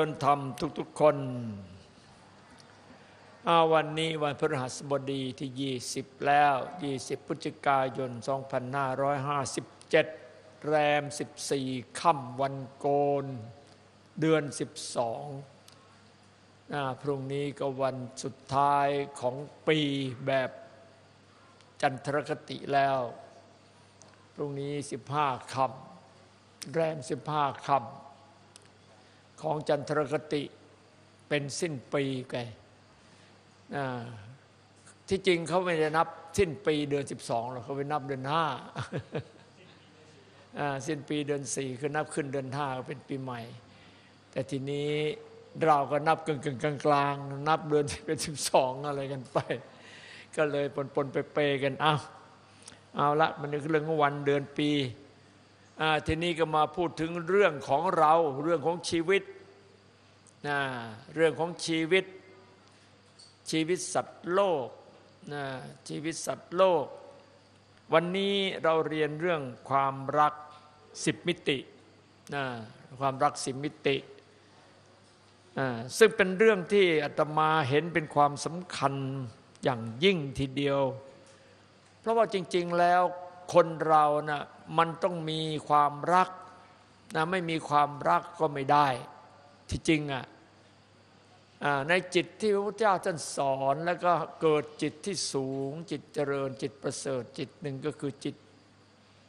ริญธรรมทุกๆคนอาวันนี้วันพฤหัสบดีที่ 20 แล้ว 20 พฤศจิกายน 2557 แรม 14 ค่ำวันโกน เดือน 12นะพรุ่งนี้ก็วันสุดท้ายของปีแบบจันทรคติแล้ว พรุ่งนี้ 15 ค่ำแรม 15 ค่ำ ของจันทรคติเป็นสิ้นปีไงที่จริงเขาไม่ได้นับสิ้นปีเดือน 12หรอกเขาไปนับเดือนห้าสิ้นปีเดือนสี่คือนับขึ้นเดือนห้าก็เป็นปีใหม่ แต่ทีนี้เราก็นับกึ่งกึ่งกลางกลางนับเดือนเป็นสิบสองอะไรกันไป ก็เลยปนปนไปเปกันเอาเอาละมันเรื่องวันเดือนปี ทีนี้ก็มาพูดถึงเรื่องของเราเรื่องของชีวิตเรื่องของชีวิต ชีวิตสัตว์โลกนะชีวิตสัตว์โลก วันนี้เราเรียนเรื่องความรักสิบมิตินะความรักสิบมิติ ซึ่งเป็นเรื่องที่อาตมาเห็นเป็นความสำคัญอย่างยิ่งทีเดียว เพราะว่าจริง ๆแล้ว คนเรานะ่ะมันต้องมีความรักนะไม่มีความรักก็ไม่ได้ ที่จริงอะ่ะในจิตที่พระพุทธเจ้าท่านสอนแล้วก็เกิดจิตที่สูง จิตเจริญจิตประเสริฐจิตหนึ่งก็คือจิต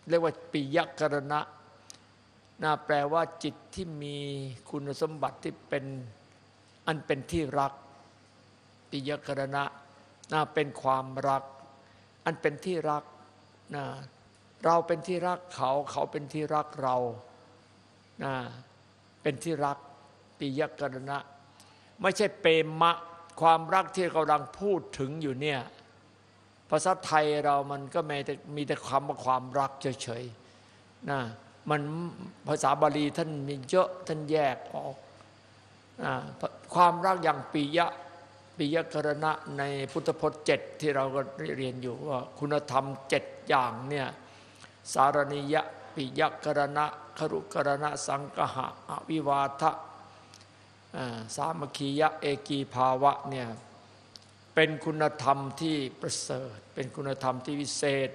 เรียกว่าปิยกรณะนะแปลว่าจิตที่มีคุณสมบัติที่เป็นอันเป็นที่รัก ปิยกรณะนะเป็นความรัก อันเป็นที่รัก นะเราเป็นที่รักเขา เขาเป็นที่รักเรานะเป็นที่รักปิยกรณะ ไม่ใช่เปรมะความรักที่กำลังพูดถึงอยู่เนี่ยภาษาไทยเรามันก็มีแต่มีแต่คำว่าความรักเฉยๆนะมันภาษาบาลีท่านมีเยอะท่านแยกออกนะความรักอย่างปิยะปิยกรณะในพุทธพจน์เจ็ดที่เราก็เรียนอยู่ว่าคุณธรรมเจ็ดอย่างเนี่ยสารณิยะปิยกรณะครุกรณะสังกหะอวิวาทะสามัคคียะเอกีภาวะเนี่ยเป็นคุณธรรมที่ประเสริฐ เป็นคุณธรรมที่วิเศษ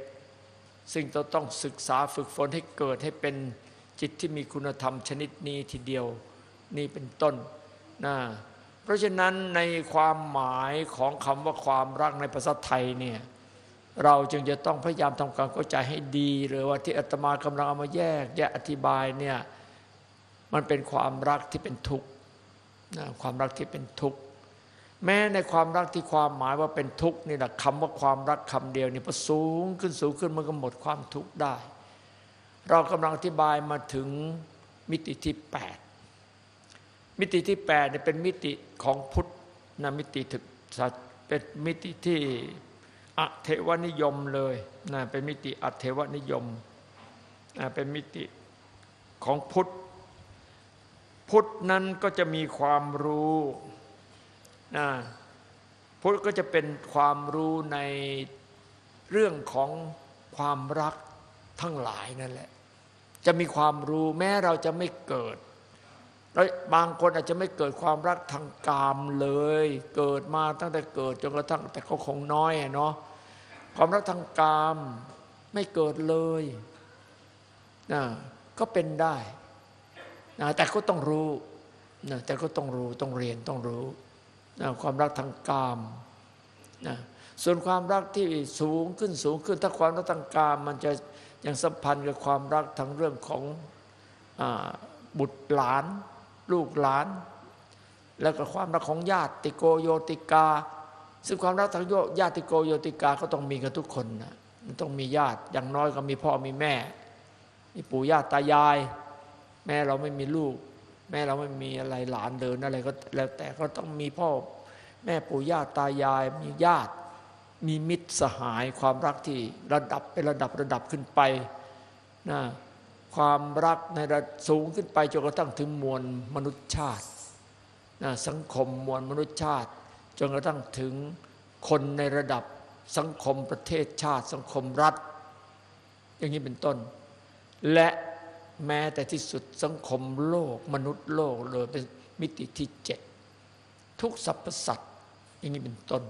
ซึ่งเราต้องศึกษาฝึกฝนให้เกิดให้เป็นจิตที่มีคุณธรรมชนิดนี้ทีเดียวนี่เป็นต้นนะเพราะฉะนั้นในความหมายของคำว่าความรักในภาษาไทยเนี่ย เราจึงจะต้องพยายามทำความเข้าใจให้ดีหรือว่าที่อาตมากำลังเอามาแยก แยกอธิบายเนี่ยมันเป็นความรักที่เป็นทุกข์ความรักที่เป็นทุกข์แม้ในความรักที่ความหมายว่าเป็นทุกข์นี่แหละคำว่าความรักคำเดียวนี่พอสูงขึ้นสูงขึ้นมันก็หมดความทุกข์ได้ เรากำลังอธิบายมาถึงมิติที่แปดมิติที่แปดเนี่ยเป็นมิติของพุทธนะมิติถึงเป็นมิติที่ อเทวนิยมเลยนะเป็นมิติอเทวนิยมนะเป็นมิติของพุทธ พุทธนั้นก็จะมีความรู้นะพุทธก็จะเป็นความรู้ในเรื่องของความรักทั้งหลายนั่นแหละ จะมีความรู้แม้เราจะไม่เกิด แล้วบางคนอาจจะไม่เกิดความรักทางกามเลย เกิดมาตั้งแต่เกิดจนกระทั่งแต่เขาคงน้อยเนาะความรักทางกามไม่เกิดเลยนะก็เป็นได้นะแต่ก็ต้องรู้นะแต่ก็ต้องรู้ต้องเรียนต้องรู้นะความรักทางกามนะส่วนความรักที่สูงขึ้นสูงขึ้น ถ้าความรักทางกามมันจะยังสัมพันธ์กับความรักทางเรื่องของอบุตรหลาน ลูกหลาน แล้วก็ความรักของญาติโกโยติกา ซึ่งความรักทางโยญาติโกโยติกาก็ต้องมีกันทุกคนนะมันต้องมีญาติอย่างน้อยก็มีพ่อมีแม่ มีปู่ย่าตายาย แม่เราไม่มีลูก แม่เราไม่มีอะไรหลานเดินอะไรก็แล้วแต่ก็ต้องมีพ่อแม่ปู่ย่าตายาย มีญาติ มีมิตรสหายความรักที่ระดับเป็นระดับระดับขึ้นไปนะ ความรักในระดับสูงขึ้นไปจนกระทั่งถึงมวลมนุษยชาตินะสังคมมวลมนุษยชาติ จนกระทั่งถึงคนในระดับสังคมประเทศชาติ สังคมรัฐ อย่างนี้เป็นต้น และแม้แต่ที่สุดสังคมโลก มนุษย์โลกเลยเป็นมิติที่เจ็ดทุกสรรพสัตว์อย่างนี้เป็นต้น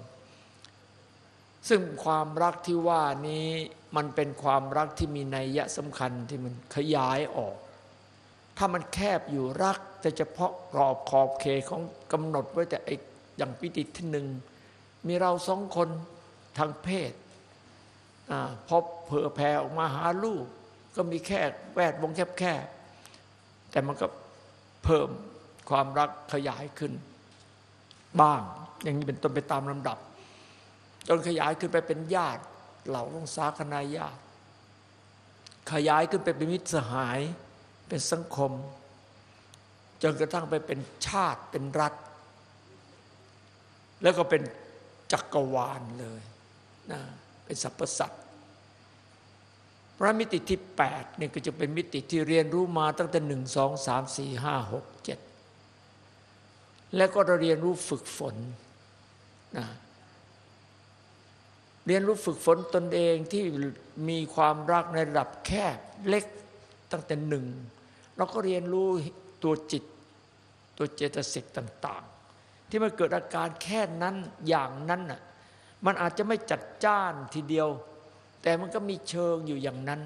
ซึ่งความรักที่ว่านี้ มันเป็นความรักที่มีนัยยะสำคัญที่มันขยายออก ถ้ามันแคบอยู่รัก แต่เฉพาะกรอบขอบเขตของกำหนดไว้แต่ไออย่างปิติที่หนึ่งมีเราสองคนทางเพศอพอเผอแผ่ออกมาหาลูก ก็มีแค่แวดวงแคบแคแต่มันก็เพิ่มความรักขยายขึ้น บ้าง อย่างนี้เป็นต้นไปตามลำดับ จนขยายขึ้นไปเป็นญาติ เหล่าองศาคณาญาติขยายขึ้นไปเป็นมิตรสหายเป็นสังคม จนกระทั่งไปเป็นชาติเป็นรัฐ แล้วก็เป็นจักรวาลเลยนะเป็นสรรพสัตว์พระมิติที่8นี่ก็จะเป็นมิติที่เรียนรู้มาตั้งแต่หนึ่งสองสามสี่ห้าหกเจ็ดแล้วก็เราเรียนรู้ฝึกฝนนะ เรียนรู้ฝึกฝนตนเองที่มีความรักในระดับแคบเล็กตั้งแต่หนึ่งเราก็เรียนรู้ตัวจิต ตัวเจตสิกต่าง ๆ ที่มันเกิดอาการแค่นั้นอย่างนั้นน่ะมันอาจจะไม่จัดจ้านทีเดียว แต่มันก็มีเชิงอยู่อย่างนั้น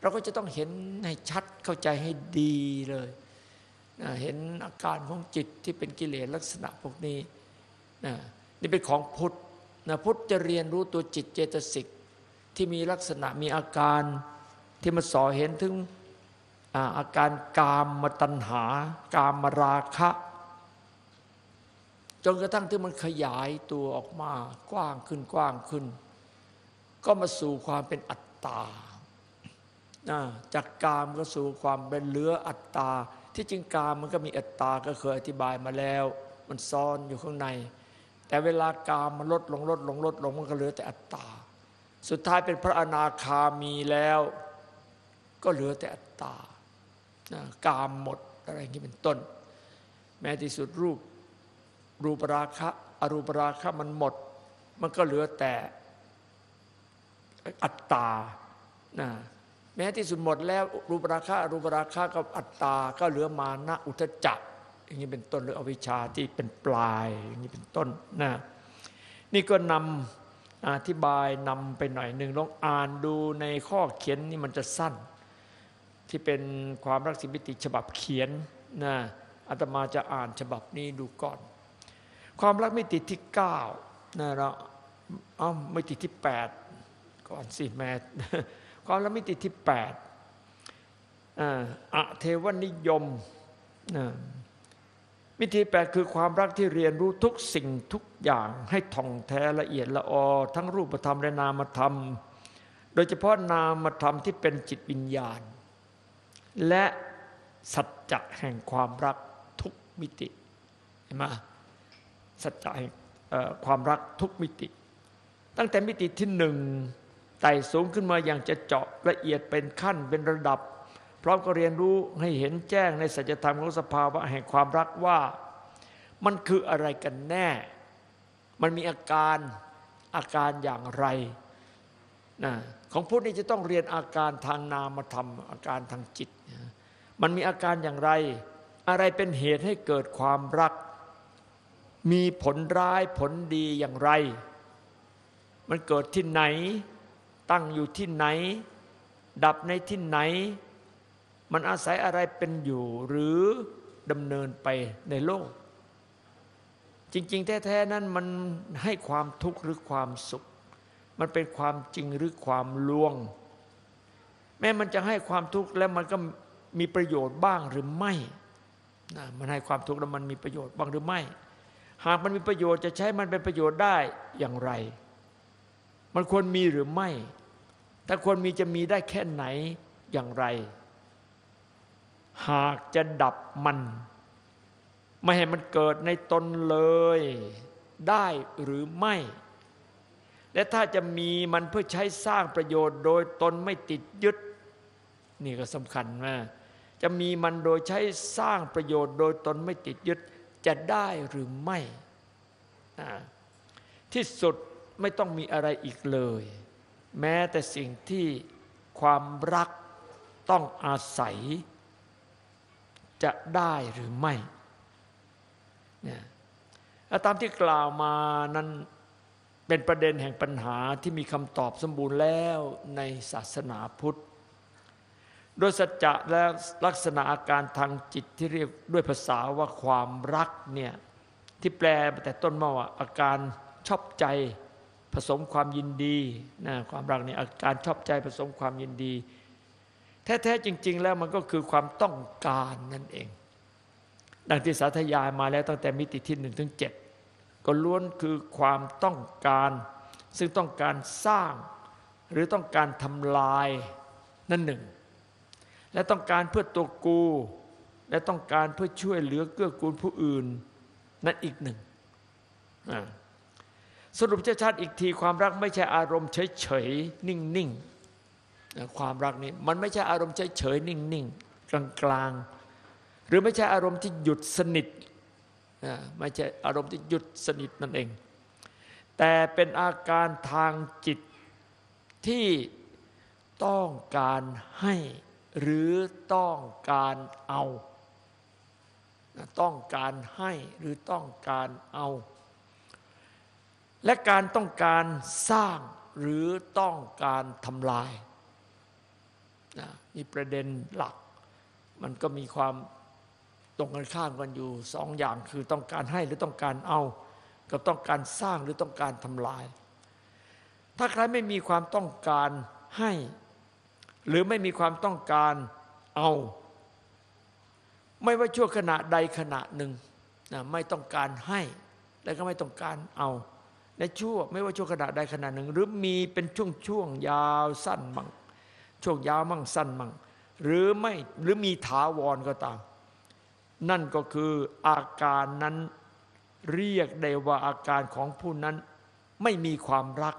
เราก็จะต้องเห็นให้ชัดเข้าใจให้ดีเลยนะเห็นอาการของจิตที่เป็นกิเลสลักษณะพวกนี้นะนี่เป็นของพุทธ นะพุทธจะเรียนรู้ตัวจิตเจตสิกที่มีลักษณะมีอาการที่มาสอเห็นถึงอาการกามมาตัณหา กามมาราคะ จนกระทั่งที่มันขยายตัวออกมากว้างขึ้นกว้างขึ้น ก็มาสู่ความเป็นอัตตาจากกามก็สู่ความเป็นเหลืออัตตา ที่จริงกามมันก็มีอัตตาก็เคยอธิบายมาแล้ว มันซ่อนอยู่ข้างใน แต่เวลากามมันลดลงลดลงลดลงมันก็เหลือแต่อัตตา สุดท้ายเป็นพระอนาคามีแล้ว ก็เหลือแต่อัตตากามหมดอะไรอย่างนี้เป็นต้น แม้ที่สุดรูปรูปราคะอรูปราคะมันหมด มันก็เหลือแต่อัตตานะแม้ที่สุดหมดแล้วรูปราคะอรูปราคะกับอัตตา ก็เหลือมานะอุทจัก อย่างนี้เป็นต้นหรืออวิชชาที่เป็นปลายอย่างนี้เป็นต้นนะนี่ก็นำอธิบายนำไปหน่อยหนึ่งลองอ่านดูในข้อเขียนนี่มันจะสั้น ที่เป็นความรักสิมิติฉบับเขียนนะอาตมาจะอ่านฉบับนี้ดูก่อน ความรักมิติที่เก้านะเราเอามิติที่แปดก่อนสิแม่ความรักมิติที่แปดอะเทวนิยมนะ มิติแปดคือความรักที่เรียนรู้ทุกสิ่งทุกอย่างให้ท่องแท้ละเอียดละออ ทั้งรูปธรรมและนามธรรม โดยเฉพาะนามธรรมที่เป็นจิตวิญญาณ และสัจจะแห่งความรักทุกมิติเห็นไหมสัจจะแห่งความรักทุกมิติ ตั้งแต่มิติที่หนึ่งไต่สูงขึ้นมาอย่างจะเจาะละเอียดเป็นขั้นเป็นระดับ ร้อมก็เรียนรู้ให้เห็นแจ้งในสัจธรรมของสภาวะแห่งความรักว่ามันคืออะไรกันแน่ มันมีอาการอาการอย่างไรนะของพุทธนี่จะต้องเรียนอาการทางนามธรรมอาการทางจิต มันมีอาการอย่างไร อะไรเป็นเหตุให้เกิดความรัก มีผลร้ายผลดีอย่างไร มันเกิดที่ไหน ตั้งอยู่ที่ไหน ดับในที่ไหน มันอาศัยอะไรเป็นอยู่หรือดำเนินไปในโลก จริง ๆ แท้ ๆ นั้นมันให้ความทุกข์หรือความสุข มันเป็นความจริงหรือความลวง แม้มันจะให้ความทุกข์แล้วมันก็มีประโยชน์บ้างหรือไม่นะมันให้ความทุกข์แล้วมันมีประโยชน์บ้างหรือไม่ หากมันมีประโยชน์จะใช้มันเป็นประโยชน์ได้อย่างไร มันควรมีหรือไม่ ถ้าควรมีจะมีได้แค่ไหนอย่างไร หากจะดับมัน ไม่ให้มันเกิดในตนเลย ได้หรือไม่ และถ้าจะมีมันเพื่อใช้สร้างประโยชน์โดยตนไม่ติดยึด นี่ก็สำคัญมากจะมีมันโดยใช้สร้างประโยชน์โดยตนไม่ติดยึดจะได้หรือไม่ ที่สุดไม่ต้องมีอะไรอีกเลย แม้แต่สิ่งที่ความรักต้องอาศัย จะได้หรือไม่เนี่ยแล้วตามที่กล่าวมานั้นเป็นประเด็นแห่งปัญหาที่มีคำตอบสมบูรณ์แล้วในศาสนาพุทธ โดยสัจจะและลักษณะอาการทางจิตที่เรียกด้วยภาษาว่าความรักเนี่ยที่แปลมาแต่ต้นมาว่าอาการชอบใจผสมความยินดีนะความรักเนี่ยอาการชอบใจผสมความยินดี แท้ๆจริง ๆ แล้วมันก็คือความต้องการนั่นเอง ดังที่สาธยายมาแล้วตั้งแต่มิติที่หนึ่งถึงเจ็ดก็ล้วนคือความต้องการ ซึ่งต้องการสร้าง หรือต้องการทำลายนั่นหนึ่ง และต้องการเพื่อตัวกู และต้องการเพื่อช่วยเหลือเกื้อกูลผู้อื่นนั่นอีกหนึ่งสรุปชัดๆอีกทีความรักไม่ใช่อารมณ์เฉยๆนิ่งๆ ความรักนี้มันไม่ใช่อารมณ์เฉยๆนิ่งๆกลางๆ หรือไม่ใช่อารมณ์ที่หยุดสนิทไม่ใช่อารมณ์ที่หยุดสนิทนั่นเอง แต่เป็นอาการทางจิตที่ต้องการให้หรือต้องการเอา ต้องการให้หรือต้องการเอา และการต้องการสร้างหรือต้องการทำลาย นี่ประเด็นหลัก มันก็มีความตรงกันข้ามกันอยู่สองอย่างคือต้องการให้หรือต้องการเอา กับต้องการสร้างหรือต้องการทำลาย ถ้าใครไม่มีความต้องการให้ หรือไม่มีความต้องการเอา ไม่ว่าชั่วขณะใดขณะหนึ่งนะไม่ต้องการให้และก็ไม่ต้องการเอาในชั่วไม่ว่าชั่วขณะใดขณะหนึ่ง หรือมีเป็นช่วงช่วงยาวสั้นมั่ง ช่วงยาวมั่งสั้นมั่งหรือไม่หรือมีถาวรก็ตาม นั่นก็คืออาการนั้นเรียกได้ว่าอาการของผู้นั้นไม่มีความรัก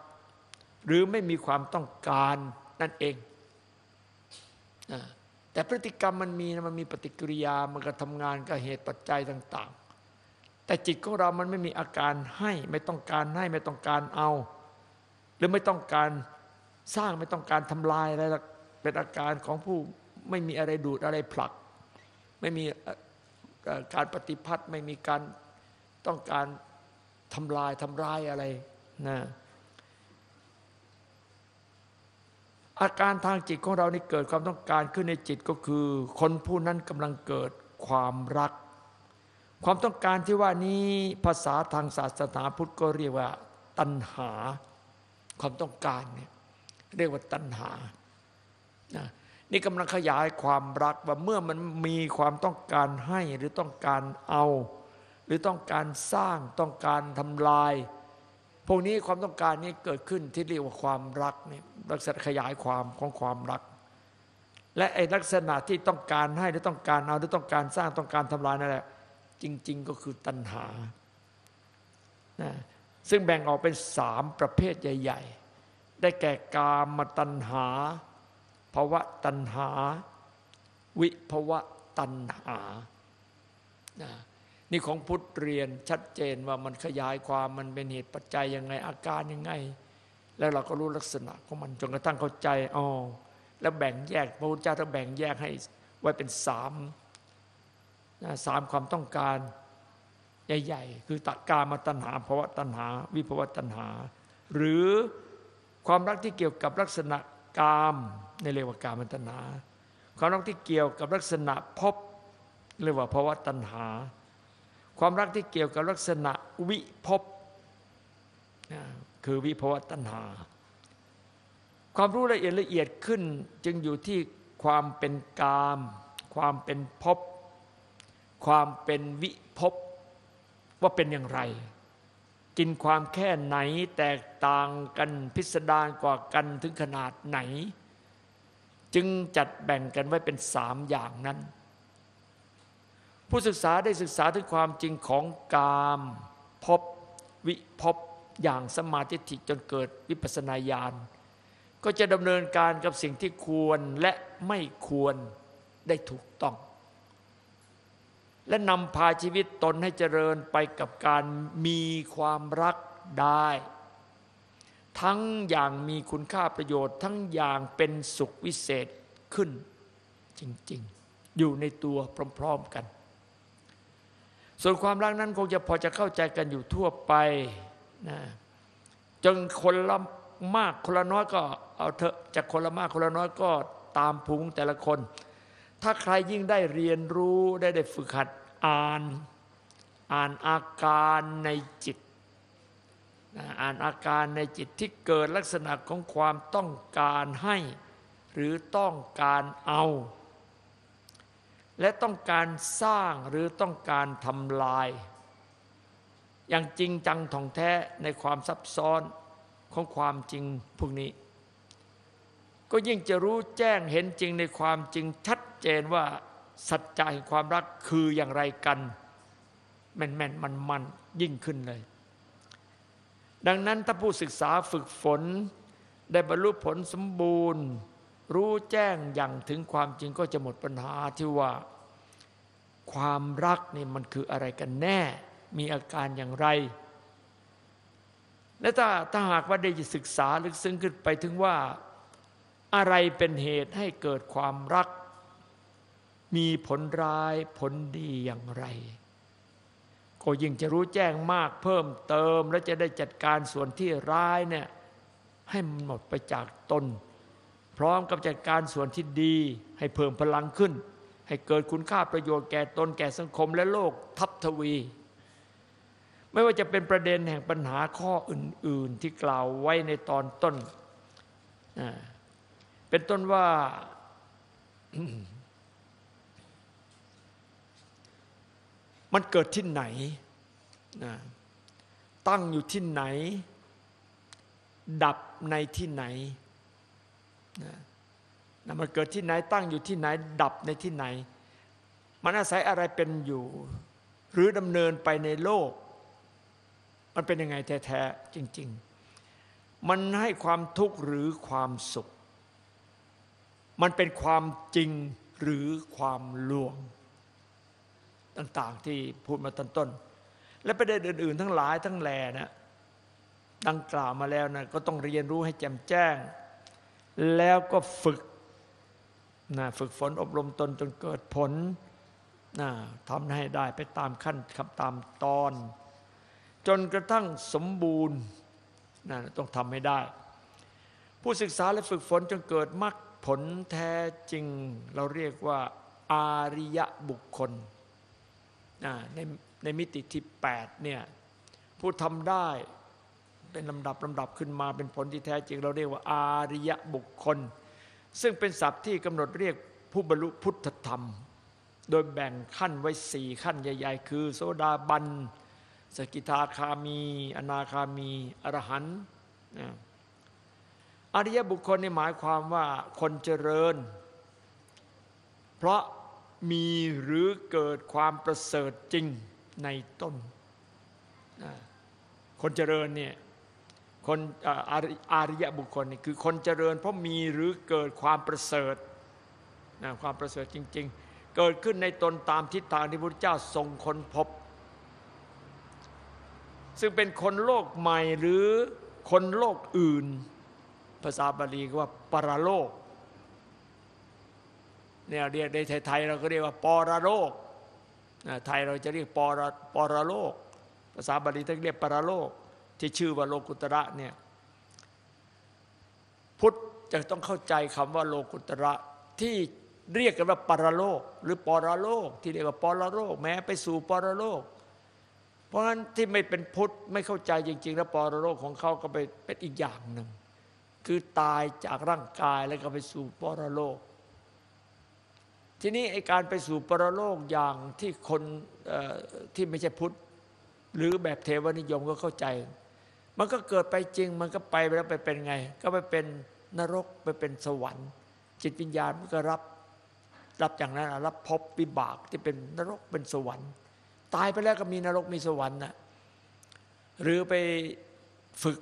หรือไม่มีความต้องการนั่นเอง แต่พฤติกรรมมันมีมันมีปฏิกิริยามันก็ทำงานกับเหตุปัจจัยต่าง ๆ แต่จิตของเรามันไม่มีอาการให้ไม่ต้องการให้ไม่ต้องการเอา หรือไม่ต้องการสร้างไม่ต้องการทำลายอะไร เป็นอาการของผู้ไม่มีอะไรดูดอะไรผลัก ไม่มีการปฏิพัติไม่มีการต้องการทำลายทำร้ายอะไรนะอาการทางจิตของเรานี่เกิดความต้องการขึ้นในจิตก็คือ คนผู้นั้นกำลังเกิดความรัก ความต้องการที่ว่านี้ภาษาทางศาสนาพุทธก็เรียกว่า ตัณหา ความต้องการเนี่ยเรียกว่าตัณหา นี่กำลังขยายความรักว่าเมื่อมันมีความต้องการให้หรือต้องการเอา หรือต้องการสร้างต้องการทำลาย พวกนี้ความต้องการนี้เกิดขึ้นที่เรียกว่าความรักนี่ลักษณะขยายความของความรัก และไอ้ลักษณะที่ต้องการให้หรือต้องการเอาหรือต้องการสร้างต้องการทำลายนั่นแหละจริง ๆ ก็คือตัณหานะซึ่งแบ่งออกเป็นสามประเภทใหญ่ ๆ ได้แก่กามตัณหา วะตัณหา วิภวะตัณหา นี่ของพุทธเรียนชัดเจนว่ามันขยายความมันเป็นเหตุปัจจัยยังไงอาการยังไง แล้วเราก็รู้ลักษณะของมันจนกระทั่งเข้าใจอ๋อแล้วแบ่งแยกพระพุทธเจ้าต้องแบ่งแยกให้ไว้เป็นสามสามความต้องการใหญ่ๆ คือตกามาตัณหาภาวะตัณหา วิภาวะตัณหา หรือความรักที่เกี่ยวกับลักษณะ กามในเรียกว่ากามันตนาความรักที่เกี่ยวกับลักษณะพบเรียกว่าภาวะตัณหา ความรักที่เกี่ยวกับลักษณะวิภพคือวิภาวะตัณหา ความรู้ละเอียดละเอียดขึ้นจึงอยู่ที่ความเป็นกาม ความเป็นภพความเป็นวิภพว่าเป็นอย่างไร กินความแค่ไหนแตกต่างกันพิสดารกว่ากันถึงขนาดไหน จึงจัดแบ่งกันไว้เป็นสามอย่างนั้น ผู้ศึกษาได้ศึกษาถึงความจริงของกามพบวิพบอย่างสมาธิิจนเกิดวิปัสนาญาณก็จะดำเนินการกับสิ่งที่ควรและไม่ควรได้ถูกต้อง และนำพาชีวิตตนให้เจริญไปกับการมีความรักได้ ทั้งอย่างมีคุณค่าประโยชน์ ทั้งอย่างเป็นสุขวิเศษขึ้น จริงๆ อยู่ในตัวพร้อมๆกัน ส่วนความรักนั้นคงจะพอจะเข้าใจกันอยู่ทั่วไปนะจนคนละมากคนละน้อยก็เอาเถอะจากคนละมากคนละน้อยก็ตามพุงแต่ละคน ถ้าใครยิ่งได้เรียนรู้ได้ได้ฝึกหัดอ่าน อ่านอาการในจิต อ่านอาการในจิตที่เกิดลักษณะของความต้องการให้ หรือต้องการเอา และต้องการสร้างหรือต้องการทำลาย อย่างจริงจังท่องแท้ในความซับซ้อนของความจริงพวกนี้ ก็ยิ่งจะรู้แจ้งเห็นจริงในความจริงชัด เจนว่าสัจจะแห่งความรักคืออย่างไรกันแม่นแม่นมันมันยิ่งขึ้นเลย ดังนั้นถ้าผู้ศึกษาฝึกฝน ได้บรรลุผลสมบูรณ์ รู้แจ้งอย่างถึงความจริงก็จะหมดปัญหาที่ว่า ความรักนี่มันคืออะไรกันแน่ มีอาการอย่างไร และถ้าถ้าหากว่าได้ศึกษาลึกซึ้งขึ้นไปถึงว่าอะไรเป็นเหตุให้เกิดความรัก มีผลร้ายผลดีอย่างไร ก็ยิ่งจะรู้แจ้งมากเพิ่มเติม และจะได้จัดการส่วนที่ร้ายเนี่ยให้มันหมดไปจากตน พร้อมกับจัดการส่วนที่ดีให้เพิ่มพลังขึ้น ให้เกิดคุณค่าประโยชน์แก่ตนแก่สังคมและโลกทับทวี ไม่ว่าจะเป็นประเด็นแห่งปัญหาข้ออื่น ๆ ที่กล่าวไว้ในตอนต้น เป็นต้นว่า มันเกิดที่ไหนนะตั้งอยู่ที่ไหน ดับในที่ไหนนะนะมันเกิดที่ไหนตั้งอยู่ที่ไหน ดับในที่ไหน มันอาศัยอะไรเป็นอยู่ หรือดำเนินไปในโลก มันเป็นยังไงแท้ๆจริง ๆ มันให้ความทุกข์หรือความสุข มันเป็นความจริงหรือความลวง ต่าง ๆ ที่พูดมาตอนต้น และประเด็นอื่น ๆ ทั้งหลายทั้งแหล่นะดังกล่าวมาแล้วนะก็ต้องเรียนรู้ให้แจ่มแจ้ง แล้วก็ฝึกนะฝึกฝนอบรมตนจนเกิดผลนะทำให้ได้ไปตามขั้นคำตามตอน จนกระทั่งสมบูรณ์นะต้องทำให้ได้ ผู้ศึกษาและฝึกฝนจนเกิดมรรคผลแท้จริง เราเรียกว่าอาริยบุคคล ในในมิติที่8เนี่ยผู้ทำได้เป็นลำดับลำดับขึ้นมาเป็นผลที่แท้จริงเราเรียกว่าอาริยบุคคล ซึ่งเป็นศัพท์ที่กำหนดเรียกผู้บรรลุพุทธธรรม โดยแบ่งขั้นไว้สี่ขั้นใหญ่ ๆ คือ โสดาบัน สกิทาคามี อนาคามี อรหันต์อริยบุคคลในหมายความว่าคนเจริญ เพราะ มีหรือเกิดความประเสริฐจริงในต้น คนเจริญเนี่ยคนอาริยบุคคลนี่คือคนเจริญ เพราะมีหรือเกิดความประเสริฐนะความประเสริฐจริง ๆ เกิดขึ้นในตนตามทิศทางที่พระเจ้าทรงค้นพบ ซึ่งเป็นคนโลกใหม่หรือคนโลกอื่น ภาษาบาลีก็ว่าปรโลก เนี่ยเรียกในไทยเราก็เรียกว่าปรโลกไทยเราจะเรียกปรปรโลก ภาษาบาลีท่านเรียกปรโลก ที่ชื่อว่าโลกุตระเนี่ยพุทธจะต้องเข้าใจคำว่าโลกุตระที่เรียกกันว่าปรโลก หรือปรโลก ที่เรียกว่าปรโลก แม้ไปสู่ปรโลก เพราะฉะนั้นที่ไม่เป็นพุทธไม่เข้าใจจริง ๆ แล้วปรโลกของเขาก็ไปเป็นอีกอย่างหนึ่งคือตายจากร่างกายแล้วก็ไปสู่ปรโลก ทีนี้ไอการไปสู่ปรโลกอย่างที่คนที่ไม่ใช่พุทธ หรือแบบเทวนิยมก็เข้าใจ มันก็เกิดไปจริง มันก็ไปแล้วไปเป็นไง ก็ไปเป็นนรกไปเป็นสวรรค์ จิตวิญญาณมันก็รับ รับอย่างนั้นรับพบวิบากที่เป็นนรกเป็นสวรรค์ ตายไปแล้วก็มีนรกมีสวรรค์นะหรือไปฝึก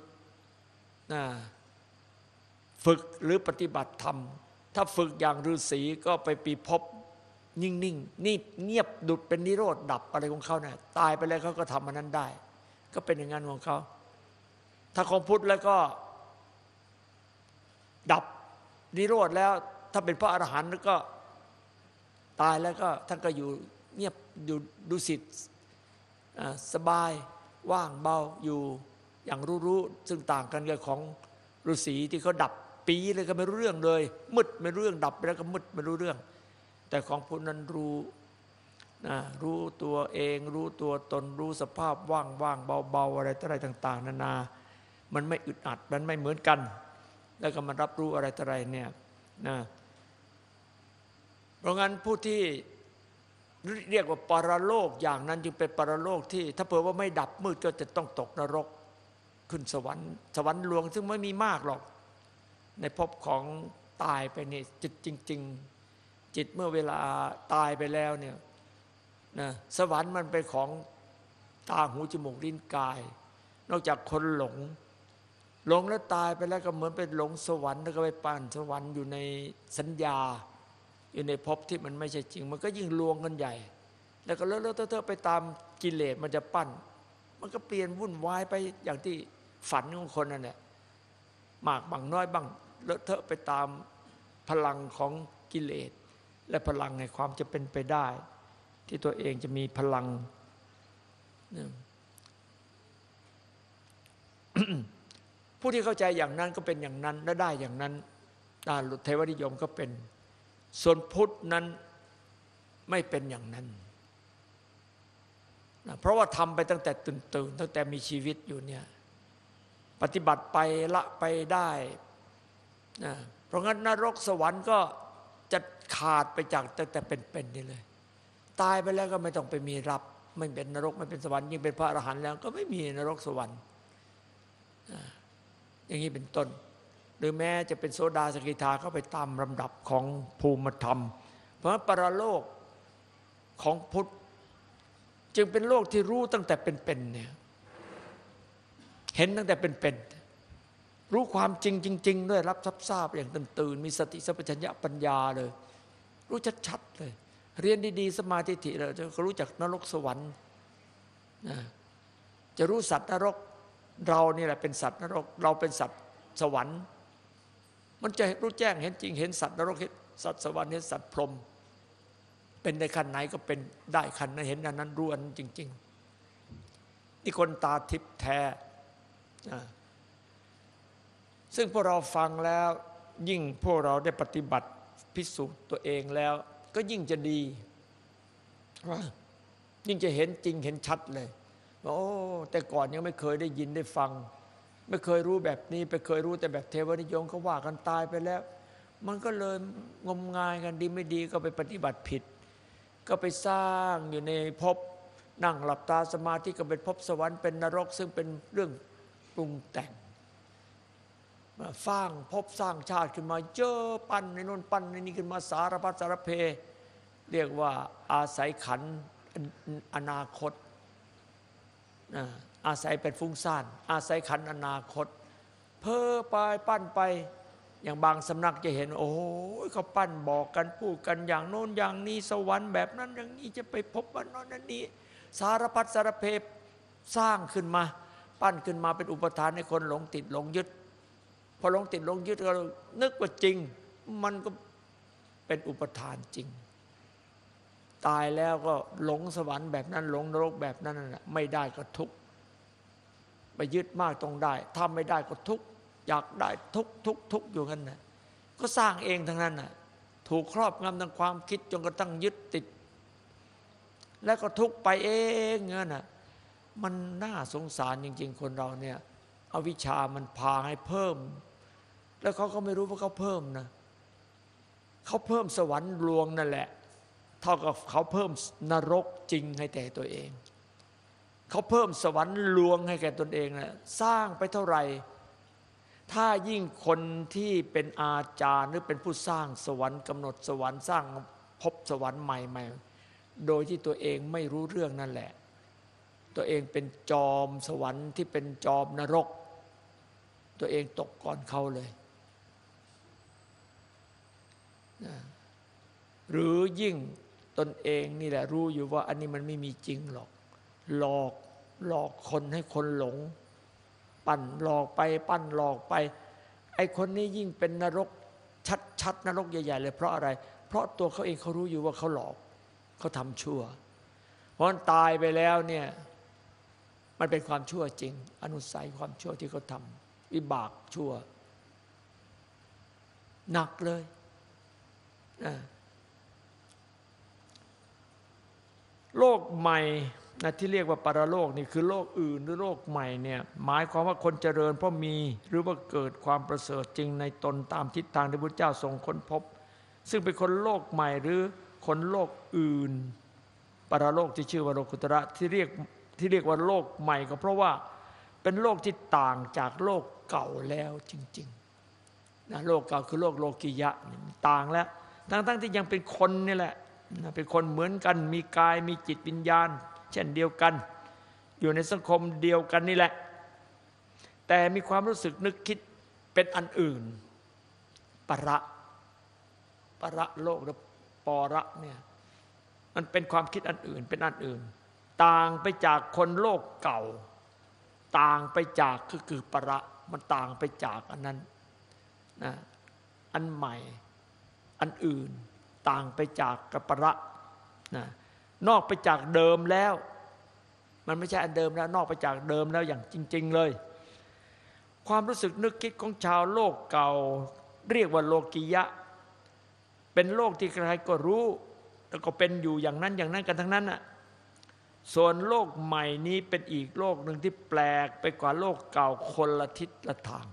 นะฝึกหรือปฏิบัติธรรม ถ้าฝึกอย่างฤาษีก็ไปปีพบนิ่งๆนนี่เงียบดุดเป็นนิโรธดับอะไรของเขาเนะี่ยตายไปแล้วเขาก็ทำมันนั้นได้ ก็เป็นอย่างนั้นของเขา ถ้าของพุทธแล้วก็ ดับนิโรธแล้ว ถ้าเป็นพระอรหันต์แล้วก็ตายแล้วก็ท่านก็อยู่เงียบอยู่ดุสิตอ่าสบายว่างเบาอยู่อย่างรู้ๆซึ่งต่างกันกับของฤาษีที่เขาดับ ปีเลยก็ไม่รู้เรื่องเลย มืดไม่รู้เรื่องดับไปแล้วก็มืดไม่รู้เรื่อง แต่ของผู้นั้นรู้นะรู้ตัวเอง รู้ตัวตนรู้สภาพว่างว่างเบาเบาอะไรต่ออะไรต่าง ๆ นานา มันไม่อึดอัดมันไม่เหมือนกัน แล้วก็มันรับรู้อะไรต่ออะไรเนี่ยนะเพราะงั้นผู้ที่เรียกว่าปรโลกอย่างนั้นจึงเป็นปรโลกที่ ถ้าเผื่อว่าไม่ดับมืดก็จะต้องตกนรก ขึ้นสวรรค์ สวรรค์หลวงซึ่งไม่มีมากหรอก ในภพของตายไปนี่จิตจริง ๆ จิตเมื่อเวลาตายไปแล้วเนี่ยนะสวรรค์มันเป็นของตาหูจมูกลิ้นกาย นอกจากคนหลง หลงแล้วตายไปแล้วก็เหมือนเป็นหลงสวรรค์แล้วก็ไปปั่นสวรรค์อยู่ในสัญญา อยู่ในภพที่มันไม่ใช่จริง มันก็ยิ่งลวงกันใหญ่ แล้วก็เลอะเลอะเทอะๆไปตามกิเลสมันจะปั้น มันก็เปลี่ยนวุ่นวายไปอย่างที่ฝันของคนนั่นแหละมากบางน้อยบาง เลอะเทอะไปตามพลังของกิเลส และพลังในความจะเป็นไปได้ ที่ตัวเองจะมีพลัง ผู้ที่เข้าใจอย่างนั้นก็เป็นอย่างนั้นและได้อย่างนั้นตาเทวนิยมก็เป็น ส่วนพุทธนั้นไม่เป็นอย่างนั้นนะเพราะว่าทำไปตั้งแต่ตื่นตื่นตั้งแต่มีชีวิตอยู่เนี่ยปฏิบัติไปละไปได้ นะเพราะงั้นนรกสวรรค์ก็จะขาดไปจากตั้งแต่เป็นๆนี่เลย ตายไปแล้วก็ไม่ต้องไปมีรับ ไม่เป็นนรกไม่เป็นสวรรค์ยิ่งเป็นพระอรหันต์แล้วก็ไม่มีนรกสวรรค์อย่างนี้เป็นต้น หรือแม้จะเป็นโซดาสกิทาเข้าไปตามลำดับของภูมิธรรม เพราะปรโลกของพุทธ จึงเป็นโลกที่รู้ตั้งแต่เป็นๆเนี่ยเห็นตั้งแต่เป็นๆ รู้ความจริงจริง ๆ ด้วยรับทราบทราบอย่างตื่นตื่นมีสติสัมปชัญญะปัญญาเลย รู้ชัดๆเลย เรียนดีๆ สมาธิถิเราจะรู้จักนรกสวรรค์นะจะรู้สัตว์นรกเรานี่แหละเป็นสัตว์นรก เราเป็นสัตว์สวรรค์ มันจะรู้แจ้งเห็นจริงเห็นสัตว์นรกเห็นสัตว์สวรรค์เห็นสัตว์พรหมเป็นในขั้นไหนก็เป็นได้ขั้นนั้นเห็นอันนั้นรู้อันนั้นจริงๆนี่คนตาทิพย์แท้ ซึ่งพวกเราฟังแล้วยิ่งพวกเราได้ปฏิบัติพิสูจน์ตัวเองแล้ว ก็ยิ่งจะดีว่ายิ่งจะเห็นจริงเห็นชัดเลยว่าโอ้แต่ก่อนยังไม่เคยได้ยินได้ฟัง ไม่เคยรู้แบบนี้ไปเคยรู้แต่แบบเทวนิยมเขาว่ากันตายไปแล้ว มันก็เลยงมงายกันดีไม่ดีก็ไปปฏิบัติผิด ก็ไปสร้างอยู่ในภพนั่งหลับตาสมาธิก็เป็นภพสวรรค์เป็นนรก ซึ่งเป็นเรื่องปรุงแต่ง สร้างภพสร้างชาติขึ้นมาเยอะปั้นในโนนปั้นในนี้ขึ้นมาสารพัดสารเพ เรียกว่าอาศัยขันอนาคต อาศัยเป็นฟุ้งซ่าน อาศัยขันอนาคต เพ้อไปปั้นไปอย่างบางสำนักจะเห็น โอ้ยเขาปั้นบอกกันพูดกันอย่างโน้นอย่างนี้สวรรค์แบบนั้นอย่างนี้จะไปพบวันโน้นนั้นนี้ สารพัดสารเพสร้างขึ้นมา ปั้นขึ้นมาเป็นอุปทานให้คนหลงติดหลงยึด พอหลงติดหลงยึดก็นึกว่าจริง มันก็เป็นอุปทานจริง ตายแล้วก็หลงสวรรค์แบบนั้นหลงนรกแบบนั้นน่ะไม่ได้ก็ทุกข์ไปยึดมากต้องได้ ถ้าไม่ได้ก็ทุกข์อยากได้ทุกทุกทุกอยู่กันน่ะก็สร้างเองทั้งนั้นน่ะถูกครอบงำทางความคิดจนกระทั่งยึดติด แล้วก็ทุกข์ไปเองเงี้ยน่ะมันน่าสงสารจริง ๆ คนเราเนี่ยอวิชามันพาให้เพิ่ม แล้วเขาก็ไม่รู้ว่าเขาเพิ่มนะเขาเพิ่มสวรรค์ลวงนั่นแหละ เท่ากับเขาเพิ่มนรกจริงให้แต่ตัวเอง เขาเพิ่มสวรรค์ลวงให้แก่ตนเองนะสร้างไปเท่าไหร่ ถ้ายิ่งคนที่เป็นอาจารย์หรือเป็นผู้สร้างสวรรค์กำหนดสวรรค์สร้างภพสวรรค์ใหม่ๆ โดยที่ตัวเองไม่รู้เรื่องนั่นแหละ ตัวเองเป็นจอมสวรรค์ที่เป็นจอมนรก ตัวเองตกก่อนเขาเลย หรือยิ่งตนเองนี่แหละรู้อยู่ว่าอันนี้มันไม่มีจริงหรอก หลอกหลอกคนให้คนหลง ปั่นหลอกไป ปั้นหลอกไป ไอ้คนนี้ยิ่งเป็นนรกชัดๆนรกใหญ่ๆเลยเพราะอะไร เพราะตัวเขาเองเขารู้อยู่ว่าเขาหลอกเขาทำชั่ว เพราะตายไปแล้วเนี่ยมันเป็นความชั่วจริง อนุสัยความชั่วที่เขาทำวิบากชั่วหนักเลย โลกใหม่นะที่เรียกว่าปรโลกนี่คือโลกอื่นหรือโลกใหม่เนี่ยหมายความว่าคนเจริญเพราะมีหรือว่าเกิดความประเสริฐจริงในตนตามทิศทางที่พระเจ้าทรงค้นพบ ซึ่งเป็นคนโลกใหม่หรือคนโลกอื่น ปรโลกที่ชื่อว่าโลกุตระที่เรียกที่เรียกว่าโลกใหม่ก็เพราะว่าเป็นโลกที่ต่างจากโลกเก่าแล้วจริงๆนะโลกเก่าคือโลกโลกิยะมันต่างแล้ว ทั้งๆที่ยังเป็นคนนี่แหละ เป็นคนเหมือนกัน มีกายมีจิตวิญญาณ เช่นเดียวกัน อยู่ในสังคมเดียวกันนี่แหละ แต่มีความรู้สึกนึกคิดเป็นอันอื่น ประประโลกหรือปอระเนี่ยมันเป็นความคิดอันอื่น เป็นอันอื่น ต่างไปจากคนโลกเก่า ต่างไปจากคือคือประมันต่างไปจากอันนั้นนะอันใหม่ อันอื่นต่างไปจากกัประนะนอกไปจากเดิมแล้ว มันไม่ใช่อันเดิมแล้วนอกไปจากเดิมแล้วอย่างจริง ๆเลย ความรู้สึกนึกคิดของชาวโลกเก่า เรียกว่าโลกิยะ เป็นโลกที่ใครก็รู้ แล้วก็เป็นอยู่อย่างนั้นอย่างนั้นกันทั้งนั้นน่ะส่วนโลกใหม่นี้เป็นอีกโลกหนึ่งที่แปลกไปกว่าโลกเก่าคนละทิศละทาง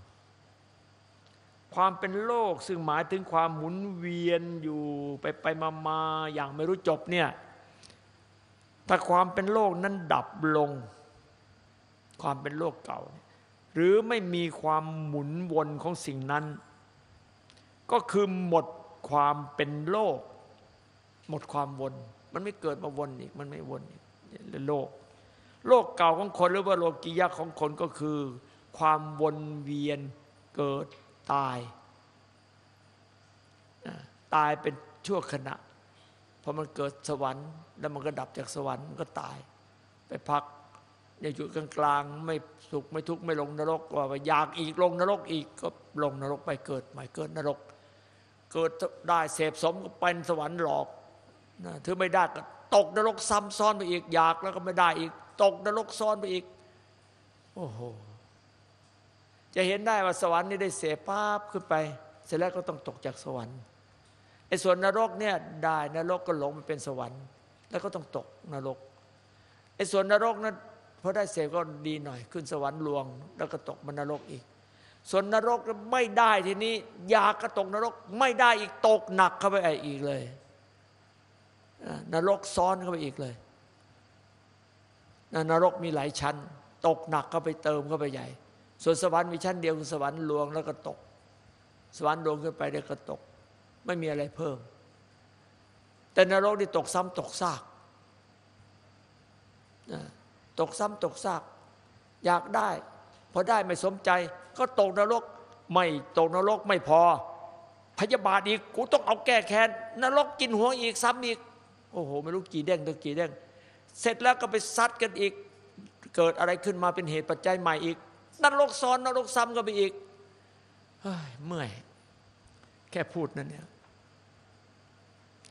ความเป็นโลกซึ่งหมายถึงความหมุนเวียนอยู่ไปไปมามาอย่างไม่รู้จบเนี่ยถ้าความเป็นโลกนั้นดับลง ความเป็นโลกเก่า หรือไม่มีความหมุนวนของสิ่งนั้น ก็คือหมดความเป็นโลก หมดความวน มันไม่เกิดมาวนอีกมันไม่วนอีกโลก โลกเก่าของคนหรือว่าโลกิยะของคนก็คือ ความวนเวียนเกิด ตาย ตายเป็นชั่วขณะพอมันเกิดสวรรค์ แล้วมันก็ดับจากสวรรค์มันก็ตาย ไปพักอย่าอยู่กลางๆไม่สุขไม่ทุกข์ไม่ลงนรกว่าอยากอีกลงนรกอีกก็ลงนรกไปเกิดใหม่เกิดนรก เกิดได้เสพสมก็เป็นสวรรค์หลอกนะถือไม่ได้ก็ตกนรกซ้ำซ้อนไปอีกอยากแล้วก็ไม่ได้อีก ตกนรกซ้อนไปอีก โอ้โห จะเห็นได้ว่าสวรรค์นี่ได้เสพภาพขึ้นไป เสร็จแล้วก็ต้องตกจากสวรรค์ไอ้ส่วนนรกเนี่ยได้นรกก็หลงไปเป็นสวรรค์ แล้วก็ต้องตกนรกไอ้ส่วนนรกนั้นพอได้เสพก็ดีหน่อย ขึ้นสวรรค์ลวง แล้วก็ตกมันนรกอีก ส่วนนรกไม่ได้ทีนี้อยากก็ตกนรกไม่ได้อีกตกหนักเข้าไปอีกเลย นรกซ้อนเข้าไปอีกเลยนรกมีหลายชั้น ตกหนักเข้าไปเติมเข้าไปใหญ่ ส่วนสวรรค์มีชั้นเดียวคือสวรรค์ลวงแล้วก็ตก สวรรค์ลวงขึ้นไปแล้วก็ตก ไม่มีอะไรเพิ่ม แต่นรกนี่ตกซ้ำตกซากตกซ้ำตกซาก อยากได้พอได้ไม่สมใจ ก็ตกนรกไม่ตกนรกไม่พอ พยาบาทอีกกูต้องเอาแก้แค้นนรกกินหัวอีกซ้ำอีก โอ้โห ไม่รู้กี่เด้งตัวกี่เด้งเสร็จแล้วก็ไปซัดกันอีก เกิดอะไรขึ้นมาเป็นเหตุปัจจัยใหม่อีก นรกซ้อนนรกซ้ำกันไปอีกเฮ้ยเมื่อย แค่พูดนั่นเนี่ย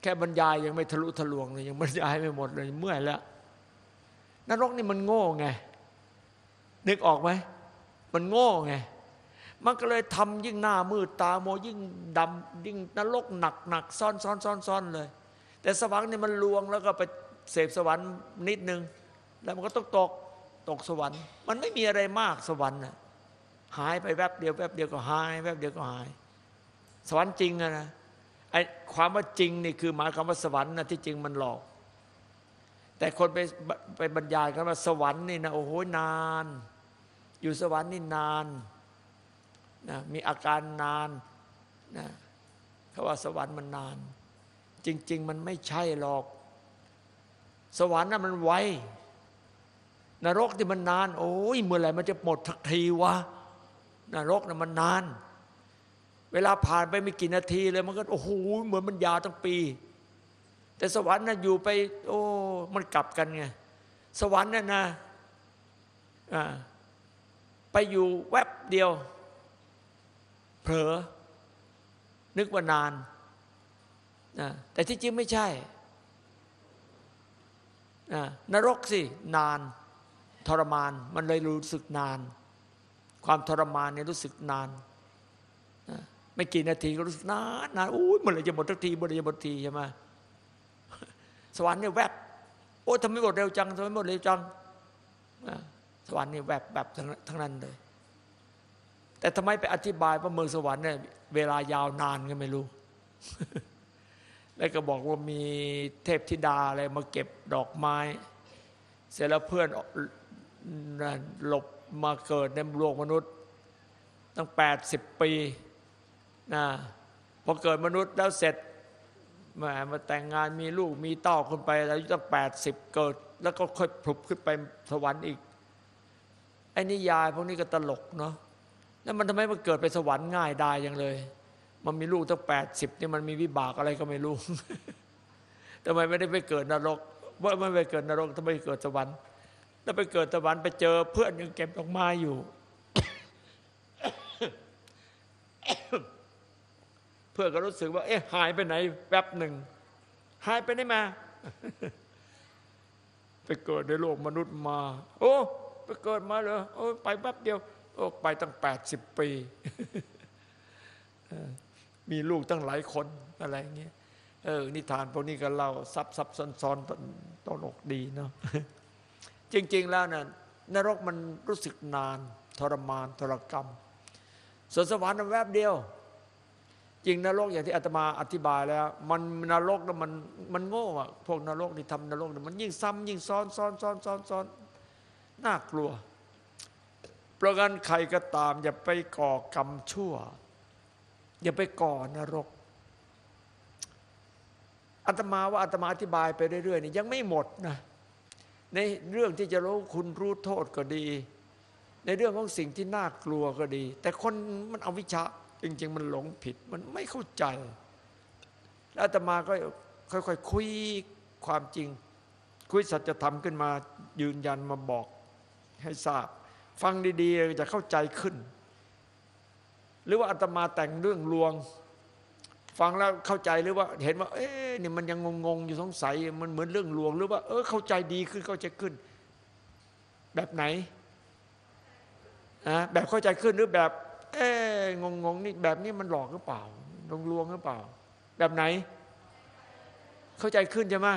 แค่บรรยายยังไม่ทะลุทะลวงเลยยังบรรยายไม่หมดเลยเมื่อยแล้วนรกนี่มันโง่ไง นึกออกไหมมันโง่ไง มันก็เลยทำยิ่งหน้ามืดตาโมยิ่งดำยิ่งนรกหนักหนักซ้อนซ้อนซ้อนซ้อนเลย แต่สวรรค์นี่มันลวงแล้วก็ไปเสพสวรรค์นิดนึง แล้วมันก็ต้องตก ตกสวรรค์ มันไม่มีอะไรมากสวรรค์นะหายไปแวบเดียวแวบเดียวก็หายแวบเดียวก็หาย สวรรค์จริงอะนะไอ้ความว่าจริงนี่คือหมายความว่าสวรรค์นะที่จริงมันหลอก แต่คนไปไปบรรยายกันว่าสวรรค์นี่นะโอ้โหนาน อยู่สวรรค์นี่นานนะมีอาการนานนะเขาว่าสวรรค์มันนาน จริง ๆ มันไม่ใช่หรอก สวรรค์น่ะมันไว นรกที่มันนาน โอ้ยเมื่อไหร่มันจะหมดทักทีวะนรกน่ะมันนาน เวลาผ่านไปไม่กี่นาทีเลยมันก็โอ้โหเหมือนมันยาวตั้งปี แต่สวรรค์น่ะอยู่ไป โอ้ มันกลับกันไงสวรรค์น่ะนะไปอยู่แวบเดียว เผลอนึกว่านานนะแต่ที่จริงไม่ใช่นรกสิ นาน ทรมานมันเลยรู้สึกนาน ความทรมานเนี่ยรู้สึกนานไม่กี่นาทีก็รู้สึกนานนานโอ้ยมื่อไหรจะหมดทักทีมื่อไหรจะหมดทีใช่ไหมสวรรค์เนี่ยแวบโอ้ทำไมหมดเร็วจังทำไมหมดเร็วจังสวรรค์นี่แวบแบบทั้งนั้นเลย แต่ทำไมไปอธิบายว่าเมืองสวรรค์เนี่ยเวลายาวนานก็ไม่รู้ แล้วก็บอกว่ามีเทพธิดาอะไรมาเก็บดอกไม้ เสร็จแล้วเพื่อน หลบมาเกิดในโลกมนุษย์ ตั้ง 80 ปีนะพอเกิดมนุษย์แล้วเสร็จมาแต่งงานมีลูกมีเต้าคนไปอายุตั้ง 80 เกิด แล้วก็ค่อยพลุบขึ้นไปสวรรค์อีกไอ้นิยายพวกนี้ก็ตลกเนาะแล้วมันทำไมมันเกิดไปสวรรค์ง่ายได้ยังเลย มันมีลูกตั้ง80นี่มันมีวิบากอะไรก็ไม่รู้ทำไมไม่ได้ไปเกิดนรกว่าไม่ไปเกิดนรกทำไมเกิดสวรรค์ แล้วไปเกิดสวรรค์ไปเจอเพื่อนยังเก็บดอกไม้อยู่ เพื่อนก็รู้สึกว่า เอ๊ะหายไปไหนแป๊บหนึ่งหายไปไหนมา ไปเกิดในโลกมนุษย์มา โอ้ไปเกิดมาเลยโอ้ไปแป๊บเดียว โอ้ไปตั้งแปดสิบปีมีลูกตั้งหลายคนอะไรเงี้ยเออนิทานพวกนี้ก็เล่าซับซับซ้อนซ้อนตลกดีเนาะ จริง ๆ แล้วนะ่ะนรกมันรู้สึกนาน ทรมานทรกรรมส่วนสวรรค์มันแวบเดียว จริงนรกอย่างที่อาตมาอธิบายแล้ว มันนรกนะมันมันโง่อะพวกนรกที่ทำนรกเนี่ยมันยิ่งซ้ำยิ่งซ้อนซ้อนซ้อนซ้อนซ้อนน่ากลัว เพราะงั้นใครก็ตาม อย่าไปก่อกรรมชั่ว อย่าไปก่อนรกอาตมาว่าอาตมาอธิบายไปเรื่อยๆนี่ยังไม่หมดนะ ในเรื่องที่จะรู้คุณรู้โทษก็ดี ในเรื่องของสิ่งที่น่ากลัวก็ดี แต่คนมันเอาวิชาจริง ๆ มันหลงผิดมันไม่เข้าใจ แล้วอาตมาก็ค่อยๆคคุยความจริง คุยสัจธรรมขึ้นมายืนยันมาบอกให้ทราบ ฟังดีๆจะเข้าใจขึ้น หรือว่าอาตมาแต่งเรื่องลวง ฟังแล้วเข้าใจหรือว่า เห็นว่า เอ๊ะนี่มันยังงงๆอยู่สงสัย มันเหมือนเรื่องลวงหรือว่า เออเข้าใจดีขึ้นเข้าใจขึ้น แบบไหนนะแบบเข้าใจขึ้นหรือแบบ เอ๊งงงๆนี่แบบนี้มันหลอกหรือเปล่าลวงลวงหรือเปล่า แบบไหน เข้าใจขึ้นใช่ไหม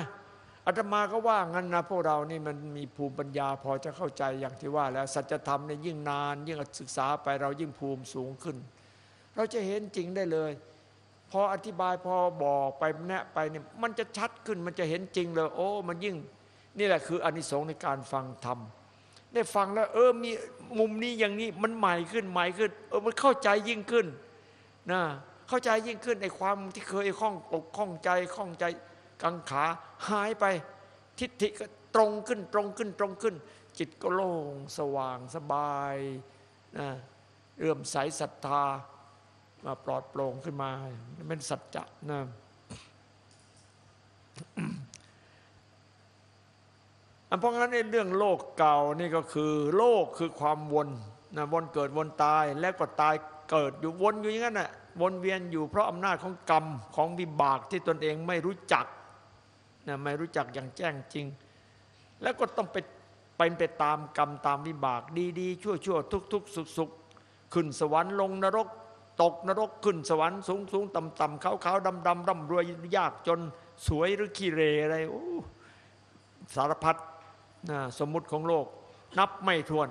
อาตมาก็ว่างั้นนะพวกเรานี่มันมีภูมิปัญญา พอจะเข้าใจอย่างที่ว่า แล้วสัจธรรมเนี่ยยิ่งนาน ยิ่งศึกษาไปเรายิ่งภูมิสูงขึ้น เราจะเห็นจริงได้เลย พออธิบายพอบอกไปแนะไปเนี่ยมันจะชัดขึ้นมันจะเห็นจริงเลย โอ้ มันยิ่ง นี่แหละคืออานิสงส์ในการฟังธรรมได้ฟังแล้ว เออมีมุมนี้อย่างนี้มันใหม่ขึ้นใหม่ขึ้น เออมันเข้าใจยิ่งขึ้นนะเข้าใจยิ่งขึ้นในความที่เคยข้องอกข้องใจข้องใจกังขาหายไป ทิฏฐิก็ตรงขึ้นตรงขึ้นตรงขึ้น จิตก็โล่งสว่างสบายนะเรื่มใสศรัทธา มาปลอดโปร่งขึ้นมา เป็นสัจจะนะอันเพราะงั้นในเรื่องโลกเก่านี่ก็คือ โลกคือความวนนะวนเกิดวนตายแล้วก็ตายเกิดอยู่วนอยู่อย่างนั้นน่ะวนเวียนอยู่เพราะอำนาจของกรรมของวิบากที่ตนเองไม่รู้จักนะไม่รู้จักอย่างแจ้งจริง แล้วก็ต้องไปเป็นไปตามกรรมตามวิบากดีๆชั่วๆทุกๆ สุขๆขึ้นสวรรค์ลงนรก ตกนรกขึ้นสวรรค์สูงสูงต่ำต่ำขาวขาวดำดำร่ำรวยยากจนสวยหรือขี้เรอะไรโอ้สารพัดนะสมมุติของโลก นับไม่ถ้วน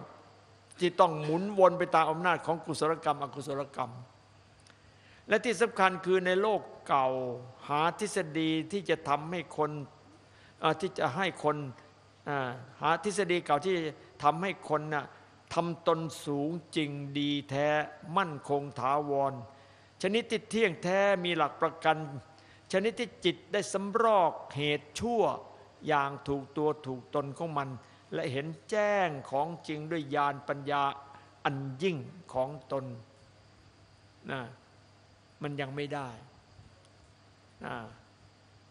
ที่ต้องหมุนวนไปตามอำนาจของกุศลกรรม อกุศลกรรม และที่สำคัญคือในโลกเก่าหาทฤษฎีที่จะทำให้คนที่จะให้คนหาทฤษฎีเก่าที่ทำให้คนนะ่ะ ทำตนสูงจริงดีแท้มั่นคงถาวร ชนิดที่เที่ยงแท้มีหลักประกัน ชนิดที่จิตได้สำรอกเหตุชั่ว อย่างถูกตัวถูกตนของมัน และเห็นแจ้งของจริงด้วยญาณปัญญาอันยิ่งของตนนะมันยังไม่ได้นะ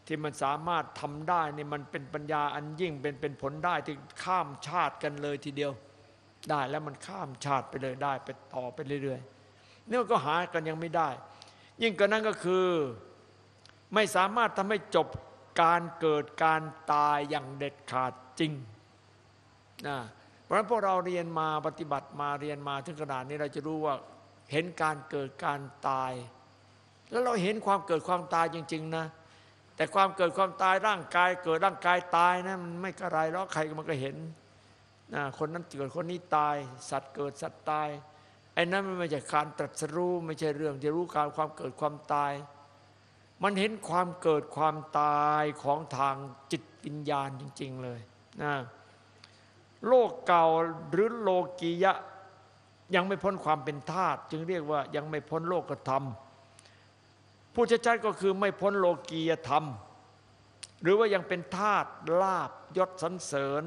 ที่มันสามารถทำได้นี่มันเป็นปัญญาอันยิ่งเป็นเป็นผลได้ที่ข้ามชาติกันเลยทีเดียว ได้แล้วมันข้ามชาติไปเลยได้ไปต่อไปเรื่อยๆนี่ก็หากันยังไม่ได้ ยิ่งกว่านั้นก็คือ ไม่สามารถทำให้จบการเกิดการตายอย่างเด็ดขาดจริงนะเพราะฉะนั้นพวกเราเรียนมาปฏิบัติมาเรียนมาถึงขนาดนี้เราจะรู้ว่าเห็นการเกิดการตาย แล้วเราเห็นความเกิดความตายจริง ๆ นะ แต่ความเกิดความตายร่างกาย เกิดร่างกายตายนะมันไม่กระไรหรอกใครมันก็เห็น คนนั้นเกิดคนนี้ตาย สัตว์เกิดสัตว์ตายไอ้นั้นมันไม่ใช่การตรัสรู้ไม่ใช่เรื่องที่รู้การความเกิดความตาย มันเห็นความเกิดความตายของทางจิตวิญญาณจริง ๆ เลยนะโลกเก่าหรือโลกียะยังไม่พ้นความเป็นธาตุจึงเรียกว่ายังไม่พ้นโลกธรรมผู้ชัดๆก็คือไม่พ้นโลกียธรรม หรือว่ายังเป็นธาตุลาบยศสันเสริญ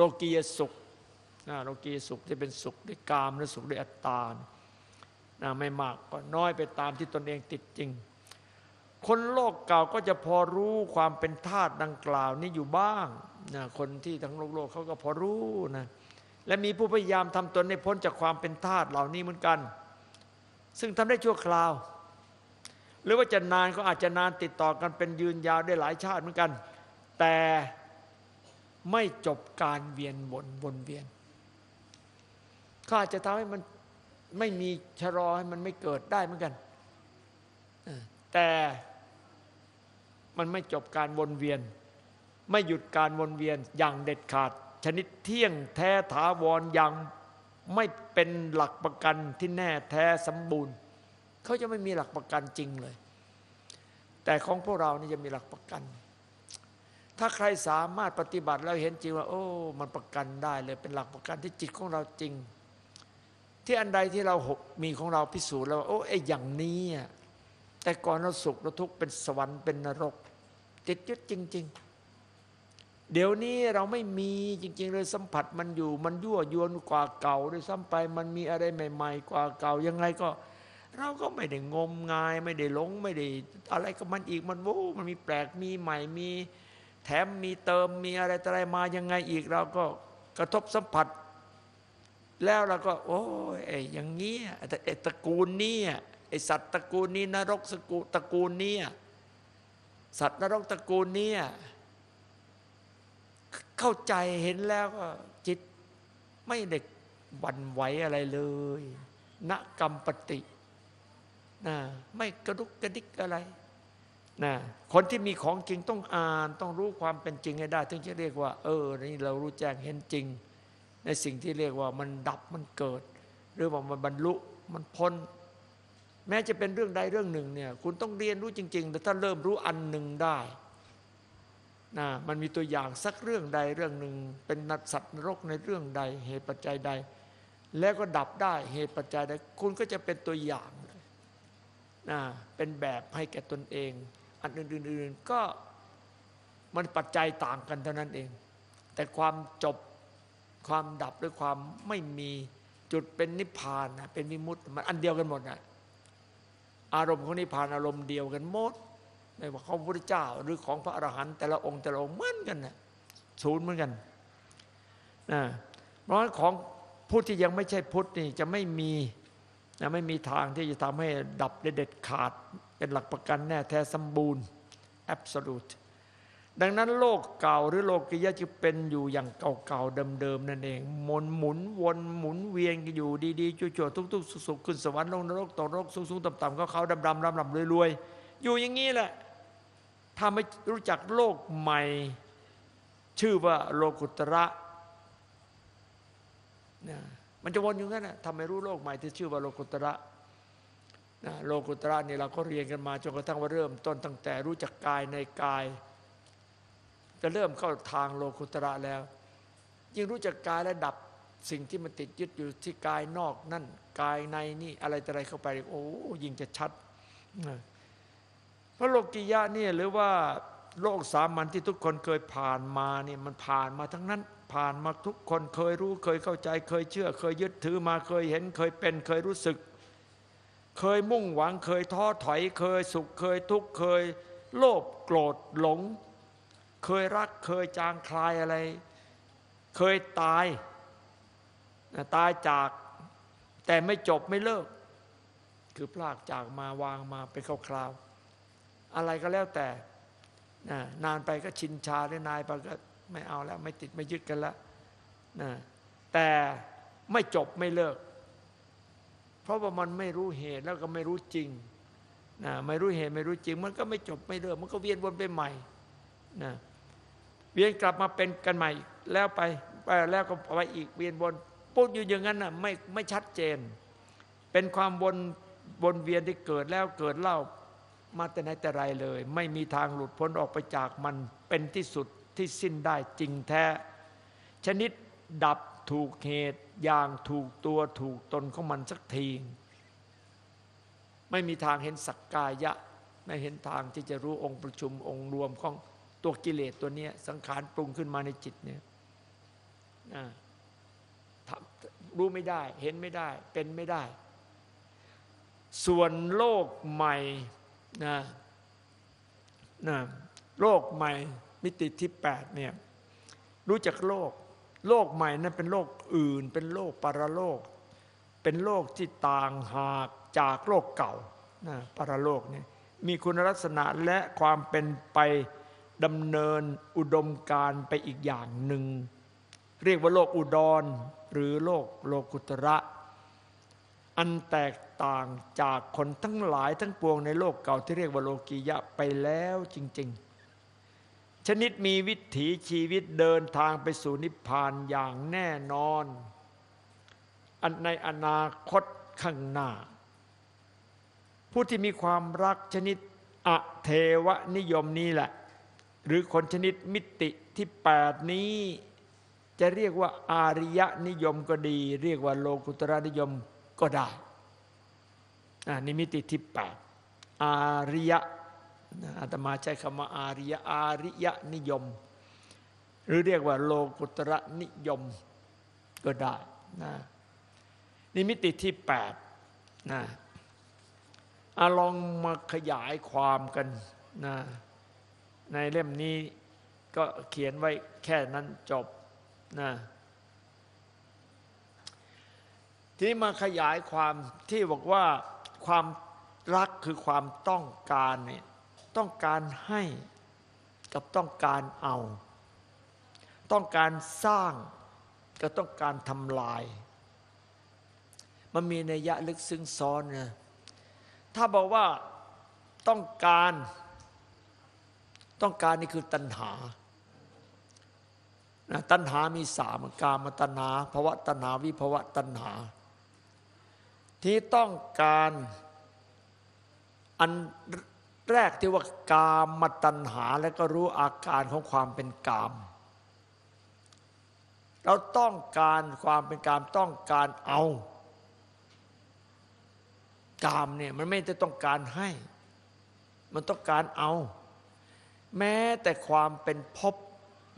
โลกียสุขโลกียสุขที่เป็นสุขด้วยกามและสุขด้วยอัตตานะไม่มากก็น้อยไปตามที่ตนเองติดจริง คนโลกเก่าก็จะพอรู้ความเป็นธาตุดังกล่าวนี้อยู่บ้างนะคนที่ทั้งโลกโลกเขาก็พอรู้นะและมีผู้พยายามทำตนให้พ้นจากความเป็นธาตุเหล่านี้เหมือนกัน ซึ่งทำได้ชั่วคราว หรือว่าจะนานก็อาจจะนานติดต่อกันเป็นยืนยาวได้หลายชาติเหมือนกัน แต่ ไม่จบการเวียนวนวนเวียนก็อาจจะทำให้มันไม่มีชะลอให้มันไม่เกิดได้เหมือนกัน แต่มันไม่จบการวนเวียน ไม่หยุดการวนเวียนอย่างเด็ดขาด ชนิดเที่ยงแท้ถาวรย่งไม่เป็นหลักประกันที่แน่แท้สมบูรณ์ เขาจะไม่มีหลักประกันจริงเลย แต่ของพวกเรานี่จะมีหลักประกัน ถ้าใครสามารถปฏิบัติแล้วเห็นจริงว่า โอ้ มันประกันได้เลยเป็นหลักประกันที่จิตของเราจริง ที่อันใดที่เรามีของเราพิสูจน์แล้วว่าโอ้ไอ้อย่างนี้อะแต่ก่อนเราสุขเราทุกข์เป็นสวรรค์เป็นนรกติดยึดจริง ๆ เดี๋ยวนี้เราไม่มีจริง ๆ เลยสัมผัสมันอยู่ มันยั่วยวนกว่าเก่าด้วยซ้ำไปมันมีอะไรใหม่ ๆ กว่าเก่ายังไงก็ เราก็ไม่ได้งมงาย ไม่ได้หลงไม่ได้ อะไรกับมันอีกมันโว้มันมีแปลกมีใหม่มี แถมมีเติมมีอะไรอะไรมายังไงอีก เราก็กระทบสัมผัส แล้วเราก็ โอ้ยไอ้อย่างเงี้ยไอ้ตระกูลนี้ไอ้สัตว์ตระกูลนี้นรกสกุตระกูลนี้สัตว์นรกตระกูลนี้เข้าใจเห็นแล้วก็จิตไม่เด็กวันไหวอะไรเลยนกรรมปฏินะไม่กระดุกกระดิกอะไร นะคนที่มีของจริงต้องอ่านต้องรู้ความเป็นจริงให้ได้ ถึงจะเรียกว่า เออนี่เรารู้แจ้งเห็นจริง ในสิ่งที่เรียกว่ามันดับมันเกิด หรือว่ามันบรรลุมันพ้นแม้จะเป็นเรื่องใดเรื่องหนึ่งเนี่ยคุณต้องเรียนรู้จริง ๆ แต่ถ้าเริ่มรู้อันหนึ่งได้นะมันมีตัวอย่างสักเรื่องใดเรื่องหนึ่ง เป็นนัดสัตว์นรกในเรื่องใดเหตุปัจจัยใด แล้วก็ดับได้เหตุปัจจัยใดคุณก็จะเป็นตัวอย่างเลยนะเป็นแบบให้แก่ตนเอง อันอื่นๆก็มันปัจจัยต่างกันเท่านั้นเอง แต่ความจบความดับหรือความไม่มีจุดเป็นนิพพานนะเป็นวิมุตติมันอันเดียวกันหมดนะอารมณ์ของนิพพานอารมณ์เดียวกันหมดไม่ว่าของพระพุทธเจ้า หรือของพระอรหันต์แต่ละองค์แต่ละองค์เหมือนกันนะศูนย์เหมือนกันนะเพราะของพุทธที่ยังไม่ใช่พุทธนี่จะไม่มีนะไม่มีทางที่จะทำให้ดับได้เด็ดขาด เป็นหลักประกันแน่แท้สมบูรณ์ absolute ดังนั้นโลกเก่าหรือโลกิยะจะเป็นอยู่อย่างเก่าๆเดิมๆนั่นเองมนหมุนวนหมุนเวียนกันอยู่ดีๆจู่ๆทุกๆสุขๆขึ้นสวรรค์ลงนรกตกนรกสูงๆต่ำๆเขาเขาดำๆลำๆรวยๆอยู่อย่างนี้แหละถ้าไม่รู้จักโลกใหม่ ชื่อว่าโลกุตระนะมันจะวนอยู่งั้นนะทำไมรู้โลกใหม่ที่ชื่อว่าโลกุตระ นะโลกุตระนี่เราก็เรียนกันมาจนกระทั่งว่าเริ่มต้นตั้งแต่รู้จักกายในกาย จะเริ่มเข้าทางโลกุตระแล้ว ยิ่งรู้จักกายและดับสิ่งที่มันติดยึดอยู่ที่กายนอกนั่นกายในนี่อะไรต่อะไรเข้าไปโอ้ยิ่งจะชัดพระโลกิยะเนี่ยหรือว่าโลกสามัญที่ทุกคนเคยผ่านมาเนี่ยมันผ่านมาทั้งนั้น ผ่านมาทุกคนเคยรู้เคยเข้าใจ เคยเชื่อ เคยยึดถือมาเคยเห็น เคยเป็น เคยรู้สึก เคยมุ่งหวังเคยท้อถอย เคยสุขเคยทุกข์เคย โลภโกรธหลง เคยรักเคยจางคลายอะไร เคยตาย ตายจากแต่ไม่จบไม่เลิก คือพลากจากมาวางมาเป็นคราวๆอะไรก็แล้วแต่นานไปก็ชินชาหรือนายไปก็ไม่เอาแล้ว ไม่ติดไม่ยึดกันแล้วแต่ไม่จบไม่เลิก เพราะว่ามันไม่รู้เหตุแล้วก็ไม่รู้จริงนะไม่รู้เหตุไม่รู้จริง มันก็ไม่จบไม่เลิกมันก็เวียนวนไปใหม่นะเวียนกลับมาเป็นกันใหม่แล้วไปไปแล้วก็ไปอีกเวียนวนปุ๊บอยู่อย่างนั้นน่ะไม่ไม่ชัดเจน เป็นความวนวนเวียนที่เกิดแล้วเกิดเล่ามาแต่ไหนแต่ไรเลย ไม่มีทางหลุดพ้นออกไปจากมันเป็นที่สุดที่สิ้นได้จริงแท้ ชนิดดับถูกเหตุ อย่างถูกตัวถูกตนของมันสักที ไม่มีทางเห็นสักกายะ ไม่เห็นทางที่จะรู้องค์ประชุมองค์รวมของตัวกิเลสตัวเนี้ยสังขารปรุงขึ้นมาในจิตเนี่ยรู้ไม่ได้เห็นไม่ได้ เป็นไม่ได้ ส่วนโลกใหม่นะนะโลกใหม่มิติที่แปดเนี่ยรู้จักโลก โลกใหม่นั้นเป็นโลกอื่น เป็นโลกปรโลก เป็นโลกที่ต่างหากจากโลกเก่านะปรโลกนี่มีคุณลักษณะและความเป็นไปดำเนินอุดมการไปอีกอย่างหนึ่ง เรียกว่าโลกอุดร หรือโลกโลกุตระ อันแตกต่างจากคนทั้งหลายทั้งปวงในโลกเก่าที่เรียกว่าโลกียะไปแล้วจริง ๆ ชนิดมีวิถีชีวิตเดินทางไปสู่นิพพานอย่างแน่นอนอันในอนาคตข้างหน้า ผู้ที่มีความรักชนิดอเทวนิยมนี้แหละ หรือคนชนิดมิติที่แปดนี้ จะเรียกว่าอาริยนิยมก็ดี เรียกว่าโลกุตระนิยมก็ได้นี่มิติที่แปดอาริย อาตมาใช้คำว่าอาริยอาริยนิยม หรือเรียกว่าโลกุตระนิยมก็ได้นะนี่มิติที่แปดนะอาลองมาขยายความกันนะในเล่มนี้ก็เขียนไว้แค่นั้นจบนะทีนี้มาขยายความที่บอกว่าความรักคือความต้องการเนี่ย ต้องการให้กับต้องการเอา ต้องการสร้างก็ต้องการทำลาย มันมีนัยยะลึกซึ้งซ้อนนะถ้าบอกว่าต้องการ ต้องการนี่คือตัณหานะตัณหามีสามกามตัณหาภวะตัณหาวิภวะตัณหา ที่ต้องการอัน แรกที่ว่ากามตัณหาแล้วก็รู้อาการของความเป็นกาม เราต้องการความเป็นกามต้องการเอา กามเนี่ยมันไม่ได้ต้องการให้ มันต้องการเอา แม้แต่ความเป็นภพ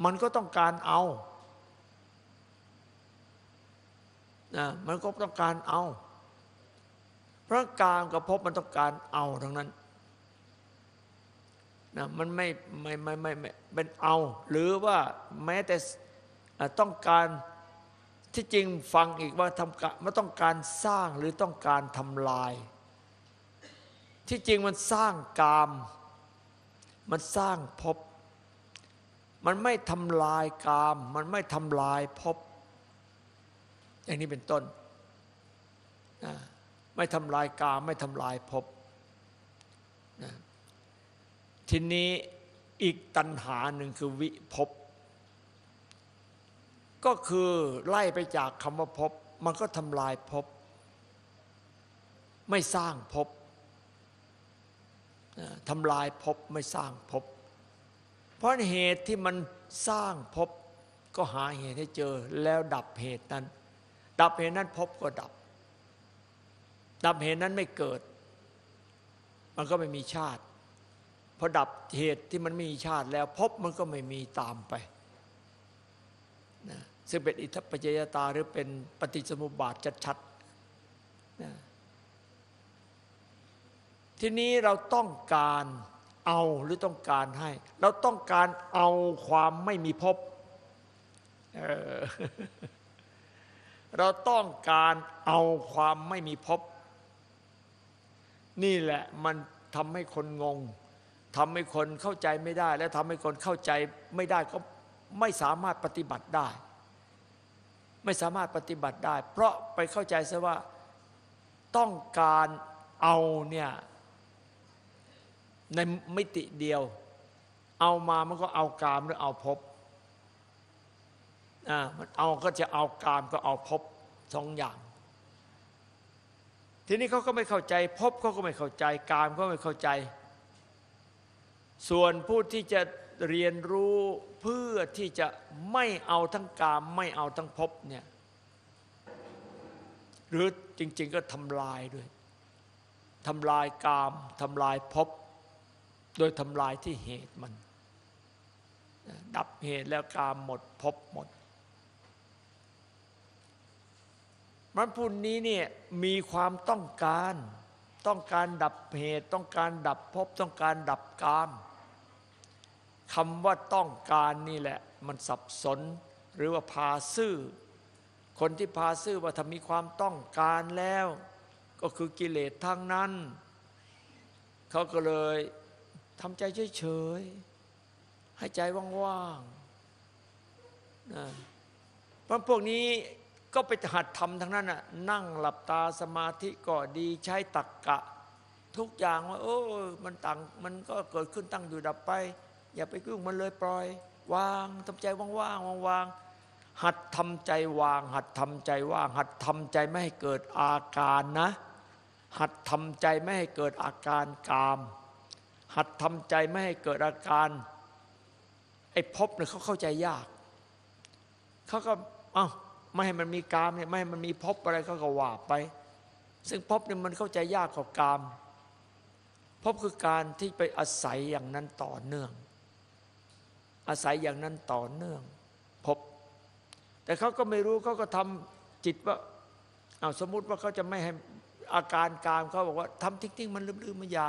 มันก็ต้องการเอานะมันก็ต้องการเอา เพราะกามกับภพมันต้องการเอาทั้งนั้น นะมันไม่ไม่ไม่ไม่ไม่เป็นเอา หรือว่าแม้แต่ต้องการที่จริงฟังอีกว่าทำกะมันต้องการสร้างหรือต้องการทำลาย ที่จริงมันสร้างกาม มันสร้างภพมันไม่ทำลายกาม มันไม่ทำลายภพอย่างนี้เป็นต้น ไม่ทำลายกาม ไม่ทำลายภพ ทีนี้อีกตัณหาหนึ่งคือวิภพก็คือไล่ไปจากคำว่าภพมันก็ทำลายภพไม่สร้างภพทำลายภพไม่สร้างภพเพราะเหตุที่มันสร้างภพก็หาเหตุให้เจอแล้วดับเหตุนั้น ดับเหตุนั้นภพก็ดับ ดับเหตุนั้นไม่เกิด มันก็ไม่มีชาติ พอดับเหตุที่มันมีชาติแล้วภพมันก็ไม่มีตามไปนะซึ่งเป็นอิทธิปัจจยตาหรือเป็นปฏิสมุบาทชัดๆนะทีนี้เราต้องการเอาหรือต้องการให้ เราต้องการเอาความไม่มีภพเราต้องการเอาความไม่มีภพนี่แหละมันทำให้คนงง ทำให้คนเข้าใจไม่ได้ และทำให้คนเข้าใจไม่ได้ก็ไม่สามารถปฏิบัติได้ ไม่สามารถปฏิบัติได้ เพราะไปเข้าใจซะว่าต้องการเอาเนี่ยในมิติเดียว เอามามันก็เอากามหรือเอาภพอ่ามันเอาก็จะเอากามก็เอาภพสองอย่าง ทีนี้เขาก็ไม่เข้าใจภพเขาก็ไม่เข้าใจกามก็ไม่เข้าใจ ส่วนผู้ที่จะเรียนรู้เพื่อที่จะไม่เอาทั้งกามไม่เอาทั้งภพเนี่ยหรือจริง ๆ ก็ทำลายด้วยทำลายกามทำลายภพโดยทำลายที่เหตุมัน ดับเหตุแล้วกามหมดภพหมดมันพูดนี้เนี่ยมีความต้องการ ต้องการดับเหตุ ต้องการดับภพต้องการดับกาม คำว่าต้องการนี่แหละ มันสับสน หรือว่าพาซื่อ คนที่พาซื่อว่าถ้ามีความต้องการแล้ว ก็คือกิเลสทั้งนั้น เขาก็เลยทำใจเฉยๆให้ใจว่างๆนะเพราะพวกนี้ก็ไปหัดทำทั้งนั้นน่ะนั่งหลับตาสมาธิก็ดีใช้ตักกะ ทุกอย่างว่าโอ้มันต่างมันก็เกิดขึ้นตั้งอยู่ดับไป อย่าไปยุ่งมันเลยปล่อย วางทำใจว่างๆวางๆหัดทำใจวาง หัดทำใจว่าง หัดทำใจไม่ให้เกิดอาการนะ หัดทำใจไม่ให้เกิดอาการกาม หัดทำใจไม่ให้เกิดอาการไอ้พบเนี่ยเขาเข้าใจยากเขาก็เอ้าไม่ให้มันมีกามเนี่ยไม่ให้มันมีพบอะไรเขาก็ว่าไป ซึ่งพบเนี่ยมันเข้าใจยากกว่ากามพบคือการที่ไปอาศัยอย่างนั้นต่อเนื่อง อาศัยอย่างนั้นต่อเนื่อง พบ แต่เขาก็ไม่รู้เขาก็ทำจิตว่าเอาสมมุติว่าเขาจะไม่ให้อาการกามเขาบอกว่าทำทิ้งๆมันลืมๆมันยา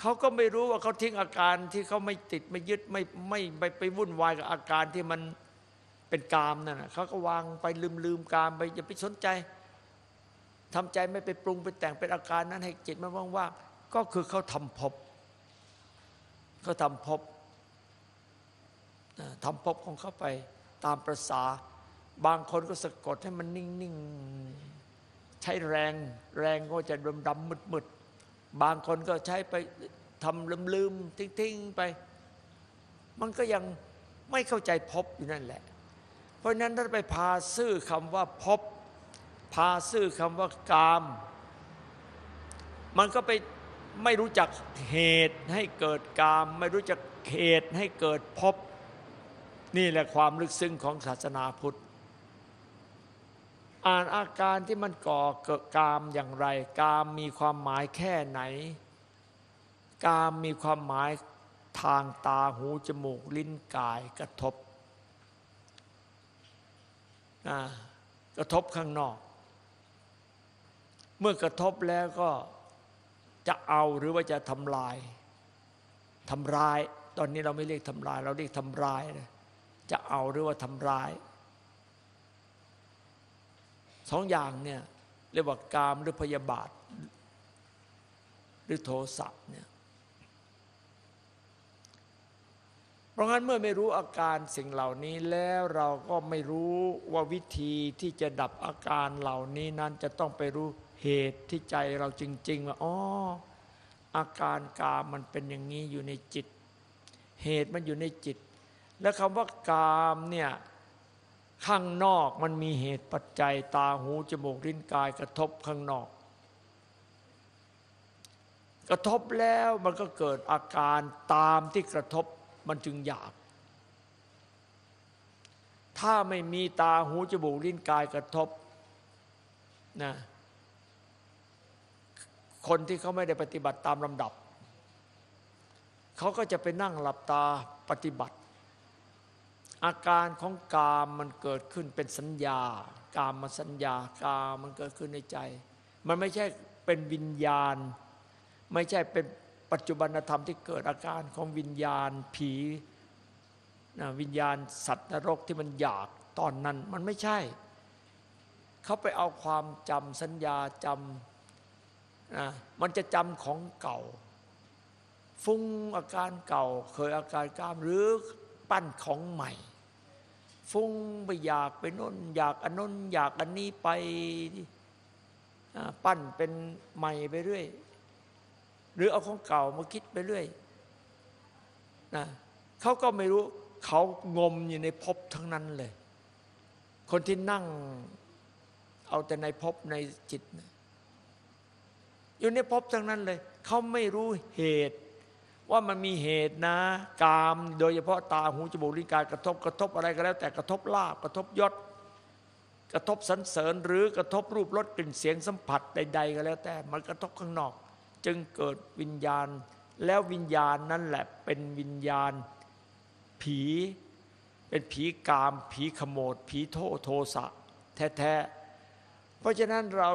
เขาก็ไม่รู้ว่าเขาทิ้งอาการที่เขาไม่ติดไม่ยึดไม่ไม่ไปไปวุ่นวายกับอาการที่มันเป็นกามนั่นนะเขาก็วางไปลืมลืมกามไปอย่าไปสนใจทำใจไม่ไปปรุงไปแต่งเป็นอาการนั้นให้จิตมันว่างๆก็คือเขาทำภพเขาทำภพ ทำภพของเขาไปตามประษา บางคนก็สะกดให้มันนิ่ง ๆ ใช้แรงแรงก็จะดำดำมืดมืดบางคนก็ใช้ไปทำลืมลืมทิ้ง ๆ ไป มันก็ยังไม่เข้าใจพบอยู่นั่นแหละ เพราะนั้นถ้าไปพาซื่อคำว่าพบ พาซื่อคำว่ากาม มันก็ไปไม่รู้จักเหตุให้เกิดกาม ไม่รู้จักเหตุให้เกิดพบ นี่แหละความลึกซึ้งของศาสนาพุทธ อ่านอาการที่มันก่อเกิดกามอย่างไร กามมีความหมายแค่ไหน กามมีความหมายทางตาหูจมูกลิ้นกายกระทบกระทบข้างนอก เมื่อกระทบแล้วก็จะเอาหรือว่าจะทำลายทำร้าย ตอนนี้เราไม่เรียกทำลาย เราเรียกทำร้ายนะ จะเอาหรือว่าทำร้ายสองอย่างเนี่ยเรียกว่ากามหรือพยาบาท หรือโทสะเนี่ยเพราะงั้นเมื่อไม่รู้อาการสิ่งเหล่านี้แล้วเราก็ไม่รู้ว่าวิธีที่จะดับอาการเหล่านี้นั้นจะต้องไปรู้เหตุที่ใจเราจริง ๆ ว่าอ๋ออาการกามมันเป็นอย่างนี้อยู่ในจิต เหตุมันอยู่ในจิต แล้วคำว่ากามเนี่ยข้างนอกมันมีเหตุปัจจัยตาหูจมูกลิ้นกายกระทบข้างนอก กระทบแล้วมันก็เกิดอาการตามที่กระทบมันจึงอยาก ถ้าไม่มีตาหูจมูกลิ้นกายกระทบนะคนที่เขาไม่ได้ปฏิบัติตามลำดับ เขาก็จะไปนั่งหลับตาปฏิบัติ อาการของกามมันเกิดขึ้นเป็นสัญญา กามมันสัญญากามมันเกิดขึ้นในใจ มันไม่ใช่เป็นวิญญาณ ไม่ใช่เป็นปัจจุบันธรรมที่เกิดอาการของวิญญาณผีนะวิญญาณสัตว์นรกที่มันอยากตอนนั้นมันไม่ใช่ เขาไปเอาความจำสัญญาจำนะมันจะจำของเก่า ฟุ้งอาการเก่า เคยอาการกามหรือ ปั้นของใหม่ ฟุ้งไปอยากไปโน้น อยากอันโน้น อยากอันนี้ไปปั้นเป็นใหม่ไปเรื่อย หรือเอาของเก่ามาคิดไปเรื่อยนะเขาก็ไม่รู้เขางมอยู่ในภพทั้งนั้นเลย คนที่นั่งเอาแต่ในภพในจิต อยู่ในภพทั้งนั้นเลย เขาไม่รู้เหตุ ว่ามันมีเหตุนะ กามโดยเฉพาะตาหูจมูกลิ้นกายกระทบกระทบอะไรก็แล้ว แต่กระทบลาบกระทบยศกระทบสันเสริญหรือกระทบรูปรสกลิ่นเสียงสัมผัสใด ๆ ก็แล้ว แต่มันกระทบข้างนอก จึงเกิดวิญญาณ แล้ววิญญาณนั่นแหละเป็นวิญญาณผี เป็นผีกาม ผีขโมดผีโทโทสะแท้ๆเพราะฉะนั้นเรา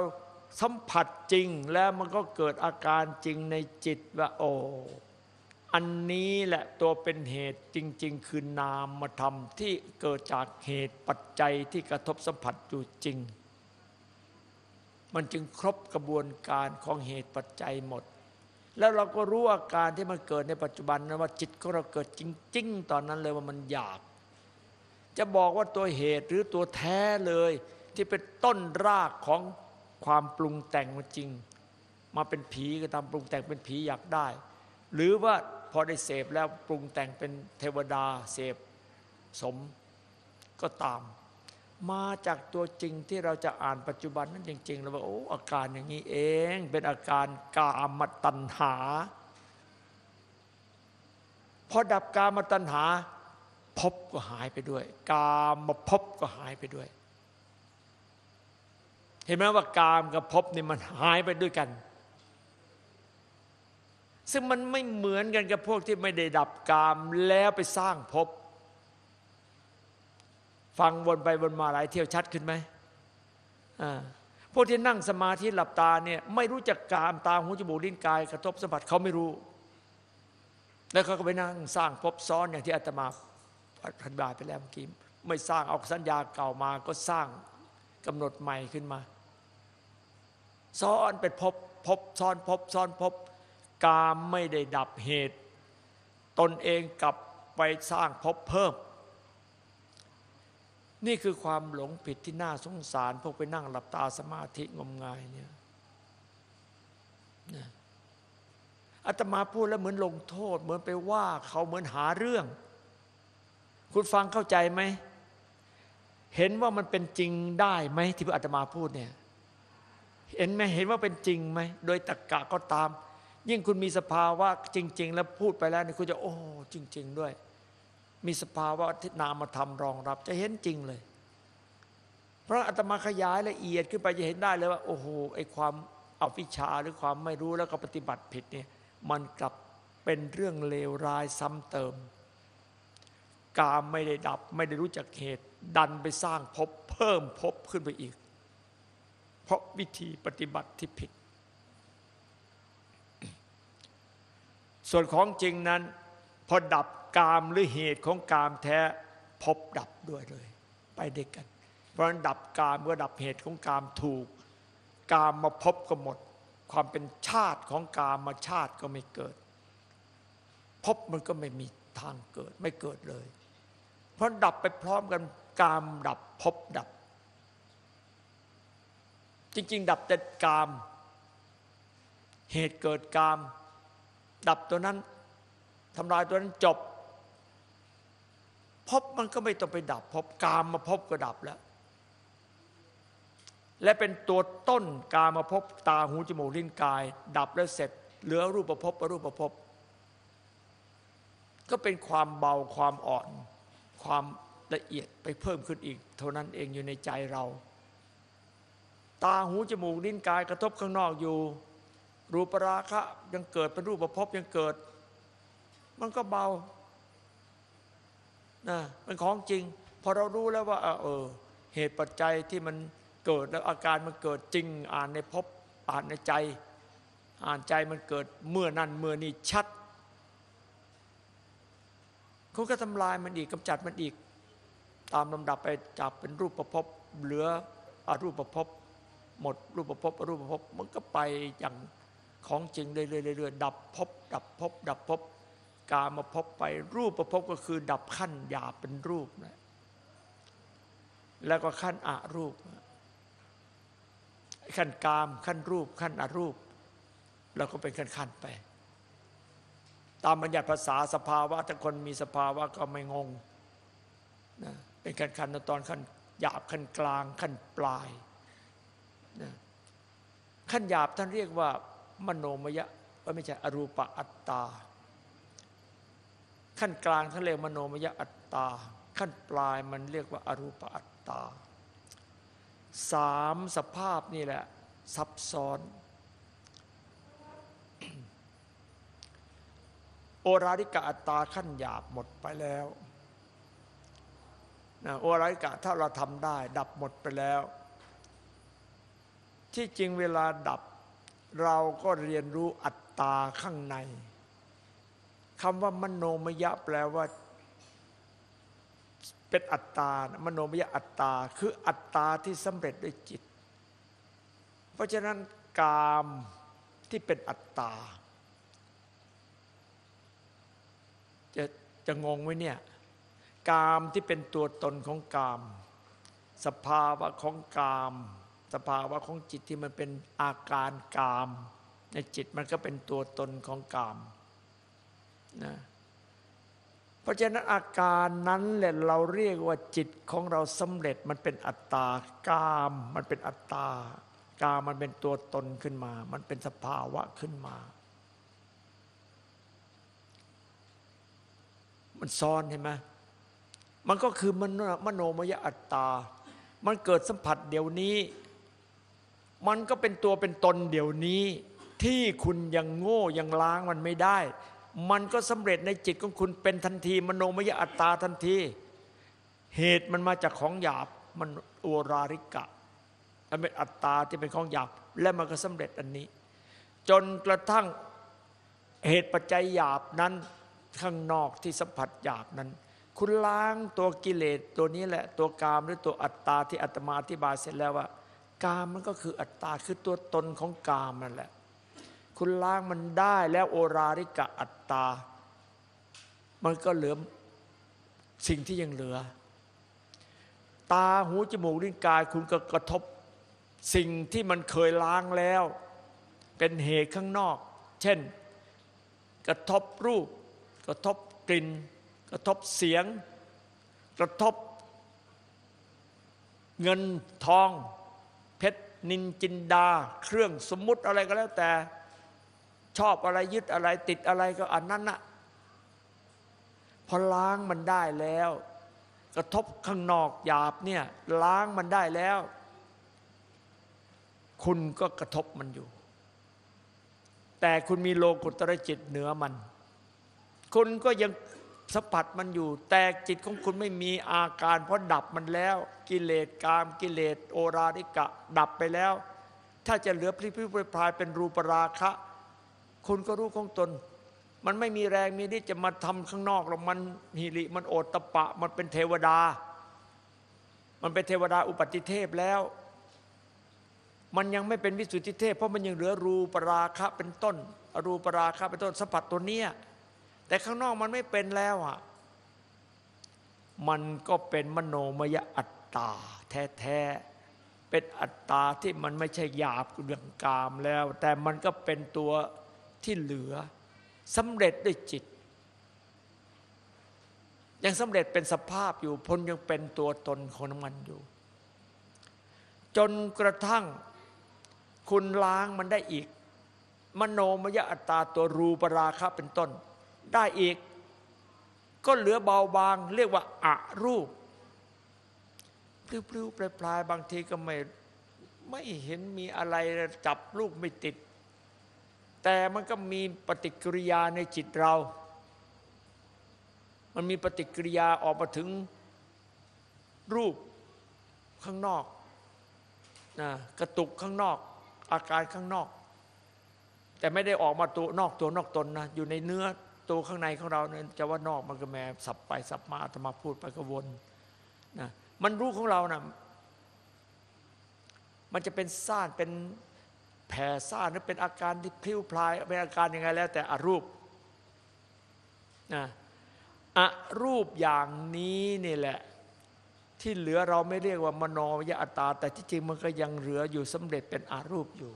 สัมผัสจริงแล้วมันก็เกิดอาการจริงในจิตว่าโอ้ อันนี้แหละตัวเป็นเหตุจริง ๆ คือนามธรรมที่เกิดจากเหตุปัจจัยที่กระทบสัมผัสอยู่จริง มันจึงครบกระบวนการของเหตุปัจจัยหมด แล้วเราก็รู้อาการที่มันเกิดในปัจจุบันนะว่าจิตของเราเกิดจริง ๆ ตอนนั้นเลยว่ามันอยาก จะบอกว่าตัวเหตุหรือตัวแท้เลยที่เป็นต้นรากของความปรุงแต่งมาจริง มาเป็นผีก็ตามปรุงแต่งเป็นผีอยากได้ หรือว่า พอได้เสพแล้วปรุงแต่งเป็นเทวดาเสพสมก็ตาม มาจากตัวจริงที่เราจะอ่านปัจจุบันนั้นจริง ๆ แล้วว่าโอ้อาการอย่างนี้เอง เป็นอาการกามตัณหา พอดับกามตัณหาภพก็หายไปด้วย กามมาภพก็หายไปด้วย เห็นไหมว่ากามกับภพนี่มันหายไปด้วยกัน ซึ่งมันไม่เหมือนกันกับพวกที่ไม่ได้ดับกามแล้วไปสร้างภพฟังวนไปวนมาหลายเที่ยวชัดขึ้นไหมพวกที่นั่งสมาธิหลับตาเนี่ยไม่รู้จักกามตาหูจมูกลิ้นกายกระทบสัมผัสเขาไม่รู้ แล้วเขาก็ไปนั่งสร้างภพซ้อนอย่างที่อาตมาอธิบายไปแล้วเมื่อกี้ไม่สร้างเอาสัญญาเก่ามาก็สร้างกำหนดใหม่ขึ้นมา ซ้อนเป็นภพภพซ้อนภพซ้อนภพ กามไม่ได้ดับเหตุ ตนเองกลับไปสร้างภพเพิ่ม นี่คือความหลงผิดที่น่าสงสาร พวกไปนั่งหลับตาสมาธิงมงายเนี่ยอาตมาพูดแล้วเหมือนลงโทษ เหมือนไปว่าเขาเหมือนหาเรื่อง คุณฟังเข้าใจไหม เห็นว่ามันเป็นจริงได้ไหมที่พระอาตมาพูดเนี่ย เห็นไหมเห็นว่าเป็นจริงไหม โดยตรกกะก็ตาม ยิ่งคุณมีสภาวะจริง ๆ แล้วพูดไปแล้วนี่คุณจะ โอ้จริง ๆ ด้วย มีสภาวะที่นามธรรมรองรับ จะเห็นจริงเลย เพราะอาตมาขยายละเอียดขึ้นไปจะเห็นได้เลยว่า โอ้โหไอความอวิชชาหรือความไม่รู้แล้วก็ปฏิบัติผิดเนี่ย มันกลับเป็นเรื่องเลวร้ายซ้ำเติม กามไม่ได้ดับ ไม่ได้รู้จักเหตุ ดันไปสร้างภพเพิ่มภพขึ้นไปอีก เพราะวิธีปฏิบัติที่ผิด ส่วนของจริงนั้น พอดับกามหรือเหตุของกามแท้พบดับด้วยเลย ไปด้วยกัน เพราะฉะนั้นดับกามเมื่อดับเหตุของกามถูก กามมาพบก็หมด ความเป็นชาติของกามมาชาติก็ไม่เกิด พบมันก็ไม่มีทางเกิดไม่เกิดเลย เพราะดับไปพร้อมกันกามดับพบดับ จริง ๆ ดับแต่กาม เหตุเกิดกาม ดับตัวนั้นทำลายตัวนั้นจบพบมันก็ไม่ต้องไปดับพบกามมาพบก็ดับแล้ว และเป็นตัวต้นกามาพบตาหูจมูกลิ้นกาย ดับแล้วเสร็จ เหลือรูปประพบอรูปประพบก็เป็นความเบาความอ่อน ความละเอียดไปเพิ่มขึ้นอีก เท่านั้นเองอยู่ในใจเรา ตาหูจมูกลิ้นกายกระทบข้างนอกอยู่ รูปราคะยังเกิดเป็นรูปประพบยังเกิด มันก็เบานะมันของจริง พอเรารู้แล้วว่าเออ เหตุปัจจัยที่มันเกิดแล้วอาการมันเกิดจริง อ่านในพบอ่านในใจ อ่านใจมันเกิดเมื่อนั้นเมื่อนี้ชัดเขาก็ทำลายมันอีกกำจัดมันอีก ตามลำดับไปจับเป็นรูปประพบเหลืออรูปประพบหมดรูปประพบอรูปประพบมันก็ไปอย่าง ของจริงเรื่อยๆดับพบ ดับพบ ดับพบกามาพบไปรูปประพบก็คือ ดับขั้นหยาบเป็นรูปนะแล้วก็ขั้นอารูป ขั้นกามขั้นรูป ขั้นอารูป แล้วก็เป็นขั้นขั้นๆไป ตามบัญญัติภาษาสภาวะถ้าคนมีสภาวะก็ไม่งงนะเป็นขั้นขั้นๆตอนขั้นหยาบขั้นกลางขั้นปลายนะขั้นหยาบท่านเรียกว่า มโนมยะเอ้ยไม่ใช่อรูปะอัตตา ขั้นกลางท่านเรียกมโนมยอัตตา ขั้นปลายมันเรียกว่าอารูปะอัตตาสามสภาพนี่แหละซับซ้อน โอราริกะอัตตาขั้นหยาบหมดไปแล้วนะโอราริกะถ้าเราทำได้ ดับหมดไปแล้ว ที่จริงเวลาดับ เราก็เรียนรู้อัตตาข้างในคำว่ามโนมยะแปลว่า เป็นอัตตามโนมยะอัตตา คืออัตตาที่สำเร็จด้วยจิต เพราะฉะนั้นกามที่เป็นอัตตา จะจะงงไหมเนี่ยกามที่เป็นตัวตนของกาม สภาวะของกาม สภาวะของจิตที่มันเป็นอาการกาม ในจิตมันก็เป็นตัวตนของกามนะเพราะฉะนั้นอาการนั้นแหละเราเรียกว่าจิตของเราสำเร็จมันเป็นอัตตากาม มันเป็นอัตตากามมันเป็นตัวตนขึ้นมา มันเป็นสภาวะขึ้นมา มันซ้อนเห็นไหมมันก็คือมโนมโนมยอัตตา มันเกิดสัมผัสเดี๋ยวนี้ มันก็เป็นตัวเป็นตนเดี๋ยวนี้ ที่คุณยังโง่ยังล้างมันไม่ได้ มันก็สำเร็จในจิตของคุณเป็นทันทีมโนมยอัตตาทันที เหตุมันมาจากของหยาบมันโอราริกะมันเป็นอัตตาที่เป็นของหยาบและมันก็สำเร็จอันนี้ จนกระทั่งเหตุปัจจัยหยาบนั้นข้างนอกที่สัมผัสหยาบนั้น คุณล้างตัวกิเลสตัวนี้แหละ ตัวกามหรือตัวอัตตาที่อาตมาอธิบายเสร็จแล้วว่า กามมันก็คืออัตตาคือตัวตนของกามนั่นแหละ คุณล้างมันได้แล้วโอราริกะอัตตา มันก็เหลือสิ่งที่ยังเหลือ ตาหูจมูกลิ้นกาย คุณก็กระทบสิ่งที่มันเคยล้างแล้ว เป็นเหตุข้างนอก เช่น กระทบรูป กระทบกลิ่น กระทบเสียง กระทบเงินทอง นินจินดา เครื่องสมมุติอะไรก็แล้วแต่ ชอบอะไรยึดอะไรติดอะไรก็อันนั้นนะพอล้างมันได้แล้ว กระทบข้างนอกหยาบเนี่ยล้างมันได้แล้ว คุณก็กระทบมันอยู่ แต่คุณมีโลกุตรจิตเหนือมัน คุณก็ยัง สัมผัสมันอยู่ แต่จิตของคุณไม่มีอาการ เพราะดับมันแล้ว กิเลสกาม กิเลสโอราริกะ ดับไปแล้ว ถ้าจะเหลือพริพิพรายเป็นรูปราคะ คุณก็รู้ของตน มันไม่มีแรงมีที่จะมาทำข้างนอกหรอกมันหิริมันโอตตะปะ มันเป็นเทวดา มันเป็นเทวดาอุปติเทพแล้ว มันยังไม่เป็นวิสุทธิเทพ เพราะมันยังเหลือรูปราคะเป็นต้น รูปราคะเป็นต้นสัมผัสตัวเนี้ย แต่ข้างนอกมันไม่เป็นแล้วอะมันก็เป็นมโนมยอัตตา แท้ๆ เป็นอัตตาที่มันไม่ใช่หยาบเรื่องกามแล้ว แต่มันก็เป็นตัวที่เหลือสำเร็จด้วยจิต ยังสำเร็จเป็นสภาพอยู่พ้นยังเป็นตัวตนของมันอยู่ จนกระทั่งคุณล้างมันได้อีก มโนมยอัตตาตัวรูปราคะเป็นต้น ได้อีก ก็เหลือเบาบาง เรียกว่าอารูปปลิ้วๆปลายๆบางทีก็ไม่ไม่เห็นมีอะไรจับลูกไม่ติด แต่มันก็มีปฏิกิริยาในจิตเรา มันมีปฏิกิริยาออกมาถึงรูปข้างนอกนะกระตุกข้างนอก อาการข้างนอก แต่ไม่ได้ออกมาตัวนอกตัวนอกตนนะอยู่ในเนื้อ ตัวข้างในของเราเนี่ยจะว่านอกมันก็แม่สับไปสับมาธรรมาพูดไปก็วนนะมันรู้ของเรานะมันจะเป็นซ่านเป็นแผ่ซ่านหรือเป็นอาการที่พลิ้วพลายเป็นอาการยังไงแล้ว แต่อรูปนะอรูปอย่างนี้นี่แหละ ที่เหลือเราไม่เรียกว่ามโนยอัตตา แต่ที่จริงมันก็ยังเหลืออยู่สำเร็จเป็นอารูปอยู่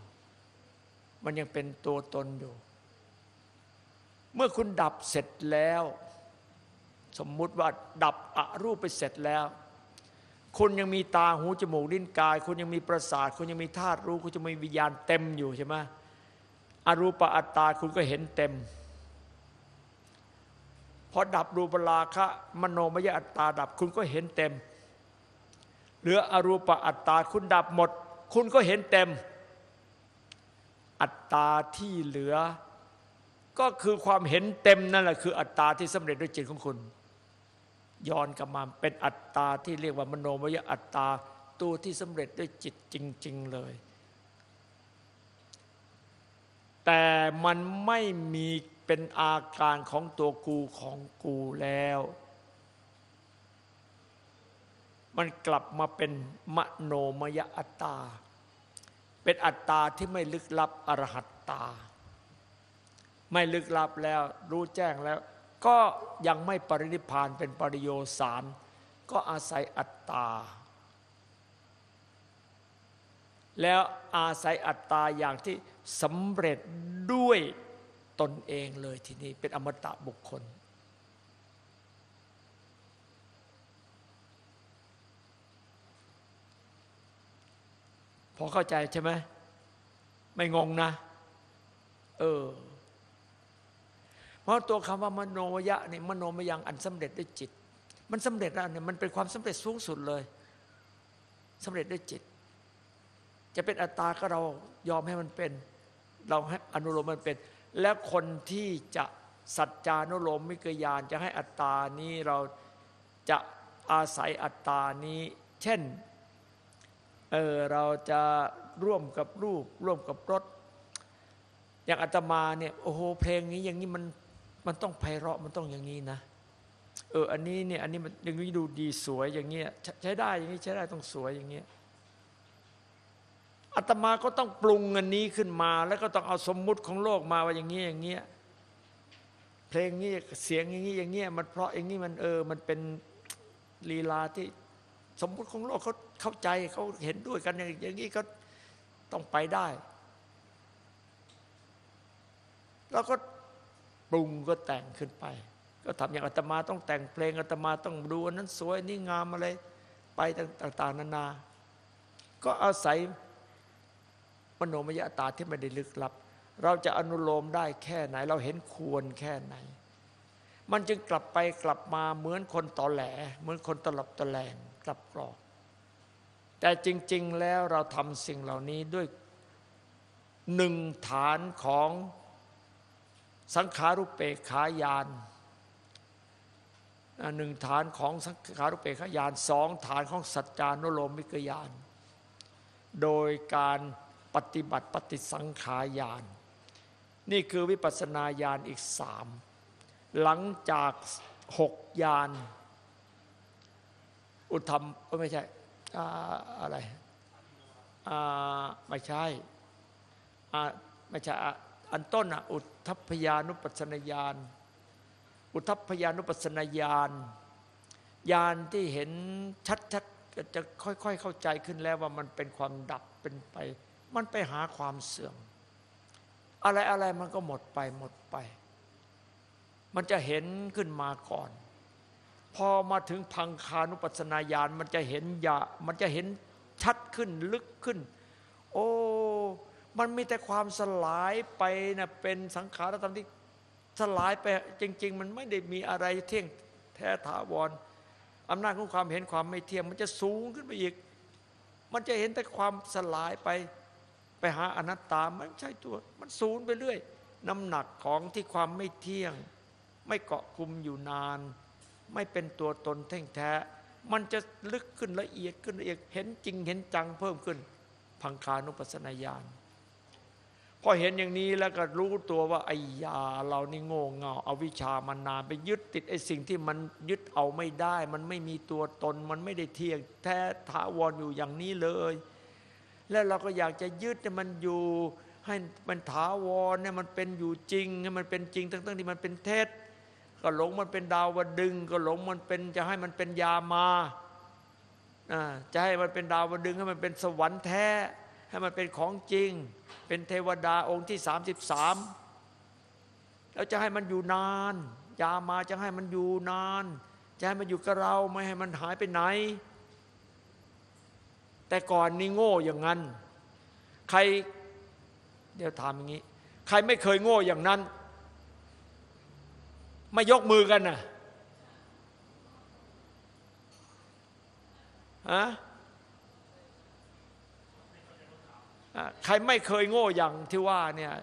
มันยังเป็นตัวตนอยู่ เมื่อคุณดับเสร็จแล้ว สมมุติว่าดับอรูปไปเสร็จแล้ว คุณยังมีตาหูจมูกลิ้นกาย คุณยังมีประสาท คุณยังมีธาตุรู้คุณจะมีวิญญาณเต็มอยู่ใช่ไหมอรูปอัตตาคุณก็เห็นเต็มพอดับรูปราคะมโนมยอัตตาดับคุณก็เห็นเต็มเหลืออรูปอัตตาคุณดับหมด คุณก็เห็นเต็ม อัตตาที่เหลือ ก็คือความเห็นเต็มนั่นแหละคืออัตตาที่สำเร็จด้วยจิตของคุณย้อนกลับมาเป็นอัตตาที่เรียกว่ามโนมยอัตตาตัวที่สำเร็จด้วยจิตจริง ๆเลย แต่มันไม่มีเป็นอาการของตัวกูของกูแล้ว มันกลับมาเป็นมโนมยอัตตา เป็นอัตตาที่ไม่ลึกลับอรหัตตา ไม่ลึกลับแล้วรู้แจ้งแล้ว ก็ยังไม่ปรินิพานเป็นปริโยสาร ก็อาศัยอัตตา แล้วอาศัยอัตตาอย่างที่สำเร็จด้วยตนเองเลยทีนี้เป็นอมตะบุคคล พอเข้าใจใช่ไหมไม่งงนะ เออ เพราะตัวคำว่ามโนยะนี่มโนมยังอันสำเร็จด้วยจิต มันสำเร็จแล้วเนี่ยมันเป็นความสำเร็จสูงสุดเลยสำเร็จด้วยจิต จะเป็นอัตตาก็เรายอมให้มันเป็น เราให้อนุโลมมันเป็น แล้วคนที่จะสัจจานุโลมมิกยานจะให้อัตตานี้เราจะอาศัยอัตตานี้ เช่นเออเราจะร่วมกับรูปร่วมกับรสอย่างอาตมาเนี่ยโอ้โหเพลงนี้อย่างนี้มัน มันต้องไพเราะมันต้องอย่างนี้นะ เออ อันนี้เนี่ย อันนี้มันอย่างนี้ดูดีสวยอย่างเงี้ยใช้ได้อย่างนี้ใช้ได้ต้องสวยอย่างเงี้ยอาตมาก็ต้องปรุงอันนี้ขึ้นมา แล้วก็ต้องเอาสมมุติของโลกมาว่าอย่างนี้อย่างเงี้ยเพลงนี้เสียงอย่างนี้อย่างเงี้ยมันเพราะอย่างนี้มันเออ มันเป็นลีลาที่สมมุติของโลกเขาเข้าใจเขาเห็นด้วยกันอย่างอย่างนี้ก็ต้องไปได้ แล้วก็ ปรุงก็แต่งขึ้นไป ก็ทำอย่างอาตมาต้องแต่งเพลงอาตมาต้องดูอันนั้นสวยนี่งามอะไรไปต่าง ๆ นานา ก็อาศัยมโนมยตาที่ไม่ได้ลึกลับ เราจะอนุโลมได้แค่ไหน เราเห็นควรแค่ไหน มันจึงกลับไปกลับมาเหมือนคนตอแหล เหมือนคนตลบตะแลงกลับกรอกแต่จริง ๆ แล้วเราทำสิ่งเหล่านี้ด้วยหนึ่งฐานของ สังขารุเปกขายานหนึ่งฐานของสังขารุเปกขายานสองฐานของสัจจานุโลมิกยาน โดยการปฏิบัติปฏิสังขายาน นี่คือวิปัสนาญาณอีกสามหลังจากหกญาณอุธรรมไม่ใช่อะไรไม่ใช่ไม่ใช่ อันต้นอะอุทัพยานุปัสนาญาณ อุทัพยานุปัสนาญาณญาณที่เห็นชัดๆจะค่อยๆเข้าใจขึ้นแล้วว่ามันเป็นความดับเป็นไป มันไปหาความเสื่อม อะไรอะไรมันก็หมดไปหมดไป มันจะเห็นขึ้นมาก่อน พอมาถึงพังคานุปัสนาญาณมันจะเห็นยามันจะเห็นชัดขึ้นลึกขึ้น โอ้ มันมีแต่ความสลายไปนะเป็นสังขารธรรมที่สลายไปจริง ๆ มันไม่ได้มีอะไรเที่ยงแท้ถาวรอำนาจของความเห็นความไม่เที่ยง มันจะสูงขึ้นไปอีก มันจะเห็นแต่ความสลายไปไปหาอนัตตามันใช่ตัวมันสูงไปเรื่อย น้ำหนักของที่ความไม่เที่ยง ไม่เกาะคุมอยู่นาน ไม่เป็นตัวตนแท่งแท้ มันจะลึกขึ้นละเอียดขึ้นละเอียดเห็นจริงเห็นจังเพิ่มขึ้น พังคานุปัสนาญาณ พอเห็นอย่างนี้แล้วก็รู้ตัวว่าไอ้ยาเรานี่โง่เงาเอาวิชามานานไปยึดติดไอ้สิ่งที่มันยึดเอาไม่ได้ มันไม่มีตัวตน มันไม่ได้เที่ยงแท้ถาวรออยู่อย่างนี้เลย แล้วเราก็อยากจะยึดมันอยู่ให้มันถาวรเนี่ยมันเป็นอยู่จริงให้มันเป็นจริง ทั้งๆที่มันเป็นเท็จก็หลงมันเป็นดาวดึง ก็หลงมันเป็นจะให้มันเป็นยามาอ่าจะให้มันเป็นดาวดึงให้มันเป็นสวรรค์แท้ ให้มันเป็นของจริง เป็นเทวดาองค์ที่ 33 แล้วจะให้มันอยู่นาน ยามาจะให้มันอยู่นาน จะให้มันอยู่กับเราไม่ให้มันหายไปไหน แต่ก่อนนี่โง่อย่างนั้น ใครเดี๋ยวถามอย่างนี้ ใครไม่เคยโง่อย่างนั้น ไม่ยกมือกันน่ะฮะอะ ใครไม่เคยโง่อย่างที่ว่าเนี่ย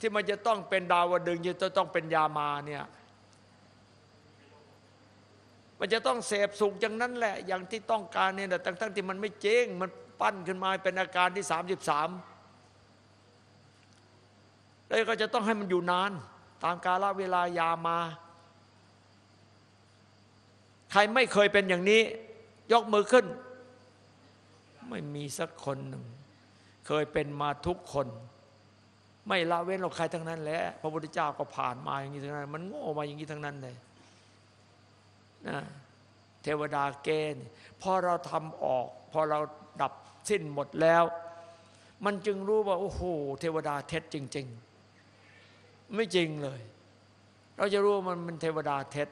ที่มันจะต้องเป็นดาวดึงจะต้องเป็นยามาเนี่ยมันจะต้องเสพสุขอย่างนั้นแหละ อย่างที่ต้องการเนี่ยแต่ทั้งๆที่มันไม่เจริงมันปั้นขึ้นมาเป็นอาการที่ 33 แล้วก็จะต้องให้มันอยู่นาน ตามกาลเวลายามา ใครไม่เคยเป็นอย่างนี้ ยกมือขึ้น ไม่มีสักคนหนึ่ง เคยเป็นมาทุกคน ไม่ละเว้นเราใครทั้งนั้นแหละพระพุทธเจ้าก็ผ่านมาอย่างนี้ทั้งนั้น มันโง่มาอย่างนี้ทั้งนั้นเลยนะเทวดาเกณฑ์พอเราทำออก พอเราดับสิ้นหมดแล้ว มันจึงรู้ว่า โอ้โหเทวดาเท็จจริง ๆ ไม่จริงเลย เราจะรู้ว่ามันเป็นเทวดาเท็จ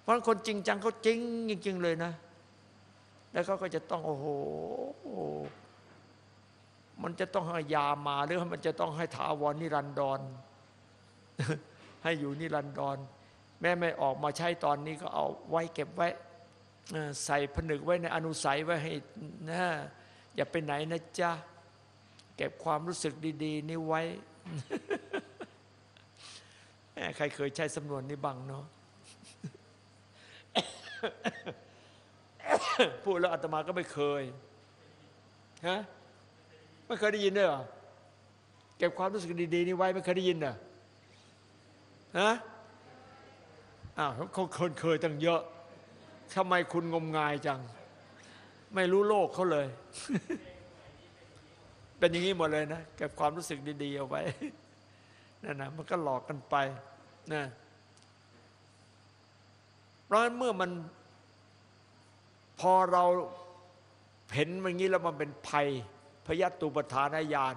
เพราะคนจริงจังเขาจริงจริงๆเลยนะ แล้วเขาก็จะต้องโอ้โห มันจะต้องให้ยามาหรือมันจะต้องให้ถาวรนิรันดร ให้อยู่นิรันดร แม่ไม่ออกมาใช้ตอนนี้ก็เอาไว้เก็บไว้ใส่ผนึกไว้ในอนุสัยไว้ให้นะอย่าไปไหนนะจ๊ะ เก็บความรู้สึกดี ๆ นี่ไว้แม่ใครเคยใช้สำนวนนี้บ้างเนาะพูดแล้วอาตมาก็ไม่เคยฮะ ไม่เคยได้ยินด้วยเหรอเก็บความรู้สึกดีๆนี่ไว้ไม่เคยได้ยินเหรอฮะอ้าวเขาคนเคยตั้งเยอะทำไมคุณงมงายจัง ไม่รู้โลกเขาเลย เป็นอย่างนี้หมดเลยนะเก็บความรู้สึกดีๆเอาไว้นั่นนะมันก็หลอกกันไปนะเพราะฉะนั้นเมื่อมันพอเราเห็นมันอย่างนี้แล้วมันเป็นภัย ยัตตุปทานญาณ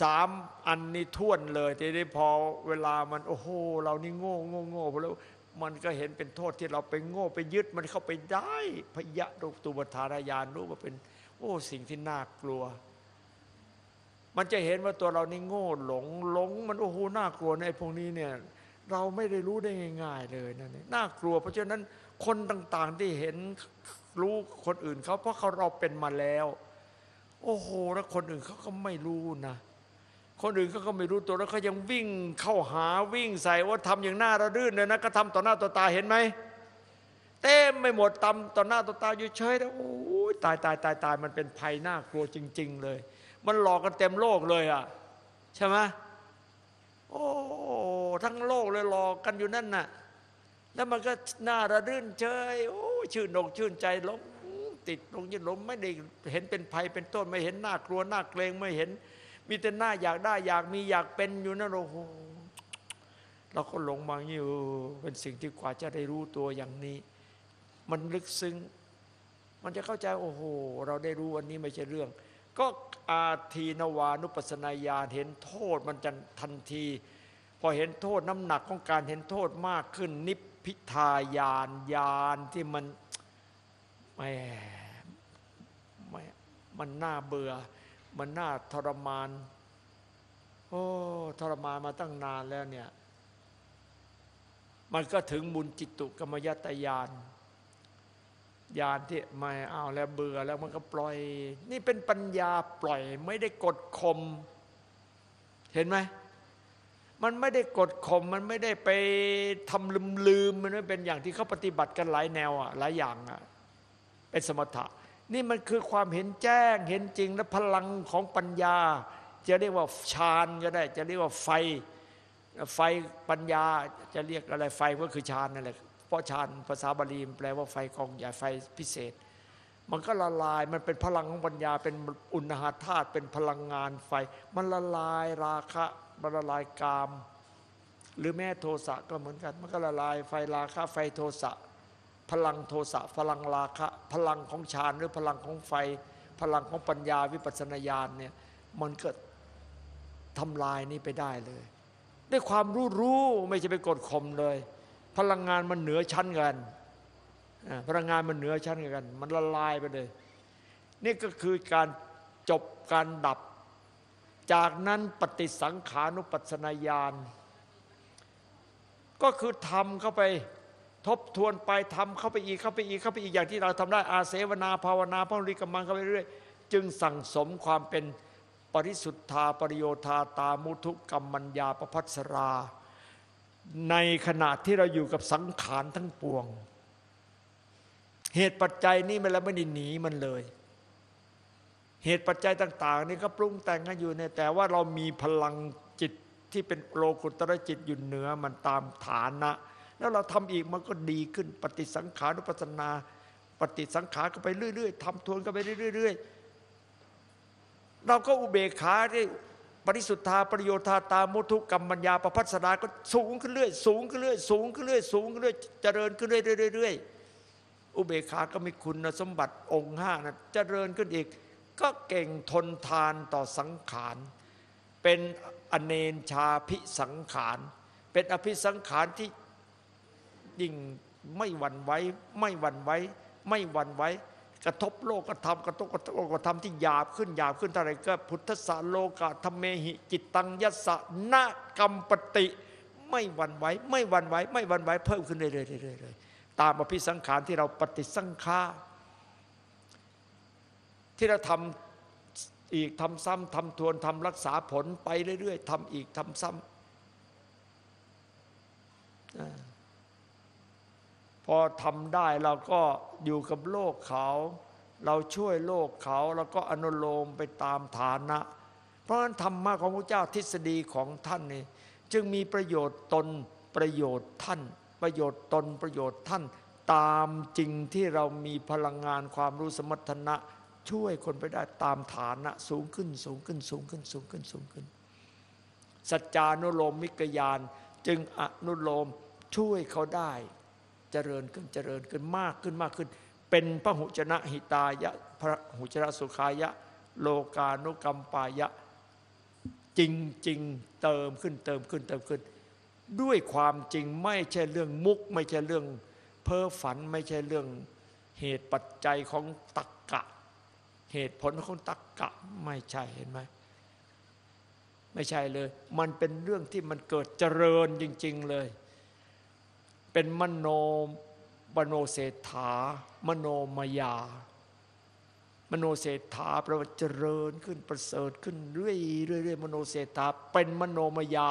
สามอันนี้ท่วนเลยทีนี้พอเวลามันโอ้โหเรานี่โง่โง่โง่พอแล้วมันก็เห็นเป็นโทษที่เราไปโง่ไปยึดมันเข้าไปได้พยะตุปทานญาณรู้ว่าเป็น โอ้สิ่งที่น่ากลัว มันจะเห็นว่าตัวเรานี่โง่หลงหลง มันโอ้โหน่ากลัวในพวกนี้เนี่ยเราไม่ได้รู้ได้ง่าย ๆ เลยนะนี่น่ากลัว เพราะฉะนั้นคนต่างๆที่เห็นรู้คนอื่นเขาเพราะเขาเราเป็นมาแล้ว โอ้โหแล้วคนอื่นเขาก็ไม่รู้นะ คนอื่นเขาก็ไม่รู้ตัวแล้วเขายังวิ่งเข้าหาวิ่งใส่ว่าทำอย่างหน้าระรื่นเลยนะก็ทำต่อหน้าต่อตาเห็นไหมเต็มไม่หมดตำต่อหน้าต่อตาอยู่เฉยแล้วโอ้ยตายตายตายตายมันเป็นภัยน่ากลัวจริง ๆ เลย มันหลอกกันเต็มโลกเลยอะใช่ไหมโอ้ทั้งโลกเลยหลอกกันอยู่นั่นน่ะแล้วมันก็หน้าระรื่นเฉยโอ้ชื่นอกชื่นใจล้ม ติดลงยินล้มไม่ได้เห็นเป็นภัยเป็นต้นไม่เห็นหน่ากลัวหน่าเกรงไม่เห็น มีแต่หน้าอยากได้อยากมีอยากเป็นอยู่นั่นโอ้โหเราก็หลงมาอย่างนี้เป็นสิ่งที่กว่าจะได้รู้ตัวอย่างนี้ มันลึกซึ้งมันจะเข้าใจโอ้โห เราได้รู้วันนี้ไม่ใช่เรื่อง ก็อาทีนวานุปัสนาญาณเห็นโทษมันจะทันที พอเห็นโทษน้ำหนักของการเห็นโทษมากขึ้นนิพพิทายานญาณที่มันไม่ไม่ มันน่าเบื่อ มันน่าทรมาน โอ้ทรมานมาตั้งนานแล้วเนี่ย มันก็ถึงบุญจิตตุกรรมยตยานญาณที่ไม่เอาแล้วเบื่อแล้วมันก็ปล่อย นี่เป็นปัญญาปล่อย ไม่ได้กดข่มเห็นไหมมันไม่ได้กดข่มมันไม่ได้ไปทำลืมลืมมันไม่เป็นอย่างที่เขาปฏิบัติกันหลายแนวอะหลายอย่างอะเป็นสมถะ นี่มันคือความเห็นแจ้งเห็นจริงและพลังของปัญญา จะเรียกว่าฌานก็ได้ จะเรียกว่าไฟ ไฟปัญญาจะเรียกอะไรไฟก็คือฌานนั่นแหละเพราะฌานภาษาบาลีแปลว่าไฟกองใหญ่ไฟพิเศษ มันก็ละลายมันเป็นพลังของปัญญา เป็นอุณหธาตุเป็นพลังงานไฟ มันละลายราคะมันละลายกาม หรือแม้โทสะก็เหมือนกัน มันก็ละลายไฟราคะไฟโทสะ พลังโทสะพลังราคะ พลังของฌานหรือพลังของไฟ พลังของปัญญาวิปัสสนาญาณเนี่ยมันก็ทำลายนี้ไปได้เลย ด้วยความรู้รู้ไม่ใช่ไปกดข่มเลย พลังงานมันเหนือชั้นกันพลังงานมันเหนือชั้นกัน มันละลายไปเลย นี่ก็คือการจบการดับ จากนั้นปฏิสังขานุปัสสนาญาณก็คือทำเข้าไป ทบทวนไปทำเข้าไปอีกเข้าไปอีกเข้าไปอีกอย่างที่เราทำได้อาเสวนาภาวนาพระริกรรมังเข้าไปเรื่อยจึงสั่งสมความเป็นปริสุทธาปริโยธาตามุทุกรรมัญญาประพัสรา ในขณะที่เราอยู่กับสังขารทั้งปวง เหตุปัจจัยนี้มันแล้วไม่ได้หนีมันเลย เหตุปัจจัยต่าง ๆ นี่ก็ปรุงแต่งกันอยู่เนี่ยแต่ว่าเรามีพลังจิตที่เป็นโลกุตรจิตอยู่เหนือมันตามฐานะ แล้วเราทำอีกมันก็ดีขึ้น ปฏิสังขารุปัสนา ปฏิสังขารก็ไปเรื่อย ๆทำทวนก็ไปเรื่อย ๆ เราก็อุเบกขาได้ปริสุทธาประโยชน์ตามุทุกรรมปัญญาประพัสนาก็สูงขึ้นเรื่อยสูงขึ้นเรื่อยสูงขึ้นเรื่อยสูงขึ้นเรื่อยเจริญขึ้นเรื่อยๆเรื่อยๆอุเบกขาก็มีคุณสมบัติองค์ห้านะเจริญขึ้นอีก ก็เก่งทนทานต่อสังขาร เป็นอเนนชาพิสังขาร เป็นอภิสังขารที่ ยิ่งไม่หวั่นไหวไม่หวั่นไหวไม่หวั่นไหวกระทบโลกธรรมกระทบกระทบโลกธรรมที่หยาบขึ้นหยาบขึ้นเท่าไรก็พุทธสาโลกะธรรมเมหิจิตตังยัสสะนกรรมปติ ไม่หวั่นไหวไม่หวั่นไหวไม่หวั่นไหวเพิ่มขึ้นเรื่อยๆๆๆตามอภิสังขารที่เราปฏิสังขาที่เราทำอีกทำซ้ำทำทวนทำรักษาผลไปเรื่อยๆทำอีกทำซ้ำอ่า พอทำได้เราก็อยู่กับโลกเขา เราช่วยโลกเขาแล้วก็อนุโลมไปตามฐานะ เพราะฉะนั้นธรรมะของพระเจ้าทฤษฎีของท่านนี่จึงมีประโยชน์ตนประโยชน์ท่าน ประโยชน์ตนประโยชน์ท่าน ตามจริงที่เรามีพลังงานความรู้สมรรถนะ ช่วยคนไปได้ตามฐานะสูงขึ้นสูงขึ้นสูงขึ้นสูงขึ้นสูงขึ้น สัจจานุโลมมิกยานจึงอนุโลมช่วยเขาได้ จริญขึ้นเจริญขึ้นมากขึ้นมากขึ้น เป็นพระหุจนะหิตายะพระหุจนะสุขายะ โลกานุกรรมปายะจริงจริงเติมขึ้นเติมขึ้นเติมขึ้น ด้วยความจริงไม่ใช่เรื่องมุก ไม่ใช่เรื่องเพ้อฝันไม่ใช่เรื่องเหตุปัจจัยของตักกะ เหตุผลของตักกะไม่ใช่เห็นไหมไม่ใช่เลย มันเป็นเรื่องที่มันเกิดเจริญจริง ๆ เลย เป็นมโนมโนเศรษฐามโนมยา มโนเศรษฐาแปลว่าเจริญขึ้นประเสริฐขึ้นเรื่อยๆเรื่อยๆมโนเศรษฐาเป็นมโนมยา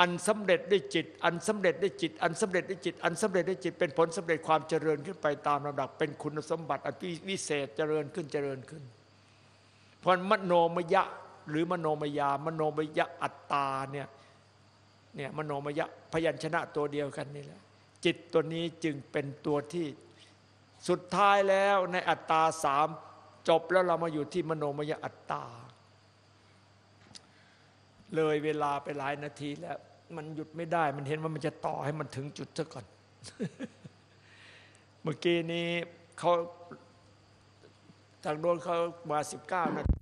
อันสำเร็จด้วยจิต อันสำเร็จด้วยจิต อันสำเร็จด้วยจิต อันสำเร็จด้วยจิต เป็นผลสำเร็จความเจริญขึ้นไปตามลำดับ เป็นคุณสมบัติอันวิเศษเจริญขึ้นเจริญขึ้นเพราะมโนมยะหรือมโนมยามโนมยะอัตตาเนี่ยเนี่ยมโนมยะพยัญชนะตัวเดียวกันนี่แหละ จิตตัวนี้จึงเป็นตัวที่สุดท้ายแล้วในอัตตาสามจบแล้วเรามาอยู่ที่มโนมยอัตตา เลยเวลาไปหลายนาทีแล้ว มันหยุดไม่ได้ มันเห็นว่ามันจะต่อให้มันถึงจุดซะก่อน เมื่อกี้นี้เขาทางโน้นเขามาสิบเก้านาที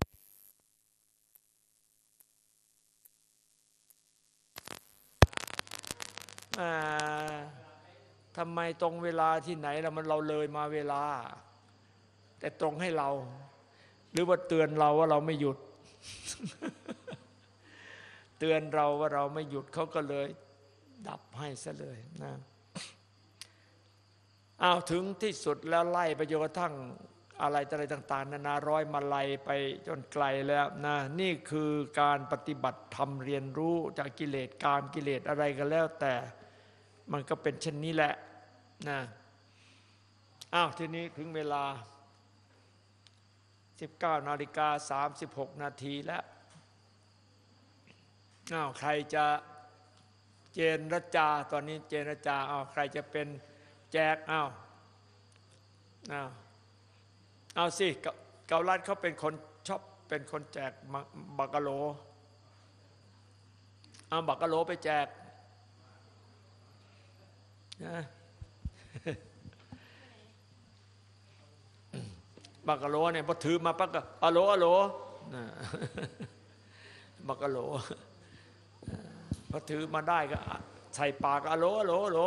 อ่า ทำไมตรงเวลาที่ไหนเรามันเราเลยมาเวลา แต่ตรงให้เรา หรือว่าเตือนเราว่าเราไม่หยุด เตือนเราว่าเราไม่หยุดเขาก็เลย ดับให้ซะเลยนะอ้าวถึงที่สุดแล้วไล่ไปจนกระทั่งอะไรอะไรต่าง ๆ นานาร้อยมาไล่ไปจนไกลแล้วนะนี่คือการปฏิบัติธรรมเรียนรู้จากกิเลสกามกิเลสอะไรก็แล้วแต่ มันก็เป็นเช่นนี้แหละนะอ้าวทีนี้ถึงเวลา 19นาฬิกา36 นาทีแล้วอ้าวใครจะเจนรจาตอนนี้เจนรจาอ้าวใครจะเป็นแจกอ้าวอ้าวเอาสิเกาลัดเขาเป็นคนชอบเป็นคนแจกบักกะโลเอาบักกะโลไปแจก นะบักกะโลเนี่ยพอถือมาปักกะอะโลอะโลบักกะโลพอถือมาได้ก็ใส่ปากอะโลอะโลอะโล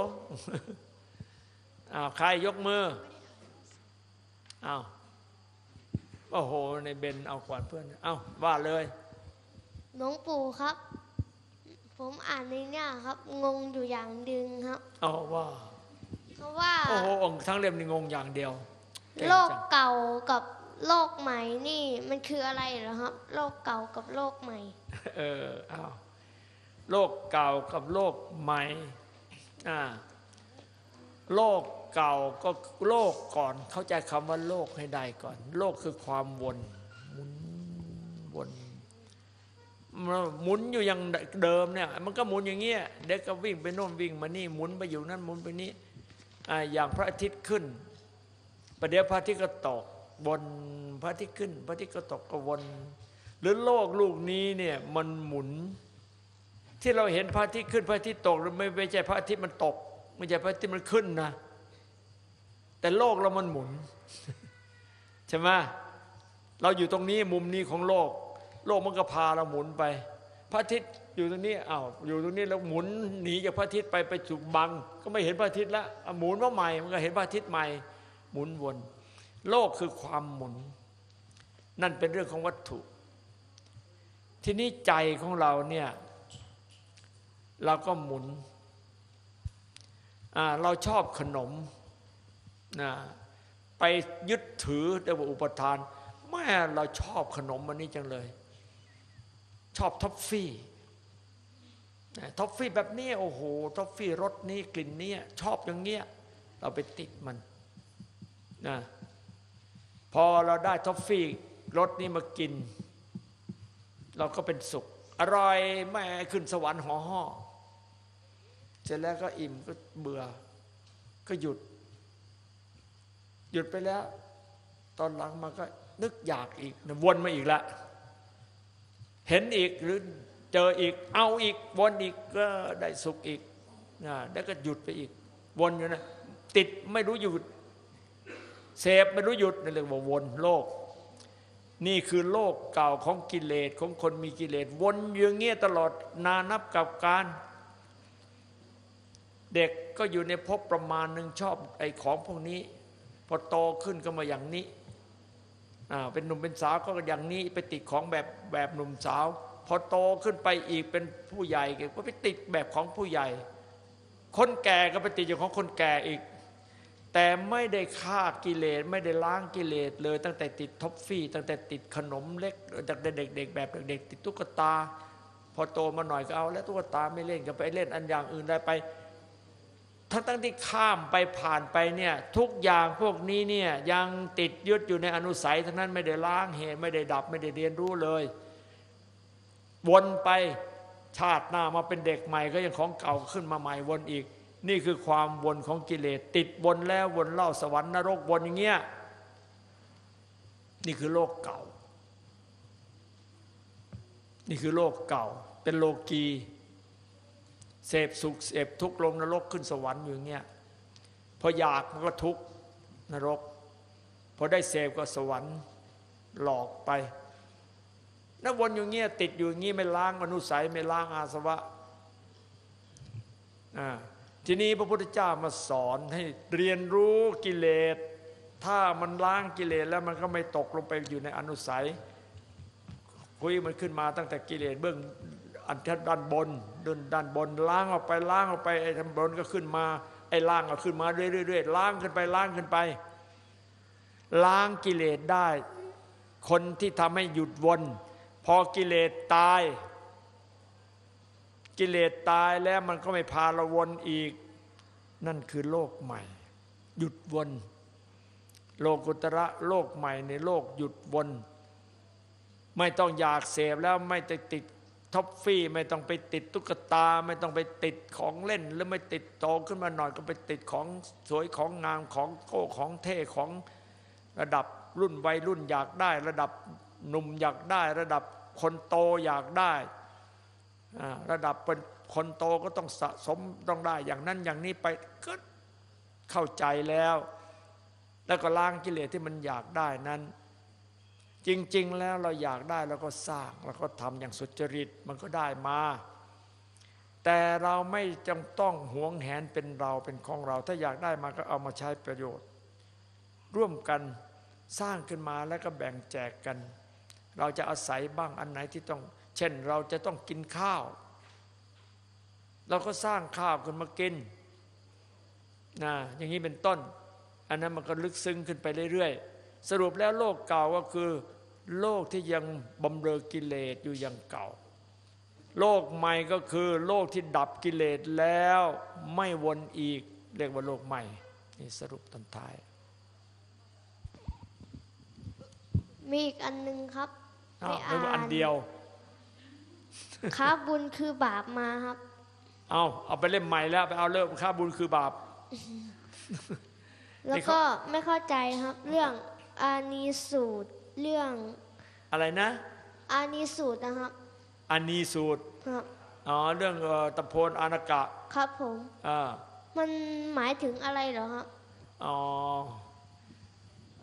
อ้าวใครยกมืออ้าวโอ้โห ในเบนเอาขวาดเพื่อน เอาว่าเลย หลวงปู่ครับ ผมอ่านในเนี่ยครับ งงอยู่อย่างดึงครับเอาว่าเพราะว่าโอ้โหองค์ทั้งเล่มนี่งงอย่างเดียวเก่งโลกจังเก่ากับโลกใหม่นี่มันคืออะไรเหรอครับ โลกเก่ากับโลกใหม่ เออเอาโลกเก่ากับโลกใหม่อ่าโลกเก่าก็โลกก่อน เข้าใจคำว่าโลกให้ได้ก่อน โลกคือความวนหมุนวนมัน หมุนอยู่อย่างเดิมเนี่ย มันก็หมุนอย่างเงี้ยเด็กก็วิ่งไปโน่นวิ่งมานี่หมุนไปอยู่นั่นหมุนไปนี้อย่างพระอาทิตย์ขึ้นประเดี๋ยวพระอาทิตย์ก็ตกวนพระอาทิตย์ขึ้น พระอาทิตย์ก็ตกก็วนหรือโลกลูกนี้เนี่ยมันหมุน ที่เราเห็นพระอาทิตย์ขึ้นพระอาทิตย์ตกไม่ไม่ใช่พระอาทิตย์มันตก ไม่ใช่พระอาทิตย์มันขึ้นนะ แต่โลกเรามันหมุนใช่ไหมเราอยู่ตรงนี้มุมนี้ของโลก โลกมันก็พาเราหมุนไป พระอาทิตย์อยู่ตรงนี้อ้าวอยู่ตรงนี้แล้วหมุนหนีจากพระอาทิตย์ไปไปจุดบัง ก็ไม่เห็นพระอาทิตย์ละหมุนมาใหม่มันก็เห็นพระอาทิตย์ใหม่ หมุนวน โลกคือความหมุน นั่นเป็นเรื่องของวัตถุ ทีนี้ใจของเราเนี่ยเราก็หมุนเราชอบขนมนะไปยึดถือแต่ว่าอุปทานแม่เราชอบขนมอันนี้จังเลย ชอบท็อฟฟี่ท็อฟฟี่แบบนี้โอ้โหท็อฟฟี่รสนี้กลิ่นนี้ชอบอย่างเงี้ยเราไปติดมันนะพอเราได้ท็อฟฟี่รสนี้มากิน เราก็เป็นสุข อร่อยแม่ขึ้นสวรรค์ห่อห่อเสร็จแล้วก็อิ่มก็เบื่อ ก็หยุด หยุดไปแล้ว ตอนหลังมาก็นึกอยากอีกวนมาอีกละ เห็นอีกหรือเจออีก เอาอีกวนอีกก็ได้สุขอีกนะแล้วก็หยุดไปอีก วนอยู่นะติดไม่รู้หยุดเสพไม่รู้หยุดนั่นเรียกว่าวนโลก นี่คือโลกเก่าของกิเลสของคนมีกิเลสวนอยู่เงี้ยตลอดนานับกับการ เด็กก็อยู่ในภพประมาณหนึ่งชอบไอ้ของพวกนี้ พอโตขึ้นก็มาอย่างนี้ เป็นหนุ่มเป็นสาวก็อย่างนี้ไปติดของแบบแบบหนุ่มสาว พอโตขึ้นไปอีกเป็นผู้ใหญ่ก็ไปติดแบบของผู้ใหญ่ คนแก่ก็ไปติดอยู่ของคนแก่อีก แต่ไม่ได้ฆ่ากิเลสไม่ได้ล้างกิเลสเลย ตั้งแต่ติดท็อฟฟี่ ตั้งแต่ติดขนมเล็กจากเด็กๆแบบเด็กๆติดตุ๊กตา พอโตมาหน่อยก็เอา แล้วตุ๊กตาไม่เล่นก็ไปเล่นอันอย่างอื่นได้ไป ทั้งทั้งที่ข้ามไปผ่านไปเนี่ยทุกอย่างพวกนี้เนี่ยยังติดยึดอยู่ในอนุสัยทั้งนั้นไม่ได้ล้างเหตุไม่ได้ดับไม่ได้เรียนรู้เลย วนไปชาติหน้ามาเป็นเด็กใหม่ก็ยังของเก่าขึ้นมาใหม่วนอีก นี่คือความวนของกิเลสติดวนแล้ววนเล่าสวรรค์นรกวนอย่างเงี้ยนี่คือโลกเก่า นี่คือโลกเก่า เป็นโลกี เสพสุขเสพทุกข์ลงนรกขึ้นสวรรค์อยู่างเงี้ยพออยากมันก็ทุกข์นรกพอได้เสพก็สวรรค์หลอกไปนักวนอยู่เงี้ยติดอยู่อย่างงี้ไม่ล้างอนุสัยไม่ล้างอาสวะทีนี้พระพุทธเจ้ามาสอนให้เรียนรู้กิเลส ถ้ามันล้างกิเลสแล้วมันก็ไม่ตกลงไปอยู่ในอนุสัยคุยมันขึ้นมาตั้งแต่กิเลสเบื้องอันด้านบน ด้านด้านบนล้างออกไปล้างออกไปไอ้ทางบนก็ขึ้นมา ไอ้ล่างก็ขึ้นมาเรื่อยๆล้างขึ้นไปล้างขึ้นไป ล้างกิเลสได้ คนที่ทำให้หยุดวน พอกิเลสตาย กิเลสตายแล้วมันก็ไม่พาเราวนอีก นั่นคือโลกใหม่ หยุดวน โลกุตระโลกใหม่ในโลกหยุดวนไม่ต้องอยากเสพแล้วไม่ติด ท็อฟฟี่ไม่ต้องไปติดตุ๊กตา ไม่ต้องไปติดของเล่น หรือไม่ติดโตขึ้นมาหน่อยก็ไปติดของสวยของงามของโก้ของเท่ของระดับรุ่นวัยรุ่นอยากได้ ระดับหนุ่มอยากได้ ระดับคนโตอยากได้ ระดับเป็นคนโตก็ต้องสะสมต้องได้ อย่างนั้นอย่างนี้ไปก็เข้าใจแล้ว แล้วก็ล้างกิเลสที่มันอยากได้นั้น จริง ๆ แล้วเราอยากได้เราก็สร้างเราก็ทำอย่างสุจริตมันก็ได้มา แต่เราไม่จำต้องหวงแหนเป็นเราเป็นของเรา ถ้าอยากได้มาก็เอามาใช้ประโยชน์ ร่วมกันสร้างขึ้นมาแล้วก็แบ่งแจกกัน เราจะอาศัยบ้างอันไหนที่ต้อง เช่นเราจะต้องกินข้าว เราก็สร้างข้าวขึ้นมากินนะอย่างนี้เป็นต้น อันนั้นมันก็ลึกซึ้งขึ้นไปเรื่อยๆ สรุปแล้วโลกเก่าก็คือ โลกที่ยังบำเรอกิเลสอยู่อย่างเก่า โลกใหม่ก็คือโลกที่ดับกิเลสแล้วไม่วนอีก เรียกว่าโลกใหม่ นี่สรุปตอนท้าย มีอีกอันหนึงครับอ้าวไปนึกว่าอันเดียว ค้าบุญคือบาปมาครับ เอาเอาไปเล่มใหม่แล้วไปเอาเริ่มค่าบุญคือบาป แล้วนี่เขาก็ไม่เข้าใจครับ เรื่องอานีสูตร เรื่องอะไรนะอานีสูตรนะครับอานีสูตรครับอ๋อเรื่องเอ่อตะโพนอานากะ ครับผมอ่ามันหมายถึงอะไรเหรอครับอ๋อ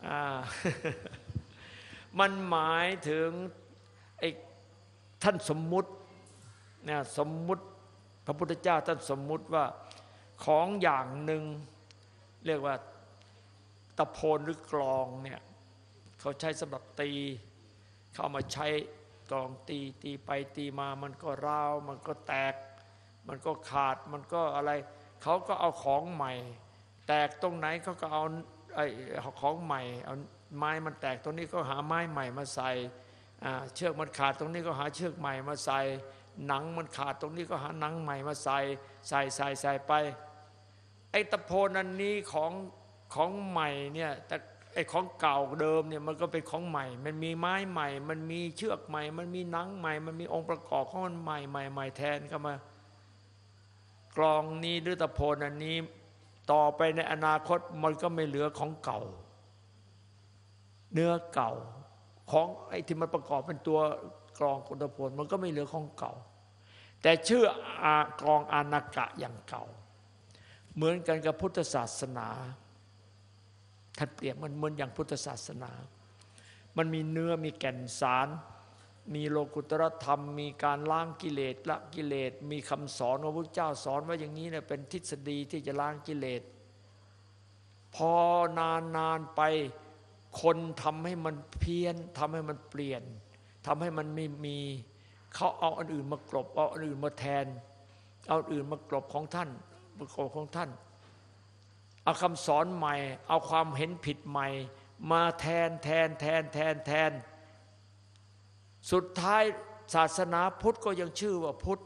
อ่ามันหมายถึงไอ้ท่านสมมุติเนี่ยสมมุติพระพุทธเจ้าท่านสมมุติว่าของอย่างหนึ่งเรียกว่าตะโพนหรือกลองเนี่ย เขาใช้สำหรับตี เขาเอามาใช้กลองตีตีไปตีมา มันก็ร้าว มันก็แตก มันก็ขาดมันก็อะไร เขาก็เอาของใหม่ แตกตรงไหนเขาก็เอาไอ้ของใหม่เอาไม้มันแตกตรงนี้ก็หาไม้ใหม่มาใส่เชือกมันขาดตรงนี้ก็หาเชือกใหม่มาใส่ หนังมันขาดตรงนี้ก็หาหนังใหม่มาใส่ใส่ใส่ใส่ไปไอ้ตะโพนอันนี้ของของใหม่เนี่ยแต่ ไอ้ของเก่าเดิมเนี่ยมันก็เป็นของใหม่ มันมีไม้ใหม่ มันมีเชือกใหม่ มันมีหนังใหม่ มันมีองค์ประกอบของมันใหม่ใหม่ใหม่แทนเข้ามากลองนี้หรือตะโพนอันนี้ต่อไปในอนาคตมันก็ไม่เหลือของเก่า เนื้อเก่าของไอ้ที่มันประกอบเป็นตัวกลองกุตะโพนมันก็ไม่เหลือของเก่า แต่ชื่ออกลองอานากะอย่างเก่า เหมือนกันกับพุทธศาสนา ท่านเปรียบมันเหมือนอย่างพุทธศาสนา มันมีเนื้อมีแก่นสาร มีโลกุตรธรรม มีการล้างกิเลสละกิเลส มีคำสอนของพระเจ้าสอนว่าอย่างนี้เนี่ยเป็นทฤษฎีที่จะล้างกิเลส พอนานนานไปคนทำให้มันเพี้ยนทำให้มันเปลี่ยนทำให้มันไม่มีเขาเอาอันอื่นมากลบเอาอันอื่นมาแทน เอาอันอื่นมากลบของท่านประกอบของท่าน เอาคำสอนใหม่ เอาความเห็นผิดใหม่ มาแทนแทนแทนแทนแทน สุดท้ายศาสนาพุทธก็ยังชื่อว่าพุทธ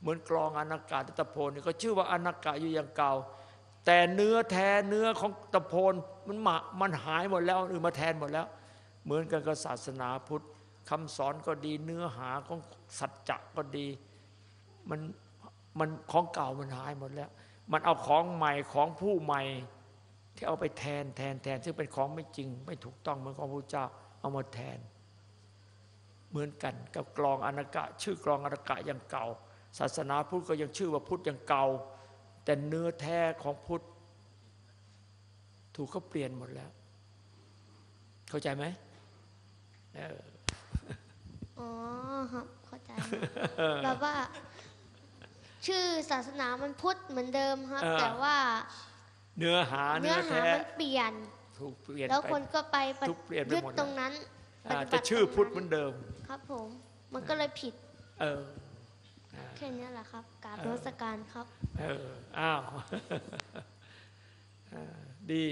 เหมือนกลองอนากาศตะโพนี่ก็ชื่อว่าอนากาอยู่อย่างเก่า แต่เนื้อแท้เนื้อของตะโพนมันหมามันหายหมดแล้วอันอื่นมาแทนหมดแล้ว เหมือนกันกับศาสนาพุทธคำสอนก็ดีเนื้อหาของสัจจะก็ดีมันมันของเก่ามันหายหมดแล้ว มันเอาของใหม่ของผู้ใหม่ ที่เอาไปแทนแทนแทน ซึ่งเป็นของไม่จริง ไม่ถูกต้องเหมือนของพระเจ้า เอามาแทน เหมือนกันกับกลองอนากะ ชื่อกลองอนากะอย่างเก่า ศาสนาพุทธก็ยังชื่อว่าพุทธอย่างเก่า แต่เนื้อแท้ของพุทธถูกเขาเปลี่ยนหมดแล้ว เข้าใจไหมเอออ๋อครับเข้าใจครับแบบว่า ชื่อศาสนามันพุทธเหมือนเดิมครับ เออ แต่ว่าเนื้อหาเนื้เนื้ออหาแท้มันเปลี่ยน ถูกเปลี่ยนแล้วไป คนก็ไปปถูกเปลี่ยนไปยึดหมดแล้วตรงนั้นอ่าปฏิบัแต่ชื่อพุทธเหมือนเดิม ครับผม มันก็เลยผิดเอออ่าแค่นี้แหละครับกราบเออนมัสการครับ เออ อ้าวอ่าดี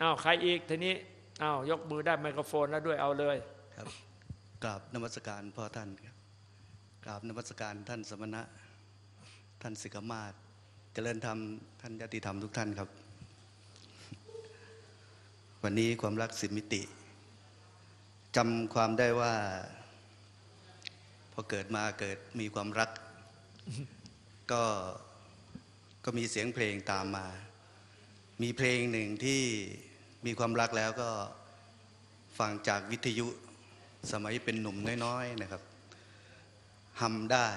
อ้าว ใครอีกทีนี้ อ้าว ยกมือได้ไมโครโฟนแล้วด้วยเอาเลย ครับกราบนมัสการพ่อท่านครับกราบนมัสการท่านสมณะ ท่านสิกมาศเจริญธรรมท่านญาติธรรมทุกท่านครับ วันนี้ความรักสิมิติจำความได้ว่า พอเกิดมาเกิดมีความรัก ก็ก็มีเสียงเพลงตามมา มีเพลงหนึ่งที่มีความรักแล้วก็ฟังจากวิทยุสมัยเป็นหนุ่มน้อยๆนะครับฮัมได้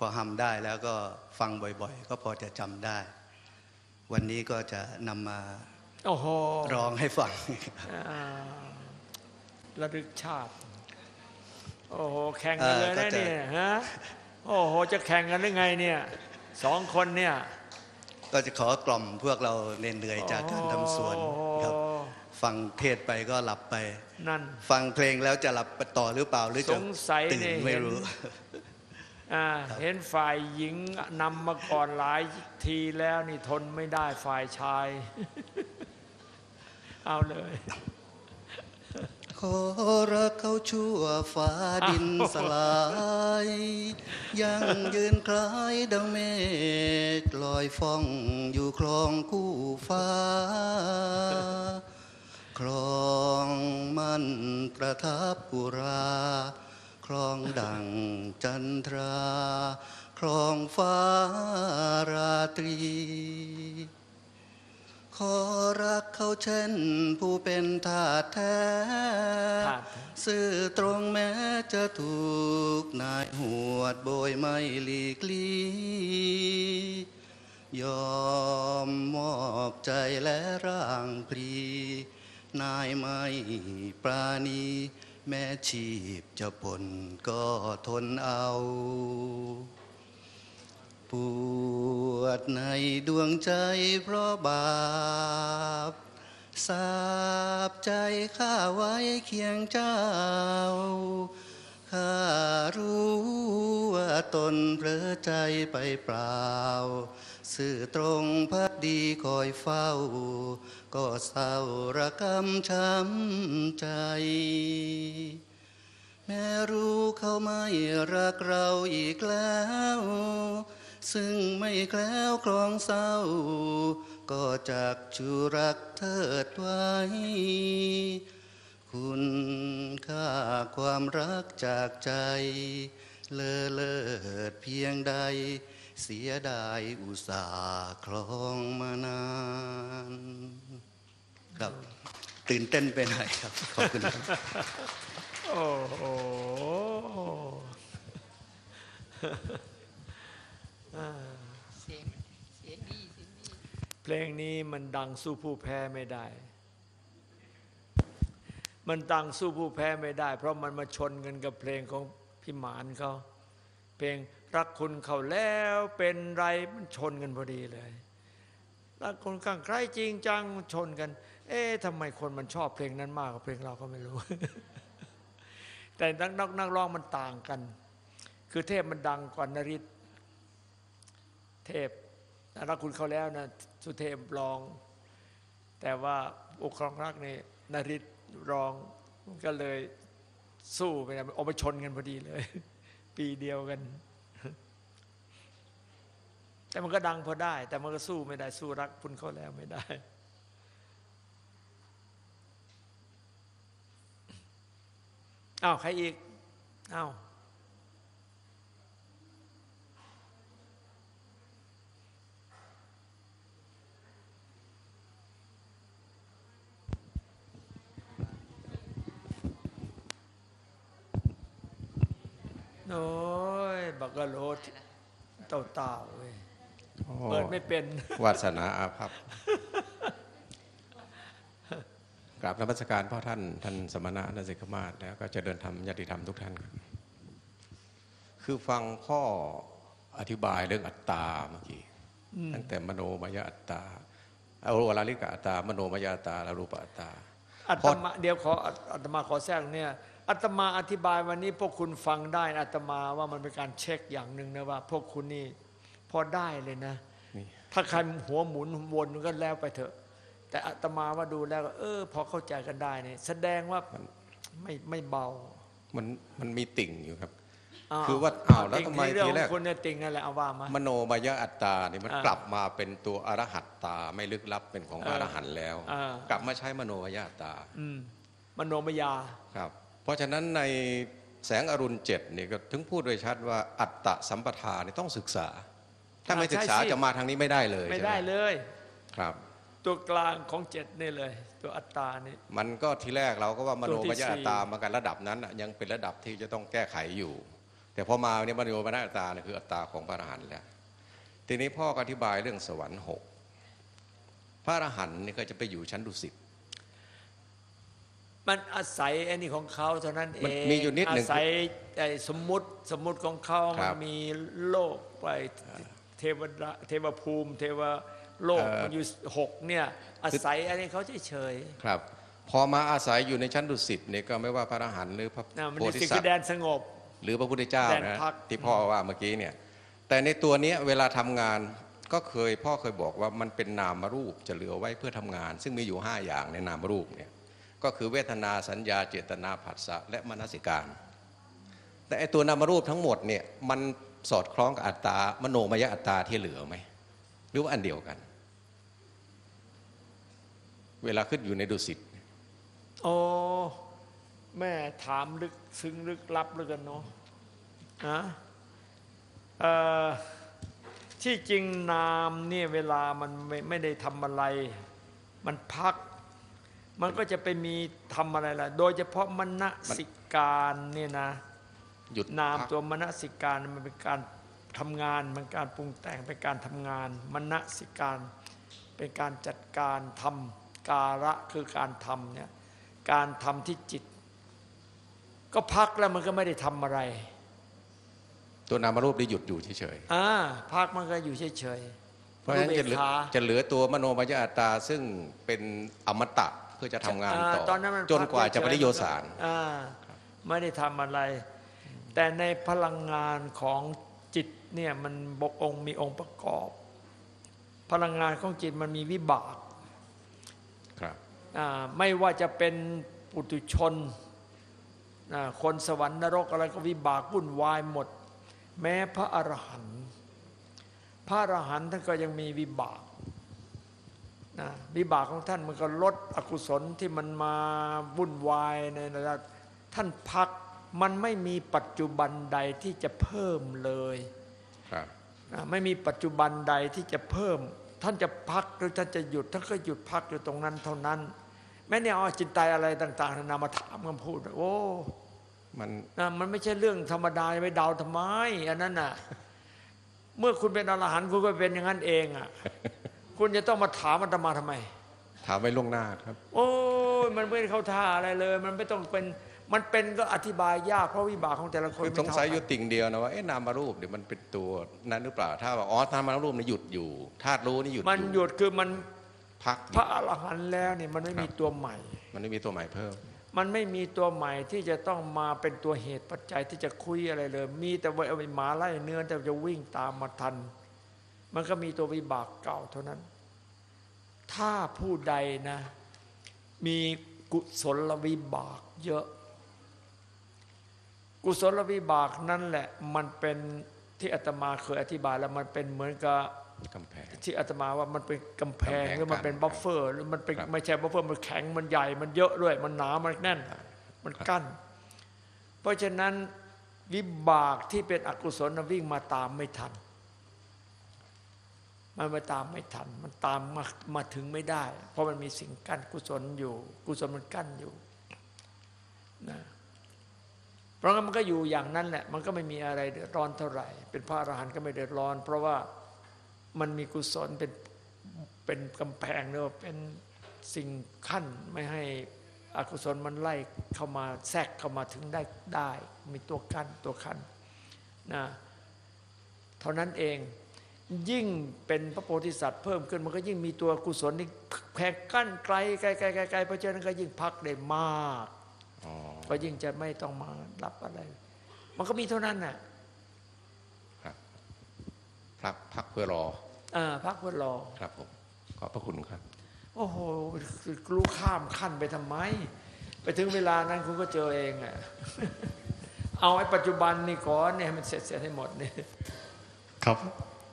พอฮัมได้แล้วก็ฟังบ่อย ๆ ก็พอจะจำได้ วันนี้ก็จะนำมาโอ้โหร้องให้ฟังอ่าระลึกชาติ โอ้โห แข่งกันเลยเออก็นะจะเนี่ยฮะโอ้โห จะแข่งกันได้ไงเนี่ยสองคนเนี่ย ก็จะขอกล่อมพวกเราเหนื่อยๆจากการทำสวนครับโอ้ฟังเทศไปก็หลับไป นั่น ฟังเพลงแล้วจะหลับต่อหรือเปล่าหรือจะสงสัยตื่นเนี่ยไม่เห็นรู้อ่า เห็นฝ่ายหญิงนำมาก่อนหลายทีแล้วนี่ทนไม่ได้ฝ่ายชาย เอาเลยขอรักเขาชั่วฟ้าดินสลาย ยังยืนคล้ายดังเมฆลอยฟ้องอยู่คลองคู่ฟ้า คลองมันประทับกุราค ลองดังจันทราคลองฟ้าราตรี ขอรักเขาเช่นผู้เป็นทาสแท้ทาสซื่อตรงแม้จะถูกนายหวดโบยไม่หลีกลียอมมอบใจและร่างพลีนายไม่ปราณี แม้ชีพจะปนก็ทนเอา ปวดในดวงใจเพราะบาปสาบใจข้าไว้เคียงเจ้า ข้ารู้ว่าตนเพลอใจไปเปล่า สื่อตรงพักดีคอยเฝ้า ก็เศร้าระกำช้ำใจ แม้รู้เขาไม่รักเราอีกแล้ว ซึ่งไม่แคล้วคลองเศร้า ก็จากชูรักเทิดไว้ คุณค่าความรักจากใจ เลอเลิศเพียงใด เสียดายอุตส่าห์คลองมานาน ครับตื่นเต้นไปหน่อยครับ ขอบคุณครับโอ้โหอ่าเสียงเสียงดีเสียงดีเพลงนี้มันดังสู้ผู้แพ้ไม่ได้ มันดังสู้ผู้แพ้ไม่ได้ เพราะมันมาชนกันกับเพลงของพี่หมานเขาเพลง รักคุณเขาแล้วเป็นไรมันชนกันพอดีเลยรักคนข้างใครจริงจังชนกัน เอ๊ะทำไมคนมันชอบเพลงนั้นมากกว่าเพลงเราก็ไม่รู้ แต่นักนักนักร้องมันต่างกัน คือเทพมันดังกว่านริศเทพรักคุณเขาแล้วนะสุเทพร้อง แต่ว่าอุครองรักนี่นริศร้องก็เลยสู้ไปนะเอาไปชนกันพอดีเลย ปีเดียวกัน แต่มันก็ดังพอได้ แต่มันก็สู้ไม่ได้สู้รักคุณเขาแล้วไม่ได้ อ้าวใครอีก อ้าวโอ้ยบักกะโลดเต่าเต่าๆเว้ย เปิดไม่เป็น วาสนาอาภัพกราบนมัสการพ่อท่าน ท่านสมณะนันสิกมาศแล้วก็เจะเดินธรรมญาติธรรมทุกท่านครับคือฟังพ่ออธิบายเรื่องอัตตาเมื่อกี้ตั้งแต่มโนมยอัตตาเอาวลาลิกะอัตตามโนมยอัตตาและรูปอัตตาอัตพอมาเดี๋ยวขออัตมาขอแทรกเนี่ยอัตมาอธิบายวันนี้พวกคุณฟังได้นะอัตมาว่ามันเป็นการเช็คอย่างหนึ่งนะว่า พวกคุณนี่ พอได้เลยนะนี่ถ้าใครหัวหมุนวนก็แล้วไปเถอะ แต่อัตมาว่าดูแล้วก็เออ พอเข้าใจกันได้เนี่ยแสดงว่าไม่ไม่เบา มันมันมีติ่งอยู่ครับาวคือว่าอ้าวแล้วติ่งทำไมเรื่องทีแรกของคุณเนี่ยติ่งนั่นแหละเอาว่ามามโนมยอัตตาเนี่ยมันอ่ากลับมาเป็นตัวอรหัตตาไม่ลึกลับเป็นของพระอรหันต์แล้วอ่ากกลับมาใช้มโนมยอัตตาอืมมโนมยาครับ เพราะฉะนั้นในแสงอรุณเจ็ดนี่ก็ถึงพูดโดยชัดว่าอัตตะสัมปทานี่ต้องศึกษา ถ้าไม่อ่าศึกษาใช่สิจะมาทางนี้ไม่ได้เลยไม่ใช่หได้เลย ครับ ตัวกลางของเจ็ดนี่เลย ตัวอัตตานี่มันก็ทีแรกเราก็ว่ามโนตัวที่มยอัตตาสี่มากันระดับนั้นน่ะยังเป็นระดับที่จะต้องแก้ไขอยู่ แต่พอมาเนี่ยมโนมยอัตตาเนี่ยคืออัตตาของพระอรหันต์แล้วทีนี้พ่อก็อธิบายเรื่องสวรรค์หกพระระอรหันต์นี่ก็จะไปอยู่ชั้นดุสิตมันอาศัยไอ้นี่ของเขาเท่านั้นเอมันงมีอยู่นิดหนึ่งอาศัยไอ้สมมุติสมมุติของเขาครัมันบมีโลกไป เทวดาเทวภูมิ เทวโลกเอ่อมันอยู่หกเนี่ยอาศัยอันนี้เขาเฉยครับ พอมาอาศัยอยู่ในชั้นดุสิตเนี่ยก็ไม่ว่าพระอรหันต์หรือพระๆนะมันโพนี่ธิสิสัคืตอว์แดนสงบ หรือพระพุทธเจ้าแดนนะพักที่พ่อว่าเมื่อกี้เนี่ยแต่ในตัวเนี้ยเวลาทำงานก็เคยพ่อเคยบอกว่ามันเป็นนามรูปจะเหลือไว้เพื่อทำงาน ซึ่งมีอยู่ 5 อย่างในนามรูปเนี่ยก็คือเวทนาสัญญาเจตนาผัสสะและมนสิการ แต่ไอตัวนามรูปทั้งหมดเนี่ยมัน สอดคล้องกับอัตตามโนมยอัตตาที่เหลือไหมหรือว่าอันเดียวกัน เวลาขึ้นอยู่ในดุสิตโอ้แม่ถามลึกซึ้งลึกลับเลือเกันเนาะนะอที่จริงนามเนี่ยเวลามันไม่ไม่ได้ทำอะไร มันพัก มันก็จะไปมีทำอะไรล่ะ โดยเฉพาะมณสิการเนี่ยนะ หยุดนามพักตัวมณสิการมันเป็นการทำงานมันการปรุงแต่งเป็นการทำงานมณสิการ เป็นการจัดการทำการะคือการทำเนี่ยการทำที่จิต ก็พักแล้วมันก็ไม่ได้ทำอะไร ตัวนามรูปได้หยุดอยู่เฉยอ่าพักมันก็อยู่เฉยๆๆเพราะฉะนั้นจะเหลือรูปเบขาจะเหลือตัวมโนมยอัตตาซึ่งเป็นอมตะเพื่อจะทำงานต่อตอนนั้นมันจนกว่าพัจะปริโยสารอ่าไม่ได้ทำอะไร แต่ในพลังงานของจิตเนี่ยมันบกองค์มีองค์ประกอบ พลังงานของจิตมันมีวิบากครับอ่าไม่ว่าจะเป็นปุถุชนอ่าคนสวรรค์นรกอะไรก็วิบากวุ่นวายหมด แม้พระอรหันต์พระอรหันต์ท่านก็ยังมีวิบากนะวิบากของท่านมันก็ลดอกุศลที่มันมาวุ่นวายในระดับท่านพัก มันไม่มีปัจจุบันใดที่จะเพิ่มเลยครับนะไม่มีปัจจุบันใดที่จะเพิ่ม ท่านจะพักหรือท่านจะหยุดท่านก็หยุดพักอยู่ตรงนั้นเท่านั้นแม้เนี่ยเอาจิตใจอะไรต่างๆนานามาถามคำพูดโอ้มันนะมันไม่ใช่เรื่องธรรมดาไปเดาทำไมอันนั้นน่ะ เมื่อคุณเป็นอรหันต์คุณก็เป็นอย่างนั้นเองอะคุณจะต้องมาถามมันมาทำไม ถามไว้ล่วงหน้าครับ โอ้ยมันไม่ได้เข้าท่าอะไรเลย มันไม่ต้องเป็น มันเป็นก็อธิบายยากเพราะวิบากของแต่ละคนคือไม่สงสัยอเท่ายู่กันติ่งเดียวนะว่าเอ๊ะนามารูปเดี๋ยวมันเป็นตัวนั้นหรือเปล่า ถ้าว่าอ๋อนามรูปนี่หยุดอยู่ธาตุรู้นี่หยุดมันหยุดคือมันพักพระอรหันต์แล้วเนี่ยมันไม่มีตัวใหม่ มันไม่มีตัวใหม่เพิ่ม มันไม่มีตัวใหม่ที่จะต้องมาเป็นตัวเหตุปัจจัยที่จะคุยอะไรเลย มีแต่ว่าเอาไปหมาไล่เนื้อแต่จะวิ่งตามมาทัน มันก็มีตัววิบากเก่าเท่านั้น ถ้าผู้ใดนะ มีกุศลวิบากเยอะ กุศลวิบากนั่นแหละมันเป็นที่อาตมาเคยอธิบายแล้วมันเป็นเหมือนกับกำแพงที่อาตมาว่ามันเป็นกำแพงกำแพงหรือมันเป็นกั้น buffer หรือมันเป็นครับไม่ใช่ buffer มันแข็งมันใหญ่มันเยอะด้วย มันหนามันแน่น มันกั้น เพราะฉะนั้นวิบากที่เป็นอกุศลน่ะวิ่งมาตามไม่ทัน มันมาตามไม่ทัน มันตามมามาถึงไม่ได้ เพราะมันมีสิ่งกั้นกุศลอยู่ กุศลมันกั้นอยู่นะ เพราะงั้นมันก็อยู่อย่างนั้นแหละมันก็ไม่มีอะไรเดือดร้อนเท่าไหร่ เป็นพระอรหันต์ก็ไม่เดือดร้อน เพราะว่ามันมีกุศลเป็นเป็นกำแพงหรือว่าเป็นสิ่งขั้นไม่ให้อกุศลมันไล่เข้ามาแทรกเข้ามาถึงได้ได้ มีตัวกั้นตัวขั้นนะเท่านั้นเองยิ่งเป็นพระโพธิสัตว์เพิ่มขึ้นมันก็ยิ่งมีตัวกุศลนี่แผ่กั้นไกลไกลไกลไกลไกลเพราะฉะนั้นก็ยิ่งพักได้มาก ก็ยิ่งจะไม่ต้องมารับอะไร มันก็มีเท่านั้นน่ะครับพักพักเพื่อรออ่าพักเพื่อรอครับผมขอบพระคุณครับ โอ้โหรู้ข้ามขั้นไปทำไม ไปถึงเวลานั้นคุณก็เจอเองอะเอาไอ้ปัจจุบันนี่ก่อนเนี่ยให้มันเสร็จเสร็จให้หมดเนี่ยครับ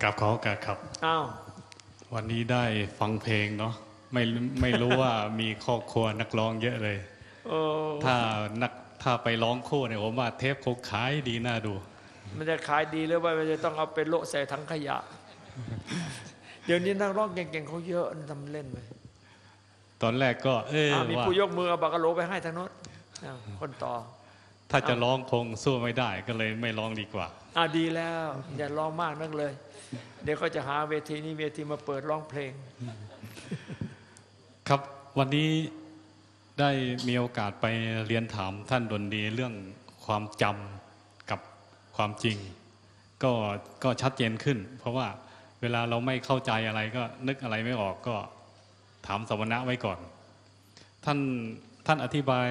กลับขอโอกาสครับอ้าววันนี้ได้ฟังเพลงเนาะไม่ไม่รู้ว่ามีครอบครัวนักร้องเยอะเลยโอ้ ถ้านักถ้าไปร้องคู่เนี่ยผมว่าเทปคงขายดีน่าดู มันจะขายดีหรือว่ามันจะต้องเอาไปโละใส่ถังขยะ เดี๋ยวนี้นักร้องเก่งๆเขาเยอะนะทำเล่นไปตอนแรกก็ เอออ่ามีว่าผู้ยกมือเอาบักกะโหลไปให้ทางโน้นอ้าวคนต่อ ถ้าจะร้องคงสู้ไม่ได้ก็เลยไม่ร้องดีกว่าอ่าดีแล้ว อย่าร้องมากนักเลย เดี๋ยวเขาจะหาเวทีนี้เวทีมาเปิดร้องเพลง ครับวันนี้ ได้มีโอกาสไปเรียนถามท่านดนดีเรื่องความจำกับความจริง ก็ก็ชัดเจนขึ้น เพราะว่าเวลาเราไม่เข้าใจอะไรก็นึกอะไรไม่ออกก็ถามสมณะไว้ก่อน ท่านท่านอธิบาย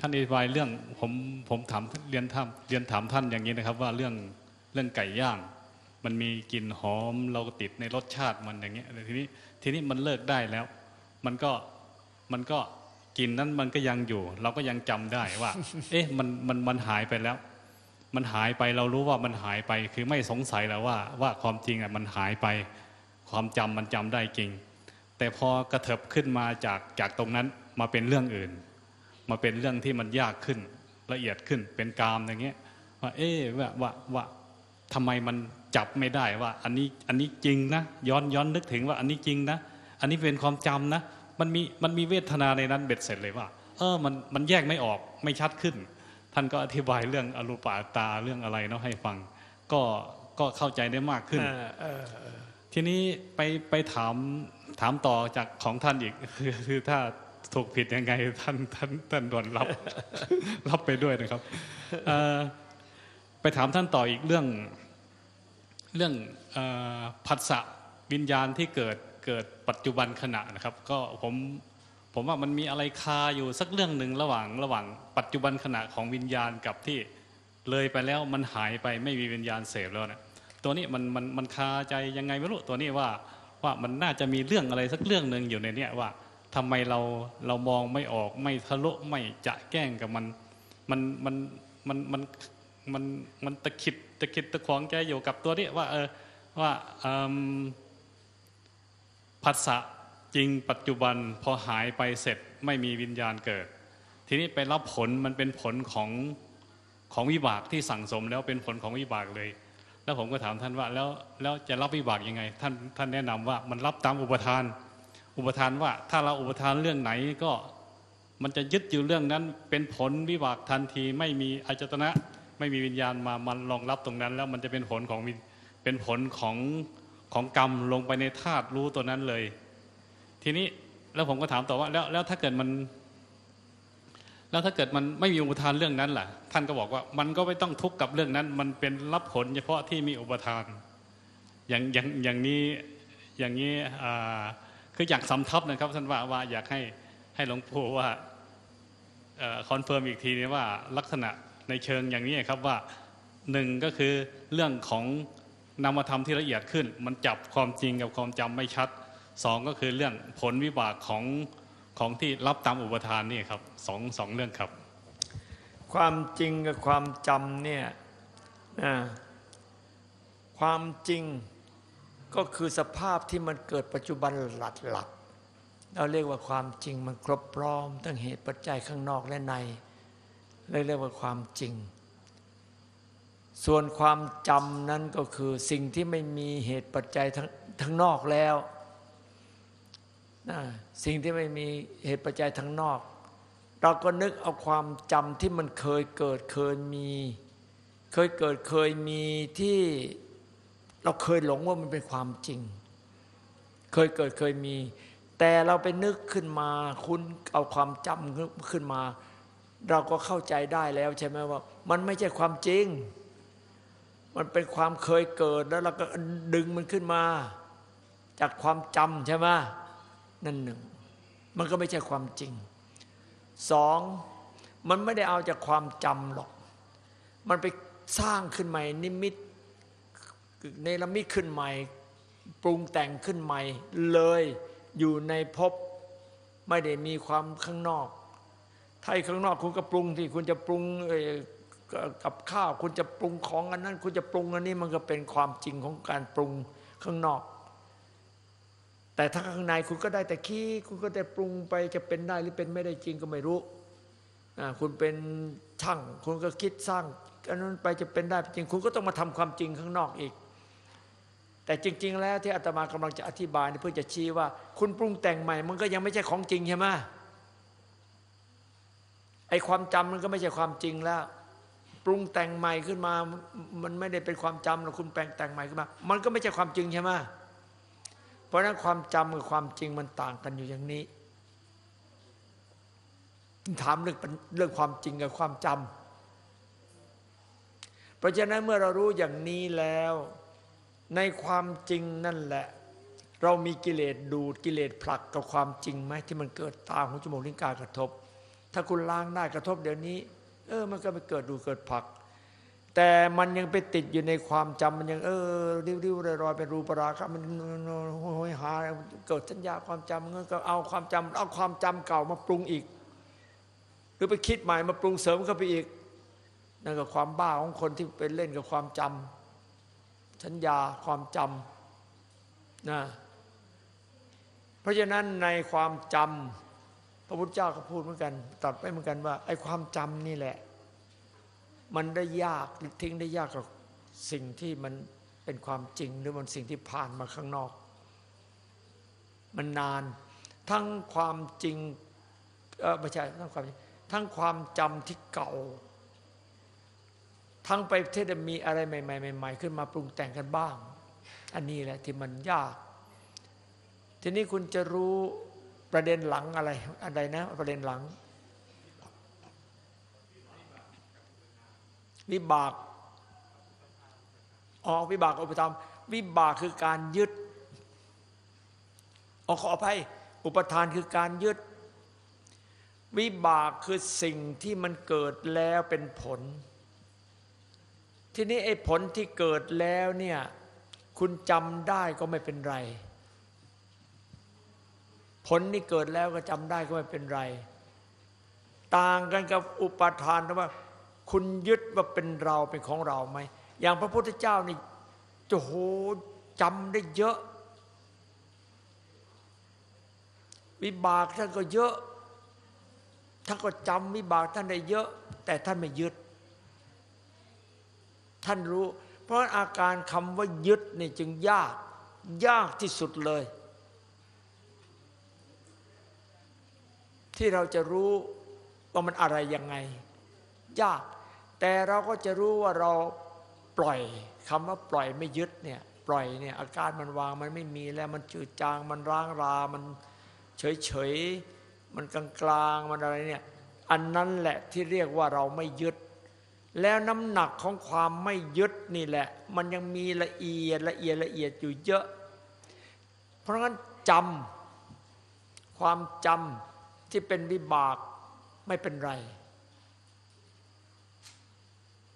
ท่านอธิบายเรื่องผมผมถามเรียนถามเรียนถามท่านอย่างนี้นะครับ ว่าเรื่องเรื่องไก่ย่าง มันมีกลิ่นหอมเราก็ติดในรสชาติมันอย่างเงี้ยทีนี้ทีนี้มันเลิกได้แล้ว มันก็มันก็ กลิ่นนั้นมันก็ยังอยู่ เราก็ยังจำได้ว่า เอ๊ะมันมันมันหายไปแล้ว มันหายไปเรารู้ว่ามันหายไป คือไม่สงสัยแล้วว่า ว่าความจริงอะมันหายไป ความจำมันจำได้จริง แต่พอกระเถิบขึ้นมาจากจากตรงนั้นมาเป็นเรื่องอื่น มาเป็นเรื่องที่มันยากขึ้น ละเอียดขึ้นเป็นกามอย่างเงี้ยว่าเอ๊ะว่าว่าว่าทำไมมันจับไม่ได้ว่า อันนี้อันนี้จริงนะย้อนย้อนนึกถึงว่าอันนี้จริงนะ อันนี้เป็นความจำนะ มันมีมันมีเวทนาในนั้นเบ็ดเสร็จเลยว่า เออมันมันแยกไม่ออกไม่ชัดขึ้น ท่านก็อธิบายเรื่องอรูปาตาเรื่องอะไรเนาะให้ฟัง ก็ก็เข้าใจได้มากขึ้นเออเออเออทีนี้ไปไปถามถามต่อจากของท่านอีกคือคือถ้าถูกผิดยังไงท่านท่านท่านด่วนรับรับไปด้วยนะครับเอ่อไปถามท่านต่ออีกเรื่องเรื่องเอ่อผัสสะวิญญาณที่เกิด เกิดปัจจุบันขณะนะครับ ก็ผมผมว่ามันมีอะไรคาอยู่สักเรื่องหนึ่งระหว่างระหว่าง ปัจจุบันขณะของวิญญาณกับที่เลยไปแล้วมันหายไปไม่มีวิญญาณเสพแล้วเนี่ยตัวนี้มันมันมันคาใจยังไงไม่รู้ตัวนี้ว่าว่ามันน่าจะมีเรื่องอะไรสักเรื่องหนึ่งอยู่ในเนี้ยว่าทำไมเราเรามองไม่ออกไม่ทะลุไม่จะแกล้งกับมันมันมันมันมันมันมันตะขิดตะขิดตะขวางใจอยู่กับตัวนี้ว่าเออว่าเอิ่ม ผัสสะจริงปัจจุบันพอหายไปเสร็จไม่มีวิญญาณเกิด ทีนี้ไปรับผลมันเป็นผลของของวิบากที่สั่งสมแล้วเป็นผลของวิบากเลย แล้วผมก็ถามท่านว่าแล้วแล้วจะรับวิบากยังไง ท่านท่านแนะนำว่ามันรับตามอุปทาน อุปทานว่าถ้าเราอุปทานเรื่องไหนก็มันจะยึดอยู่เรื่องนั้นเป็นผลวิบากทันทีไม่มีอายตนะไม่มีวิญญาณมามันรองรับตรงนั้น แล้วมันจะเป็นผลของเป็นผลของ ของกรรมลงไปในธาตุรู้ตัวนั้นเลย ทีนี้แล้วผมก็ถามต่อว่าแล้วแล้วถ้าเกิดมัน แล้วถ้าเกิดมันไม่มีอุปทานเรื่องนั้นล่ะ ท่านก็บอกว่ามันก็ไม่ต้องทุกข์กับเรื่องนั้น มันเป็นรับผลเฉพาะที่มีอุปทาน อย่างอย่างอย่างนี้อย่างนี้คืออยากสำทับนะครับท่านว่าว่าอยากให้ให้หลวงปู่ว่า confirm อีกทีนี้ว่าลักษณะในเชิงอย่างนี้ครับว่าหนึ่งก็คือเรื่องของ นามธรรมที่ละเอียดขึ้น มันจับความจริงกับความจำไม่ชัดสองก็คือเรื่องผลวิบากของของที่รับตามอุปทานนี่ครับสองสองเรื่องครับ ความจริงกับความจำเนี่ยนะความจริงก็คือสภาพที่มันเกิดปัจจุบันหลัดหลักเราเรียกว่าความจริงมันครบพร้อม ทั้งเหตุปัจจัยข้างนอกและในเรียกว่าความจริง ส่วนความจำนั้นก็คือสิ่งที่ไม่มีเหตุปัจจัยทั้งทั้งนอกแล้วนะสิ่งที่ไม่มีเหตุปัจจัยทั้งนอก เราก็นึกเอาความจำที่มันเคยเกิดเคยมี เคยเกิดเคยมีที่เราเคยหลงว่ามันเป็นความจริง เคยเกิดเคยมี แต่เราไปนึกขึ้นมาคุ้นเอาความจำขึ้นมา เราก็เข้าใจได้แล้วใช่ไหมว่า มันไม่ใช่ความจริง มันเป็นความเคยเกิดแล้วเราก็ดึงมันขึ้นมา จากความจำใช่ไหมนั่นหนึ่ง มันก็ไม่ใช่ความจริงสองมันไม่ได้เอาจากความจำหรอก มันไปสร้างขึ้นใหม่ นิมิตเนรมิตขึ้นใหม่ ปรุงแต่งขึ้นใหม่ เลยอยู่ในภพไม่ได้มีความข้างนอก ถ้าข้างนอกคุณก็ปรุงที่คุณจะปรุง กับข้าวคุณจะปรุงของอันนั้น คุณจะปรุงอันนี้มันก็เป็นความจริงของการปรุงข้างนอก แต่ถ้าข้างในคุณก็ได้แต่คิดคุณก็ได้ปรุงไปจะเป็นได้หรือเป็นไม่ได้จริงก็ไม่รู้คุณเป็นช่าง คุณก็คิดสร้างอันนั้นไปจะเป็นได้จริง คุณก็ต้องมาทำความจริงข้างนอกอีก แต่จริง ๆ แล้วที่อาตมากำลังจะอธิบายเพื่อจะชี้ว่า คุณปรุงแต่งใหม่ มันก็ยังไม่ใช่ของจริงใช่ไหมไอ้ความจำมันก็ไม่ใช่ความจริงแล้ว รุงแต่งใหม่ขึ้นมา มันไม่ได้เป็นความจำหรอกคุณแปลงแต่งใหม่ขึ้นมา มันก็ไม่ใช่ความจริงใช่ไหมเพราะนั้นความจำกับความจริงมันต่างกันอยู่อย่างนี้ ถามเรื่องเรื่องความจริงกับความจำเพราะฉะนั้นเมื่อเรารู้อย่างนี้แล้ว ในความจริงนั่นแหละ เรามีกิเลสดูดกิเลสผลักกับความจริงไหมที่มันเกิดตาหูจมูกลิ้นกายกระทบ ถ้าคุณล้างหน้ากระทบเดี๋ยวนี้ เออ มันก็ไปเกิดดูเกิดผลัก แต่มันยังไปติดอยู่ในความจำมันยัง เออริ้วๆรอยๆเป็นรูปราครับมันโหยหาเกิดสัญญาความจำมันก็เอาความจำเอาความจำเก่ามาปรุงอีก หรือไปคิดใหม่มาปรุงเสริมเข้าไปอีกนั่นก็ความบ้าของคนที่ไปเล่นกับความจำสัญญาความจำนะเพราะฉะนั้นในความจำ พระพุทธเจ้าก็พูดเหมือนกันตรัสไปเหมือนกันว่าไอ้ความจำนี่แหละ มันได้ยากทิ้งได้ยากกับสิ่งที่มันเป็นความจริงหรือมันสิ่งที่ผ่านมาข้างนอก มันนาน ทั้งความจริงเออไม่ใช่ทั้งความทั้งความจำที่เก่า ทั้งไปเทศมีอะไรใหม่ๆใหม่ๆขึ้นมาปรุงแต่งกันบ้าง อันนี้แหละที่มันยาก ทีนี้คุณจะรู้ ประเด็นหลังอะไรอะไรนะ ประเด็นหลัง วิบากอ๋อวิบากอุปธรรม วิบากคือการยึดออขออภัยอุปทานคือการยึด วิบากคือสิ่งที่มันเกิดแล้วเป็นผล ทีนี้ไอ้ผลที่เกิดแล้วเนี่ย คุณจำได้ก็ไม่เป็นไร ผลนี่เกิดแล้วก็จำได้ก็ไม่เป็นไร ต่างกันกับอุปทานว่า คุณยึดว่าเป็นเราเป็นของเราไหมอย่างพระพุทธเจ้านี่จะโหจำได้เยอะ วิบากท่านก็เยอะท่านก็จำวิบากท่านได้เยอะ แต่ท่านไม่ยึด ท่านรู้ เพราะอาการคำว่ายึดนี่จึงยาก ยากที่สุดเลย ที่เราจะรู้ว่ามันอะไรยังไง ยาก แต่เราก็จะรู้ว่าเราปล่อยคำว่าปล่อยไม่ยึดเนี่ยปล่อยเนี่ยอาการมันวางมันไม่มีแล้วมันจืดจางมันร้างรา มันเฉยเฉยมันกลางกลางมันอะไรเนี่ยอันนั้นแหละที่เรียกว่าเราไม่ยึด แล้วน้ำหนักของความไม่ยึดนี่แหละ มันยังมีละเอียดละเอียดละเอียดอยู่เยอะ เพราะงั้นจำความจำ ที่เป็นวิบากไม่เป็นไร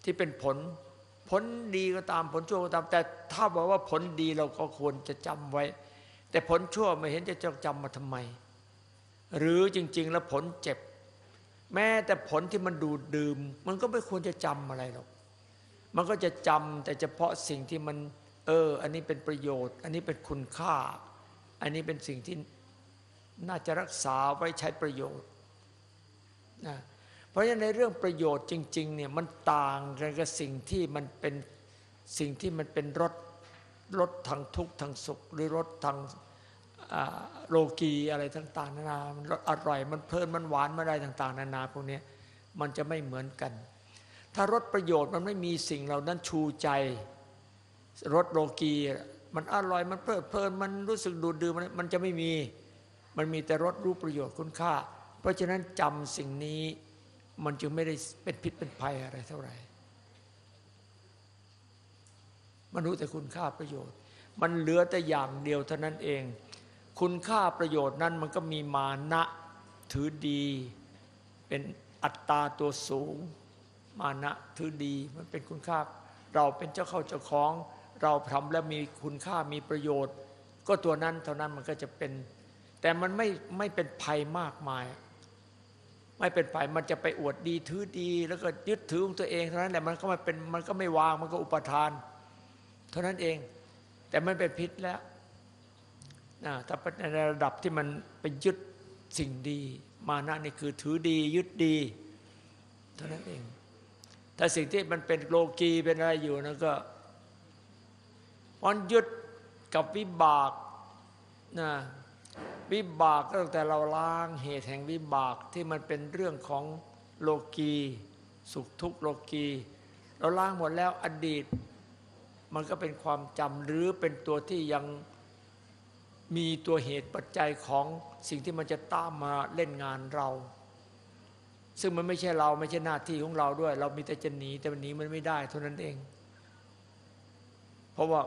ที่เป็นผล ผลดีก็ตามผลชั่วก็ตาม แต่ถ้าบอกว่าผลดีเราก็ควรจะจำไว้ แต่ผลชั่วไม่เห็นจะจำมาทำไม หรือจริง ๆ แล้วผลเจ็บ แม้แต่ผลที่มันดูดดื่ม มันก็ไม่ควรจะจำอะไรหรอก มันก็จะจำแต่เฉพาะสิ่งที่มัน เออ อันนี้เป็นประโยชน์ อันนี้เป็นคุณค่า อันนี้เป็นสิ่งที่ น่าจะรักษาไว้ใช้ประโยชน์นะเพราะฉะนั้นในเรื่องประโยชน์จริงๆเนี่ยมันต่างกันกับสิ่งที่มันเป็นสิ่งที่มันเป็นรสรสทางทุกข์ทางสุข หรือรสทางโลกีอะไรต่างๆนานามันรสอร่อยมันเพลินมันหวานมันอะไรต่างๆนานาพวกนี้มันจะไม่เหมือนกัน ถ้ารสประโยชน์มันไม่มีสิ่งเหล่านั้นชูใจรสโลกีมันอร่อยมันเพลิดเพลินมันรู้สึกดูดดื่มมันจะไม่มี มันมีแต่รสรู้ประโยชน์คุณค่า เพราะฉะนั้นจำสิ่งนี้มันจึงไม่ได้เป็นพิษเป็นภัยอะไรเท่าไหร่ มันรู้แต่คุณค่าประโยชน์ มันเหลือแต่อย่างเดียวเท่านั้นเอง คุณค่าประโยชน์นั้นมันก็มีมานะถือดี เป็นอัตตาตัวสูง มานะถือดีมันเป็นคุณค่า เราเป็นเจ้าเข้าเจ้าของ เราทำแล้วมีคุณค่ามีประโยชน์ ก็ตัวนั้นเท่านั้นมันก็จะเป็น แต่มันไม่ไม่เป็นภัยมากมาย ไม่เป็นภัยมันจะไปอวดดีถือดี แล้วก็ยึดถือของตัวเองเท่านั้นแหละมันก็ม่เป็นมันก็ไม่วางมันก็อุปทาน เท่านั้นเอง แต่มันเป็นพิษแล้วนะถ้าในระดับที่มันไปยึดสิ่งดี มานะนี่คือถือดี ยึดดี เท่านั้นเอง ถ้าสิ่งที่มันเป็นโลกีเป็นอะไรอยู่นั่นก็มันยึดกับวิบากนะ วิบากตั้งแต่เราล้างเหตุแห่งวิบากที่มันเป็นเรื่องของโลกีสุขทุกโลกีเราล้างหมดแล้วอดีต มันก็เป็นความจำหรือเป็นตัวที่ยังมีตัวเหตุปัจจัยของสิ่งที่มันจะตามมาเล่นงานเรา ซึ่งมันไม่ใช่เราไม่ใช่หน้าที่ของเราด้วย เรามีแต่จะหนีแต่หนีมันไม่ได้เท่านั้นเอง เพราะว่า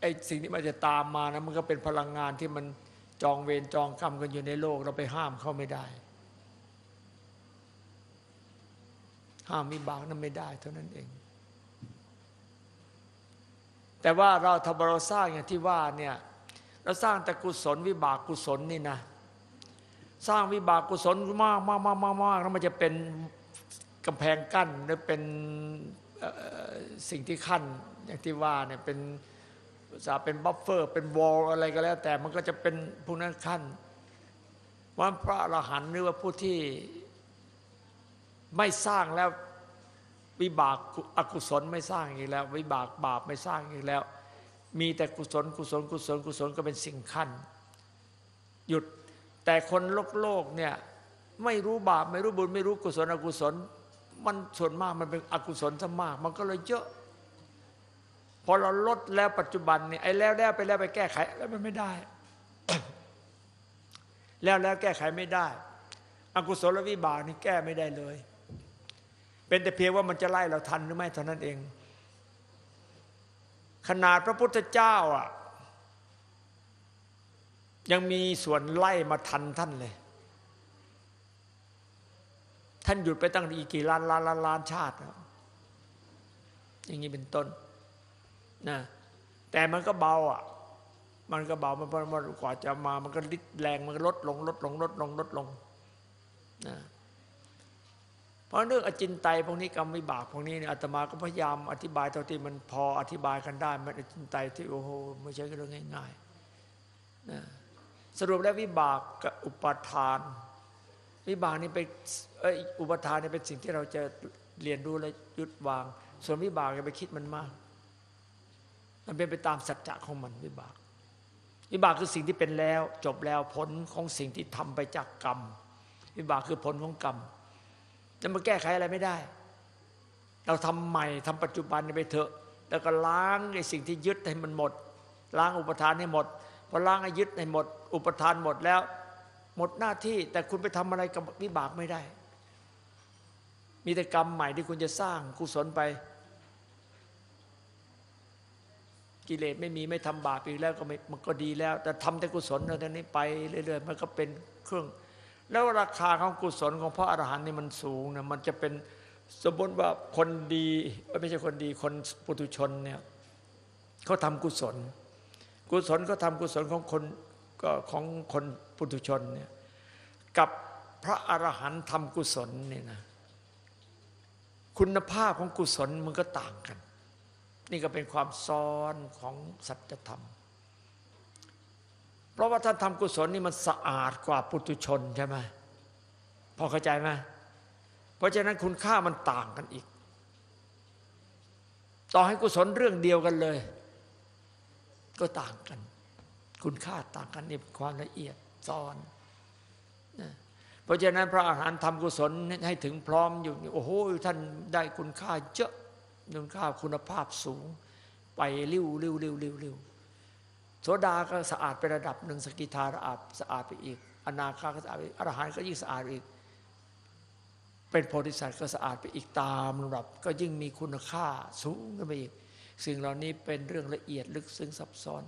ไอ้สิ่งที่มันจะตามมานะมันก็เป็นพลังงานที่มัน จองเวรจองกรรมกันอยู่ในโลก เราไปห้ามเขาไม่ได้ ห้ามวิบากนั้นไม่ได้ เท่านั้นเอง แต่ว่าเราทำเราสร้างอย่างที่ว่าเนี่ยเราสร้างแต่กุศลวิบากกุศลนี่นะ สร้างวิบากกุศลมากมากมากมากมากแล้วมันจะเป็นกำแพงกั้นหรือเป็นสิ่งที่ขั้นอย่างที่ว่าเนี่ยเป็น ษาเป็นบัฟเฟอร์ เป็นวอลอะไรก็แล้ว แต่มันก็จะเป็นพวกนั้นขั้นว่าพระอรหันต์หรือว่าผู้ที่ไม่สร้างแล้ววิบากอกุศลไม่สร้างอีกแล้ว วิบากบาปไม่สร้างอีกแล้ว มีแต่กุศลกุศลกุศลกุศลก็เป็นสิ่งขั้น หยุดแต่คนโลกโลกเนี่ยไม่รู้บาปไม่รู้บุญไม่รู้กุศลอกุศล มันส่วนมากมันเป็นอกุศลซะมาก มันก็เลยเยอะ พอเราลดแล้วปัจจุบันเนี่ยไอ้แล้วแล้วไปแล้วไปแก้ไขแล้วมันไม่ได้ แล้วแล้วแก้ไขไม่ได้ อกุศลวิบากนี่แก้ไม่ได้เลย เป็นแต่เพียงว่ามันจะไล่เราทันหรือไม่เท่านั้นเอง ขนาดพระพุทธเจ้าอะ ยังมีส่วนไล่มาทันท่านเลย ท่านหยุดไปตั้งอีกกี่ล้านล้านล้านล้านชาติ อย่างนี้เป็นต้น นะแต่มันก็เบาอะ มันก็เบามันมันกว่าจะมา มันก็ลิดแรงมันก็ลดลงลดลงลดลงลดลงนะเพราะเรื่องอจินไตยพวกนี้กรรมวิบากพวกนี้เนี่ยอาตมาก็พยายามอธิบายเท่าที่มันพออธิบายกันได้มันอจินไตยที่โอ้โหไม่ใช่เรื่องง่ายๆนะสรุปแล้ววิบากกับอุปทาน วิบากนี่เป็นอุปทานนี่เป็นสิ่งที่เราจะเรียนรู้และยุดวาง ส่วนวิบากอย่าไปคิดมันมาก มันเป็นไปตามสัจจะของมันวิบาก วิบากคือสิ่งที่เป็นแล้ว จบแล้วผลของสิ่งที่ทำไปจากกรรม วิบากคือผลของกรรมจะมาแก้ไขอะไรไม่ได้ เราทำใหม่ทำปัจจุบันไปเถอะ แล้วก็ล้างไอ้สิ่งที่ยึดให้มันหมด ล้างอุปทานให้หมดพอล้างไอ้ยึดให้หมด อุปทานหมดแล้ว หมดหน้าที่แต่คุณไปทำอะไรกับวิบากไม่ได้ มีแต่กรรมใหม่ที่คุณจะสร้างกุศลไป กิเลสไม่มีไม่ทำบาปอีกแล้วก็มันก็ดีแล้ว แต่ทำแต่กุศลเท่านี้ไปเรื่อยๆมันก็เป็นเครื่อง แล้วราคาของกุศลของพระอรหันต์นี่มันสูงนะมันจะเป็นสมมติว่าคนดีไม่ใช่คนดีคนปุถุชนเนี่ยเขาทำกุศล กุศลเขาทำกุศลของคนของคนปุถุชนเนี่ยกับพระอรหันต์ทำกุศลเนี่ยนะคุณภาพของกุศลมันก็ต่างกัน นี่ก็เป็นความซ้อนของสัจธรรม เพราะว่าท่านทำกุศลนี่มันสะอาดกว่าปุถุชนใช่ไหมพอเข้าใจไหมเพราะฉะนั้นคุณค่ามันต่างกันอีก ต่อให้กุศลเรื่องเดียวกันเลย ก็ต่างกัน คุณค่าต่างกันนี่เป็นความละเอียดซ้อนนะเพราะฉะนั้นพระอาหารทำกุศลให้ถึงพร้อมอยู่นี่โอ้โหท่านได้คุณค่าเยอะ คุณค่าคุณภาพสูง ไปเร็วเร็วเร็วเร็วเร็วโสดาก็สะอาดไประดับหนึ่งสกิทาระอาบสะอาดไปอีก อนาคาก็สะอาดไปอรหันต์ก็ยิ่งสะอาดอีก เป็นโพธิสัตว์ก็สะอาดไปอีกตามลำดับ ก็ยิ่งมีคุณค่าสูงขึ้นไปอีก สิ่งเหล่านี้เป็นเรื่องละเอียดลึกซึ้งซับซ้อน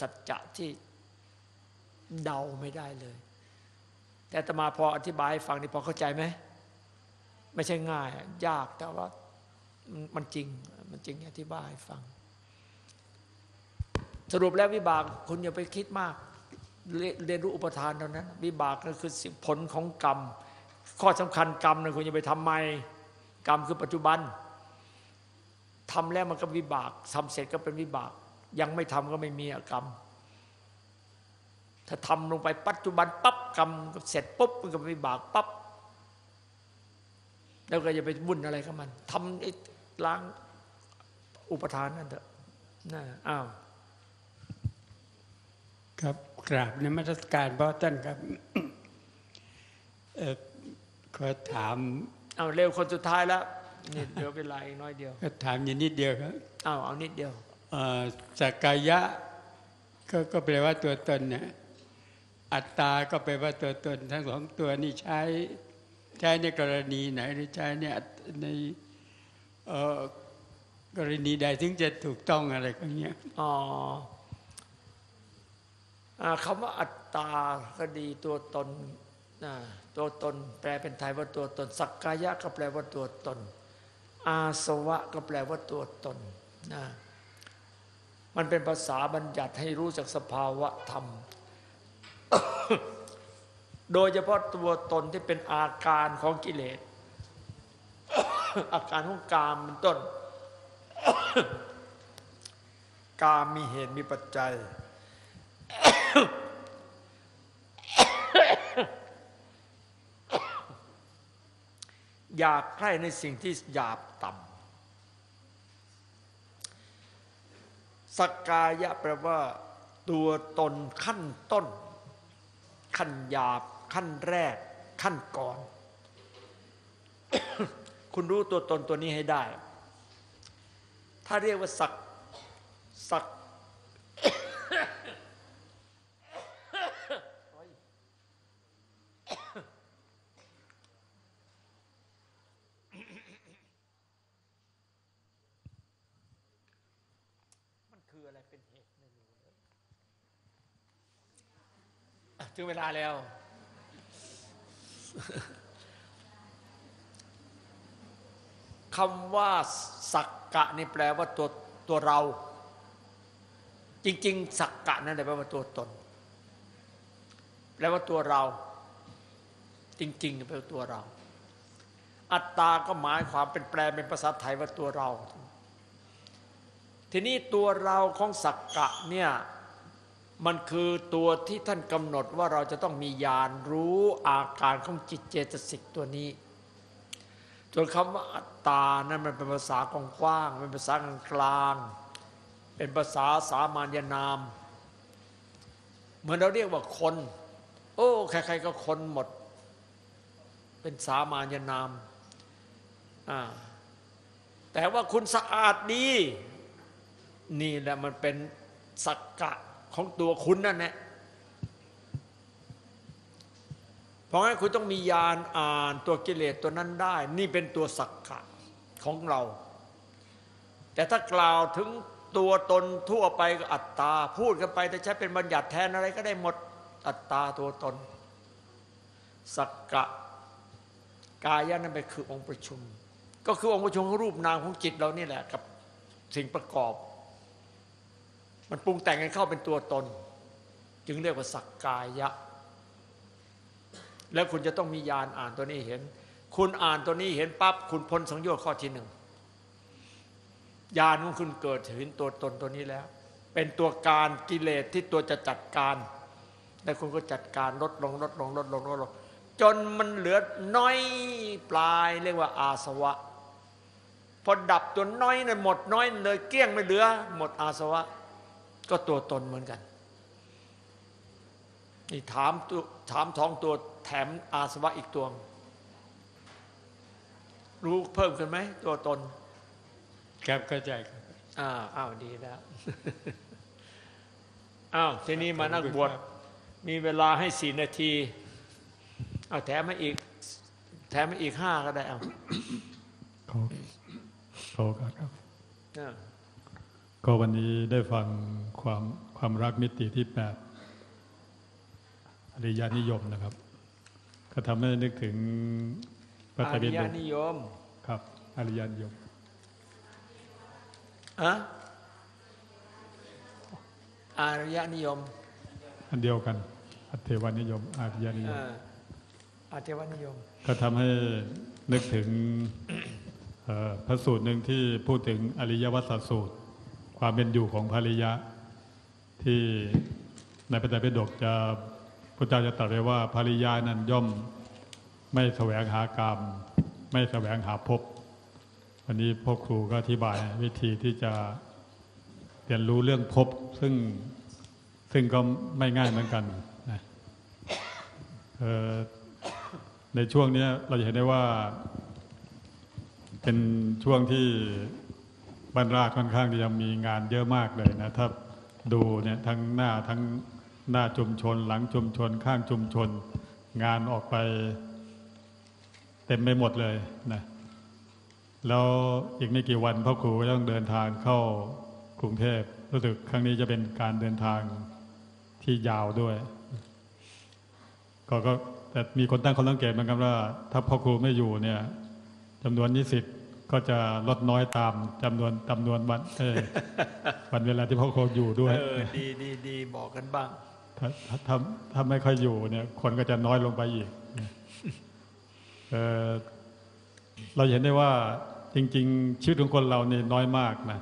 สัจจะที่เดาไม่ได้เลย แต่ตมาพออธิบายให้ฟังนี่พอเข้าใจไหมไม่ใช่ง่าย ยากแต่ว่า มันจริง มันจริงอธิบายฟัง สรุปแล้ววิบากคุณอย่าไปคิดมาก เรียนรู้อุปทานเท่านั้น วิบากก็คือสิผลของกรรม ข้อสำคัญกรรมนะคุณอย่าไปทำใหม่กรรมคือปัจจุบันทำแล้วมันก็วิบากทำเสร็จก็เป็นวิบาก ยังไม่ทำก็ไม่มีกรรม ถ้าทำลงไปปัจจุบันปั๊บกรรมเสร็จปุ๊บมันก็เป็นวิบากปั๊บแล้วก็อย่าไปวุ่นอะไรกับมันทำไอ ล้างอุปทานนั่นเถอะนะอ้าวครับกราบในมัสการพ่อท่านครับเออขอถามเอาเร็วคนสุดท้ายแล้วนี่เดี๋ยวเวลาอีกน้อยเดียวก็ถามอย่างนิดเดียวครับเอาเอานิดเดียวเอ่อสักกายะก็ก็แปลว่าตัวตนเนี่ยอัตตาก็แปลว่าตัวตน ทั้งสองตัวนี่ใช้ใช้ในกรณีไหนหรือใช้ในอัตในเอ่อ กรณีใดถึงจะถูกต้องอะไรก็เงี้ยอ๋อคำว่าอัตตาก็ดีตัวตนตัวตน แปลเป็นไทยว่าตัวตน สักกายะก็แปลว่าตัวตน อาสวะก็แปลว่าตัวตนนะมันเป็นภาษาบัญญัติให้รู้จักสภาวะธรรม โดยเฉพาะตัวตนที่เป็นอาการของกิเลส อาการของกามเป็นต้น กามมีเหตุมีปัจจัย อยากใคร่ในสิ่งที่หยาบต่ำสกกายะแปลว่า ตัวตนขั้นต้น ขั้นหยาบขั้นแรกขั้นก่อน คุณรู้ตัวตนตัวนี้ให้ได้ ถ้าเรียกว่าสักสักมันคืออะไรเป็นเหตุไม่รู้เลยอะถึงเวลาแล้ว คำว่าสักกะนี่แปลว่าตัวตัวเรา จริง ๆ สักกะนั่นแปลว่าตัวตน แปลว่าตัวเรา จริงๆแปลว่าตัวเรา อัตตาก็หมายความเป็นแปลเป็นภาษาไทยว่าตัวเรา ทีนี้ตัวเราของสักกะเนี่ยมันคือตัวที่ท่านกำหนดว่าเราจะต้องมีญาณรู้อาการของจิตเจตสิกตัวนี้ จนคำว่าอัตตานั้นมันเป็นภาษากว้างๆเป็นภาษากลาง เป็นภาษาสามัญนาม เหมือนเราเรียกว่าคน โอ้ใครๆก็คนหมด เป็นสามัญนามอ่าแต่ว่าคุณสะอาดดี นี่แหละมันเป็นสักกะของตัวคุณนั่นแหละ เพราะงั้นคุณต้องมียานอ่านตัวกิเลสตัวนั้นได้ นี่เป็นตัวสักกะของเรา แต่ถ้ากล่าวถึงตัวตนทั่วไปก็อัตตา พูดกันไปแต่ใช้เป็นบัญญัติแทนอะไรก็ได้หมดอัตตาตัวตน สักกะกายะนั่นเป็นคือองค์ประชุม ก็คือองค์ประชุมของรูปนามของจิตเรานี่แหละกับสิ่งประกอบ มันปรุงแต่งกันเข้าเป็นตัวตน จึงเรียกว่าสักกายะ แล้วคุณจะต้องมียานอ่านตัวนี้เห็น คุณอ่านตัวนี้เห็นปั๊บคุณพ้นสังโยชน์ข้อที่หนึ่งยานของคุณเกิดเห็นตัวตนตัวนี้แล้ว เป็นตัวการกิเลสที่ตัวจะจัดการแล้วคุณก็จัดการลดลงลดลงลดลงลดลงจนมันเหลือน้อยปลายเรียกว่าอาสวะ พอดับตัวน้อยนั้นหมดน้อยเลยเกลี้ยงไม่เหลือ หมดอาสวะ ก็ตัวตนเหมือนกันนี่ถามถามท้องตัว แถมอาสวะอีกตัวรู้เพิ่มขึ้นไหมตัวตน ครับเข้าใจครับอ้าวอ้าวดีแล้วอ้าวทีนี้มานักบวชมีเวลาให้สี่นาที เอาแถมมาอีก แถมมาอีกห้าก็ได้เอาขอขอโอกาสครับอ่าก็วันนี้ได้ฟังความความรักมิติที่แปดอริยนิยมนะครับ ก็ทำให้นึกถึงพระไตรอาปิริยฎกนิยมครับอริยนิยมอะอารยนิยม อันเดียวกัน อัตเทวนิยมอริยนิยมอ่าอาเทวนิยม ก็ทำให้นึกถึงเอ่อพระสูตรหนึ่งที่พูดถึงอริยวัตสูตร ความเป็นอยู่ของภริยะ ที่ในพระไตรปิฎกจะ พระเจ้าจะตรัสไว้ว่าภริยานั้นย่อมไม่แสวงหากรรม ไม่แสวงหาภพวันนี้พ่อครูก็อธิบายวิธีที่จะเรียนรู้เรื่องภพซึ่งซึ่งก็ไม่ง่ายเหมือนกันนะในช่วงนี้เราจะเห็นได้ว่า เป็นช่วงที่บรรราค่อนข้างที่จะมีงานเยอะมากเลยนะ ถ้าดูเนี่ยทั้งหน้าทั้ง หน้าชุมชน หลังชุมชน ข้างชุมชน งานออกไป เต็มไปหมดเลยนะแล้วอีกไม่กี่วันพ่อครูก็ต้องเดินทางเข้ากรุงเทพรู้สึกครั้งนี้จะเป็นการเดินทางที่ยาวด้วย ก็ก็แต่มีคนตั้งคนสังเกตเหมือนกันว่า ถ้าพ่อครูไม่อยู่เนี่ยจำนวนนิสิตก็จะลดน้อยตามจำนวนจำนวนวันเออวันเวลาที่พ่อครูอยู่ด้วย เออ ดีดีดีบอกกันบ้าง ถ้าถ้าถ้าถ้าไม่ค่อยอยู่เนี่ย คนก็จะน้อยลงไปอีกเออเราเห็นได้ว่าจริง ๆ ชีวิตของคนเราเนี่ยน้อยมากนะ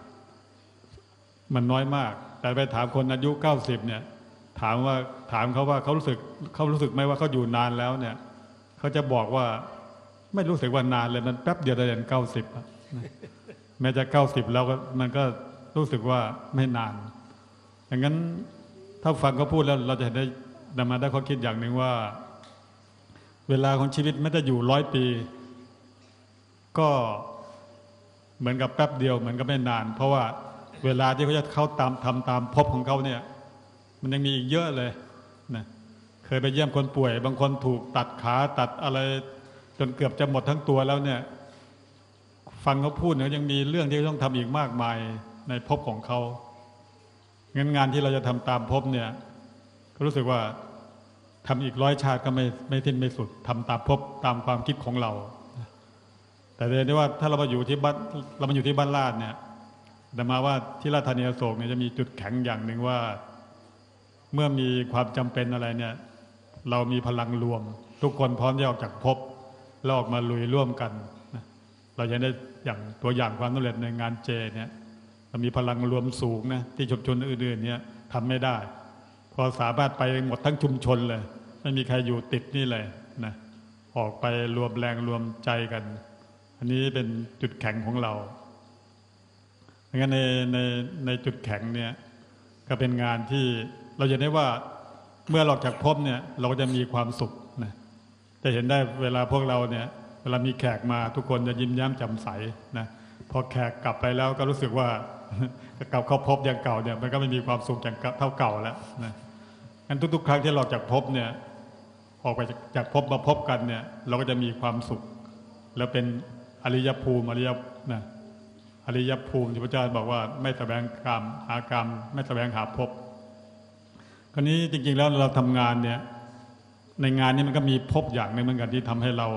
มันน้อยมาก แต่ไปถามคนอายุเก้าสิบเนี่ย ถามว่าถามเขาว่าเขารู้สึกเขารู้สึกไหมว่าเขาอยู่นานแล้วเนี่ยเขาจะบอกว่าไม่รู้สึกว่านานเลยมันแป๊บเดียวเดินเก้าสิบแม้จะเก้าสิบแล้วก็มันก็รู้สึกว่าไม่นานอย่างนั้น ถ้าฟังเขาพูดแล้วเราจะได้นำมาได้ข้อคิดอย่างหนึ่งว่า เวลาของชีวิตไม่ได้อยู่ร้อยปี ก็เหมือนกับแป๊บเดียวเหมือนกับไม่นาน เพราะว่าเวลาที่เขาจะเข้าตามทำตามภพของเขาเนี่ย มันยังมีอีกเยอะเลยนะเคยไปเยี่ยมคนป่วย บางคนถูกตัดขาตัดอะไร จนเกือบจะหมดทั้งตัวแล้วเนี่ย ฟังเขาพูดเนี่ยยังมีเรื่องที่ต้องทำอีกมากมายในภพของเขา งั้นงานที่เราจะทำตามภพเนี่ย ก็รู้สึกว่าทำอีกร้อยชาติก็ไม่ไม่สิ้นไม่สุดทำตามภพตามความคิดของเรา แต่เรียนได้ว่าถ้าเรามาอยู่ที่บ้านเรามาอยู่ที่บ้านลาดเนี่ยแต่มาว่าที่ราชธานีโศกเนี่ยจะมีจุดแข็งอย่างหนึ่งว่า เมื่อมีความจำเป็นอะไรเนี่ย เรามีพลังรวม ทุกคนพร้อมจะออกจากภพแล้วออกมาลุยร่วมกัน เราจะได้อย่างตัวอย่างความสำเร็จในงานเจเนี่ย มีพลังรวมสูงนะที่ชุมชนอื่นๆเนี่ยทำไม่ได้ พอสามารถไปหมดทั้งชุมชนเลย ไม่มีใครอยู่ติดนี่เลยนะออกไปรวมแรงรวมใจกัน อันนี้เป็นจุดแข็งของเราดังนั้นในในในจุดแข็งเนี่ยก็เป็นงานที่เราจะได้ว่าเมื่อเราจากพบเนี่ยเราก็จะมีความสุขนะจะเห็นได้เวลาพวกเราเนี่ยเวลามีแขกมาทุกคนจะยิ้มแย้มแจ่มใสนะพอแขกกลับไปแล้วก็รู้สึกว่า กลับเข้าพบอย่างเก่าเนี่ยมันก็ไม่มีความสุขอย่างเท่าเก่าแล้วนะงั้นทุก ๆ ครั้งที่เราจากพบเนี่ยออกไปจากพบมาพบกันเนี่ย เราก็จะมีความสุข แล้วเป็นอริยภูมิอริยนะอริยภูมิที่พระเจ้าบอกว่าไม่แสวงกรรมหากรรม ไม่แสวงหาภพคราวนี้จริง ๆ แล้วเราทำงานเนี่ย ในงานนี้มันก็มีภพอย่างหนึ่งเหมือนกันที่ทำให้เรา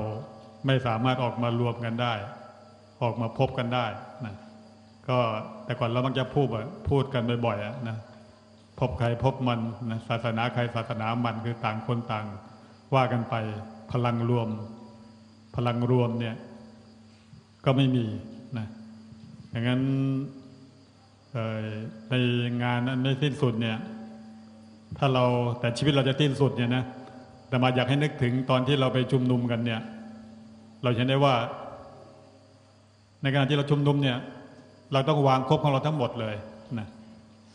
ไม่สามารถออกมารวมกันได้ ออกมาพบกันได้ ก็แต่ก่อนเรามักจะพูดอะพูดกันบ่อยๆอะนะพบใครพบมันนะศาสนาใครศาสนามันคือต่างคนต่าง ว่ากันไปพลังรวม พลังรวมเนี่ย ก็ไม่มีนะอย่างนั้นในงานนั้นไม่สิ้นสุดเนี่ย ถ้าเราแต่ชีวิตเราจะสิ้นสุดเนี่ยนะแต่มาอยากให้นึกถึงตอนที่เราไปชุมนุมกันเนี่ย เราเห็นได้ว่า ในขณะที่เราชุมนุมเนี่ย เราต้องวางครบของเราทั้งหมดเลยนะ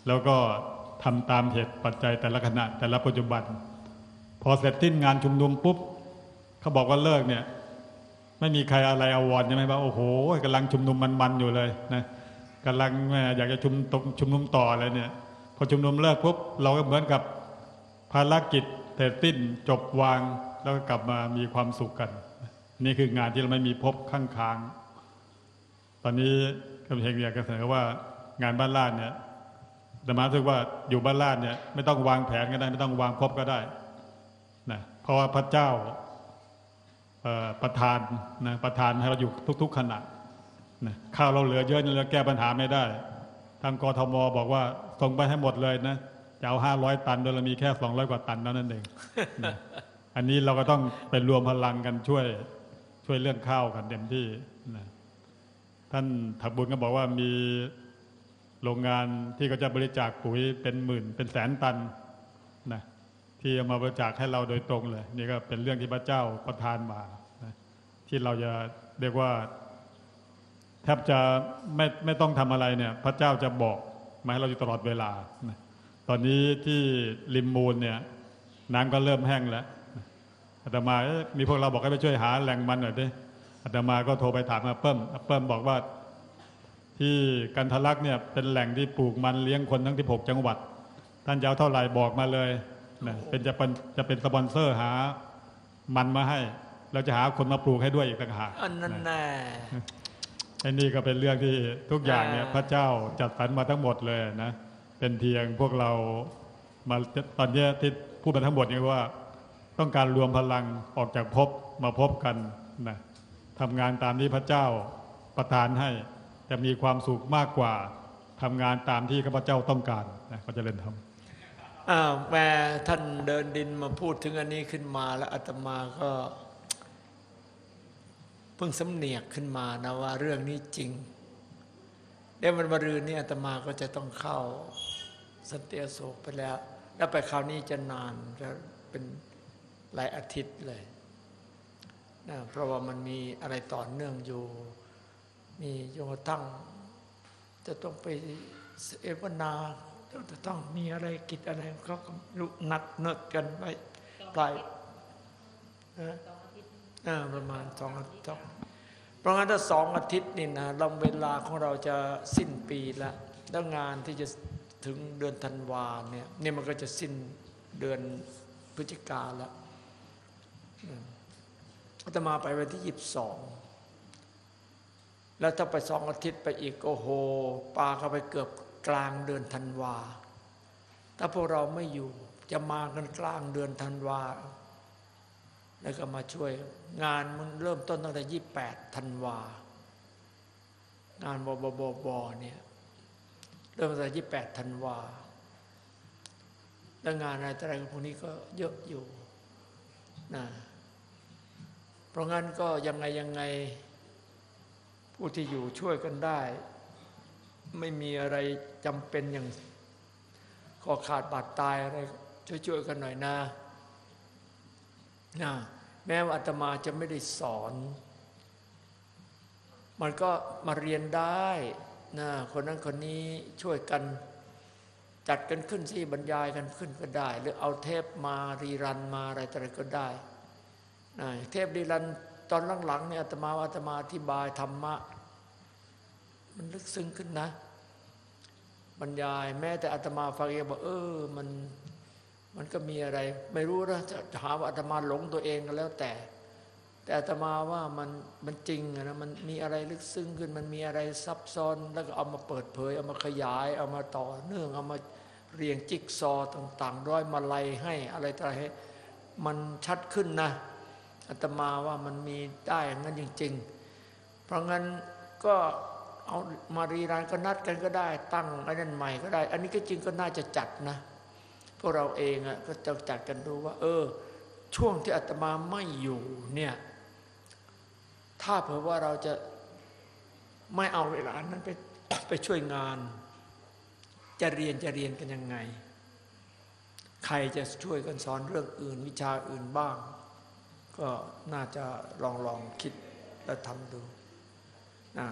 แล้วก็ทำตามเหตุปัจจัยแต่ละขณะแต่ละปัจจุบัน พอเสร็จสิ้นงานชุมนุมปุ๊บเขาบอกว่าเลิกเนี่ย ไม่มีใครอะไรอาวรใช่ไหมว่าโอ้โหกำลังชุมนุมมันๆอยู่เลยนะกำลังแม่อยากจะชุมตชุมนุมต่ออะไรเนี่ย พอชุมนุมเลิกปุ๊บเราก็เหมือนกับภารกิจเสร็จสิ้นจบวางแล้วก็กลับมามีความสุขกัน นี่คืองานที่เราไม่มีพบข้างค้าง ตอนนี้ กำเพ็งอยากจะเสนอว่างานบ้านลาดเนี่ยแต่มาสึกว่าอยู่บ้านลาดเนี่ยไม่ต้องวางแผนก็ได้ ไม่ต้องวางพบก็ได้นะเพราะว่าพระเจ้าประทานนะประทานให้เราอยู่ทุก ๆขณะนะข้าวเราเหลือเยอะเนี่ยเราแก้ปัญหาไม่ได้ ทางกทมบอกว่าส่งไปให้หมดเลยนะจะเอาห้าร้อยตันโดยเรามีแค่สองร้อยกว่าตันเท่านั้นเองนะอันนี้เราก็ต้องไปรวมพลังกันช่วยช่วยเรื่องข้าวกันเต็มที่ ท่านถักบุญก็บอกว่ามีโรงงานที่เขาจะบริจาคปุ๋ยเป็นหมื่น เป็นแสนตันนะที่เอามาบริจาคให้เราโดยตรงเลย นี่ก็เป็นเรื่องที่พระเจ้าประทานมานะที่เราจะเรียกว่า แทบจะไม่ไม่ต้องทำอะไรเนี่ย พระเจ้าจะบอกมาให้เราอยู่ตลอดเวลานะตอนนี้ที่ริมมูลเนี่ยน้ำก็เริ่มแห้งแล้วอาตมามีพวกเราบอกให้ไปช่วยหาแหล่งมันหน่อยดิ อาตมาก็โทรไปถามอาเปิ้มอาเปิ้มบอกว่าที่กันทะลักเนี่ยเป็นแหล่งที่ปลูกมันเลี้ยงคนทั้ง16จังหวัด ท่านจะเอาเท่าไหร่บอกมาเลยนะเป็นจะเป็นจะเป็นสปอนเซอร์หามันมาให้ เราจะหาคนมาปลูกให้ด้วยอีกต่างหากอันนั้นนะแน่ไอ้นี่ก็เป็นเรื่องที่ทุกอย่างเนี่ยอ่าพระเจ้าจัดสรรมาทั้งหมดเลยนะเป็นเพียงพวกเรามาตอนเนี้ยที่พูดมาทั้งหมดนี่ว่า ต้องการรวมพลังออกจากภพมาพบกันนะ ทำงานตามที่พระเจ้าประทานให้จะมีความสุขมากกว่าทำงานตามที่ข้าพเจ้าต้องการนะก็จะเล่นทำอ้าวแม่ท่านเดินดินมาพูดถึงอันนี้ขึ้นมาแล้วอาตมาก็เพิ่งสำเนียกขึ้นมานะว่าเรื่องนี้จริงเดี๋ยวมันมารืนนี่อาตมาก็จะต้องเข้าสันติอโศกไปแล้ว แล้วไปคราวนี้จะนานจะเป็นหลายอาทิตย์เลย นะเพราะว่ามันมีอะไรต่อเนื่องอยู่ มีโยงตั้งจะต้องไปเสวนาจะต้องมีอะไรกิจอะไรเขาก็รู้นัดเนิดกันไว้ปลายนะอ่าประมาณสองอาทิตย์เพราะงั้นถ้าสองอาทิตย์นี่นะลำเวลาของเราจะสิ้นปีแล้วแล้วงานที่จะถึงเดือนธันวาเนี่ยนี่มันก็จะสิ้นเดือนพฤศจิกาแล้ว อาตมาไปวันที่ยี่สิบสองแล้วถ้าไปสองอาทิตย์ไปอีก โอ้โหปาเข้าไปเกือบกลางเดือนธันวา ถ้าพวกเราไม่อยู่จะมากันกลางเดือนธันวา แล้วก็มาช่วย งานมันเริ่มต้นตั้งแต่ยี่แปดธันวา งานบบบบบเนี่ยเริ่มตั้งแต่ยี่แปดธันวา แล้วงานอะไรอะไรพวกนี้ก็เยอะอยู่นะ เพราะงั้นก็ยังไงยังไง ผู้ที่อยู่ช่วยกันได้ ไม่มีอะไรจำเป็นอย่างขอขาดบาดตายอะไรช่วยๆกันหน่อยนะนะแม้ว่าอาตมาจะไม่ได้สอน มันก็มาเรียนได้นะคนนั้นคนนี้ช่วยกันจัดกันขึ้นสิบรรยายกันขึ้นก็ได้ หรือเอาเทปมารีรันมาอะไรต่ออะไรก็ได้ เทปรีรันตอนหลังๆเนี่ยอาตมาว่าอาตมาอธิบายธรรมะ มันลึกซึ้งขึ้นนะ บรรยายแม้แต่อาตมาฟังเองบอกเออมันมันก็มีอะไร ไม่รู้นะจะหาว่าอาตมาหลงตัวเองก็แล้วแต่ แต่อาตมาว่ามันมันจริงนะมันมีอะไรลึกซึ้งขึ้น มันมีอะไรซับซ้อน แล้วก็เอามาเปิดเผย เอามาขยาย เอามาต่อเนื่องเอามาเรียงจิ๊กซอต่าง ๆ ร้อยมาลัยให้อะไรต่อให้มันชัดขึ้นนะ อาตมาว่ามันมีได้อย่างนั้นจริง ๆ เพราะงั้นก็เอามารีรานก็นัดกันก็ได้ ตั้งไอ้นั่นใหม่ก็ได้ อันนี้ก็จริงก็น่าจะจัดนะพวกเราเองอะก็จะจัดกันดูว่า เออ ช่วงที่อาตมาไม่อยู่เนี่ยถ้าเผื่อว่าเราจะไม่เอาเวลานั้นไปไปช่วยงาน จะเรียนจะเรียนกันยังไง ใครจะช่วยกันสอนเรื่องอื่น วิชาอื่นบ้าง ก็น่าจะลองลองคิดและทำดูนะ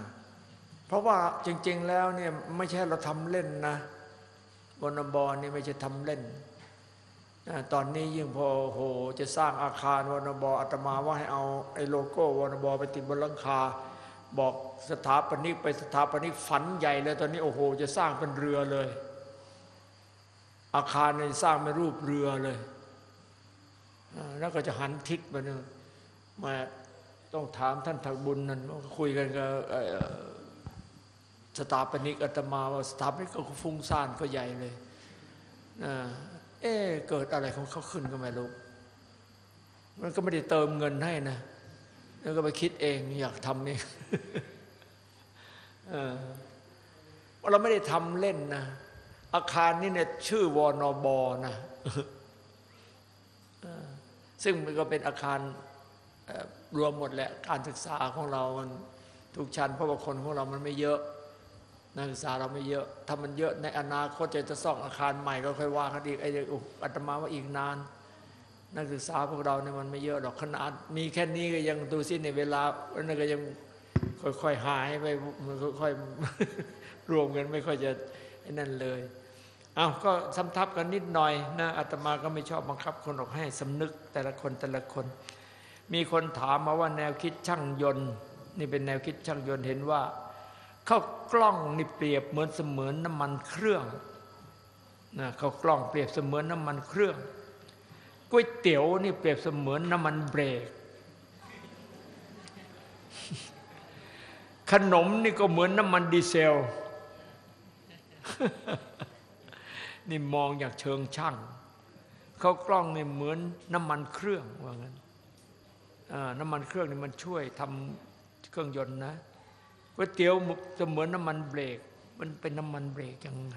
เพราะว่าจริง ๆ แล้วเนี่ยไม่ใช่เราทำเล่นนะวนบอนี่ไม่ใช่ทำเล่นนะตอนนี้ยิ่งพอโหจะสร้างอาคารวนบออาตมาว่าให้เอาไอ้โลโก้วนบอไปติดบนหลังคา บอกสถาปนิกไปสถาปนิกฝันใหญ่เลย ตอนนี้โอ้โห จะสร้างเป็นเรือเลย อาคารเนี่ยสร้างเป็นรูปเรือเลย แล้วก็จะหันทิศมาเนี่ยมาต้องถามท่านถักบุญนั่นคุยกันกับสถาปนิกอาตมาว่าสถาปนิกก็ฟุ้งซ่านก็ใหญ่เลยเอ๊เกิดอะไรของเขาขึ้นก็ไม่รู้มันก็ไม่ได้เติมเงินให้นะ แล้วก็ไปคิดเองอยากทำนี่เออว่าเราไม่ได้ทำเล่นนะ อาคารนี่เนี่ยชื่อวอนอบนะ ซึ่งมันก็เป็นอาคารรวมหมดแหละการศึกษาของเรามันทุกชั้นเพราะว่าคนของเรามันไม่เยอะนักศึกษาเราไม่เยอะ ถ้ามันเยอะในอนาคตจะจะสร้างอาคารใหม่ก็ค่อยว่ากันอีกไอ้เองอาตมาว่าอีกนาน นักศึกษาพวกเราเนี่ยมันไม่เยอะหรอกขนาดมีแค่นี้ก็ยังดูสิในเวลานั่นก็ยังค่อยๆหายไปมันค่อยๆรวมกันไม่ค่อยจะนั่นเลย เอาก็สำทับกันนิดหน่อยนะอาตมาก็ไม่ชอบบังคับคนออกให้สำนึกแต่ละคนแต่ละคน มีคนถามมาว่าแนวคิดช่างยนต์ นี่เป็นแนวคิดช่างยนต์เห็นว่าเข้าวกล้องนี่เปรียบเหมือนเสมือนน้ำมันเครื่องนะเขาวกล้องเปรียบเสมือนน้ำมันเครื่องก๋วยเตี๋ยวนี่เปรียบเสมือนน้ำมันเบรก ขนมนี่ก็เหมือนน้ำมันดีเซล นี่มองอย่างเชิงช่างเขากล้องนี่เหมือนน้ำมันเครื่องว่างั้นน้ำมันเครื่องนี่มันช่วยทำเครื่องยนต์นะก๋วยเตี๋ยวจะเหมือนน้ำมันเบรก มันเป็นน้ำมันเบรกยังไง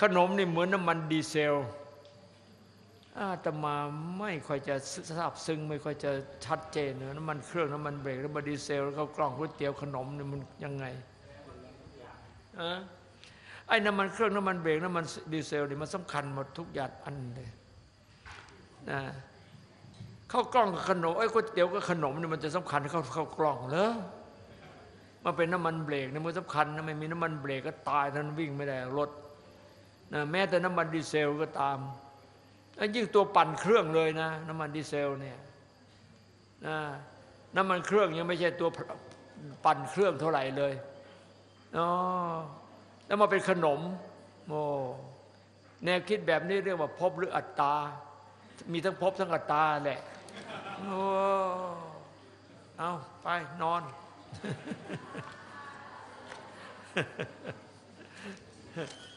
ขนมนี่เหมือนน้ำมันดีเซลอาตมาไม่ค่อยจะทราบซึ้งไม่ค่อยจะชัดเจนนะน้ำมันเครื่องน้ำมันเบรกน้ำมันดีเซลแล้วก็กล่องก๋วยเตี๋ยวขนมนี่มันยังไงอะ ไอ้น้ำมันเครื่องน้ำมันเบรกน้ำมันดีเซลนี่มันสำคัญหมดทุกอย่างอันเลยนะเข้าวกล้องกับขนมไอ้ก๋วยเตี๋ยวกับขนมนี่มันจะสำคัญเข้าเข้ากล้องเหรอมันเป็นน้ำมันเบรกนี่มันสำคัญนะไม่มีน้ำมันเบรกก็ตายทันวิ่งไม่ได้รถนะแม้แต่น้ำมันดีเซลก็ตามยิ่งตัวปั่นเครื่องเลยนะ น้ำมันดีเซลเนี่ยนะน้ำมันเครื่องยังไม่ใช่ตัวปั่นเครื่องเท่าไหร่เลยอ๋อ แล้วมาเป็นขนมโอ้แนวคิดแบบนี้เรียกว่าพบหรืออัตตา มีทั้งพบทั้งอัตตาแหละโอ้เอาไปนอนอ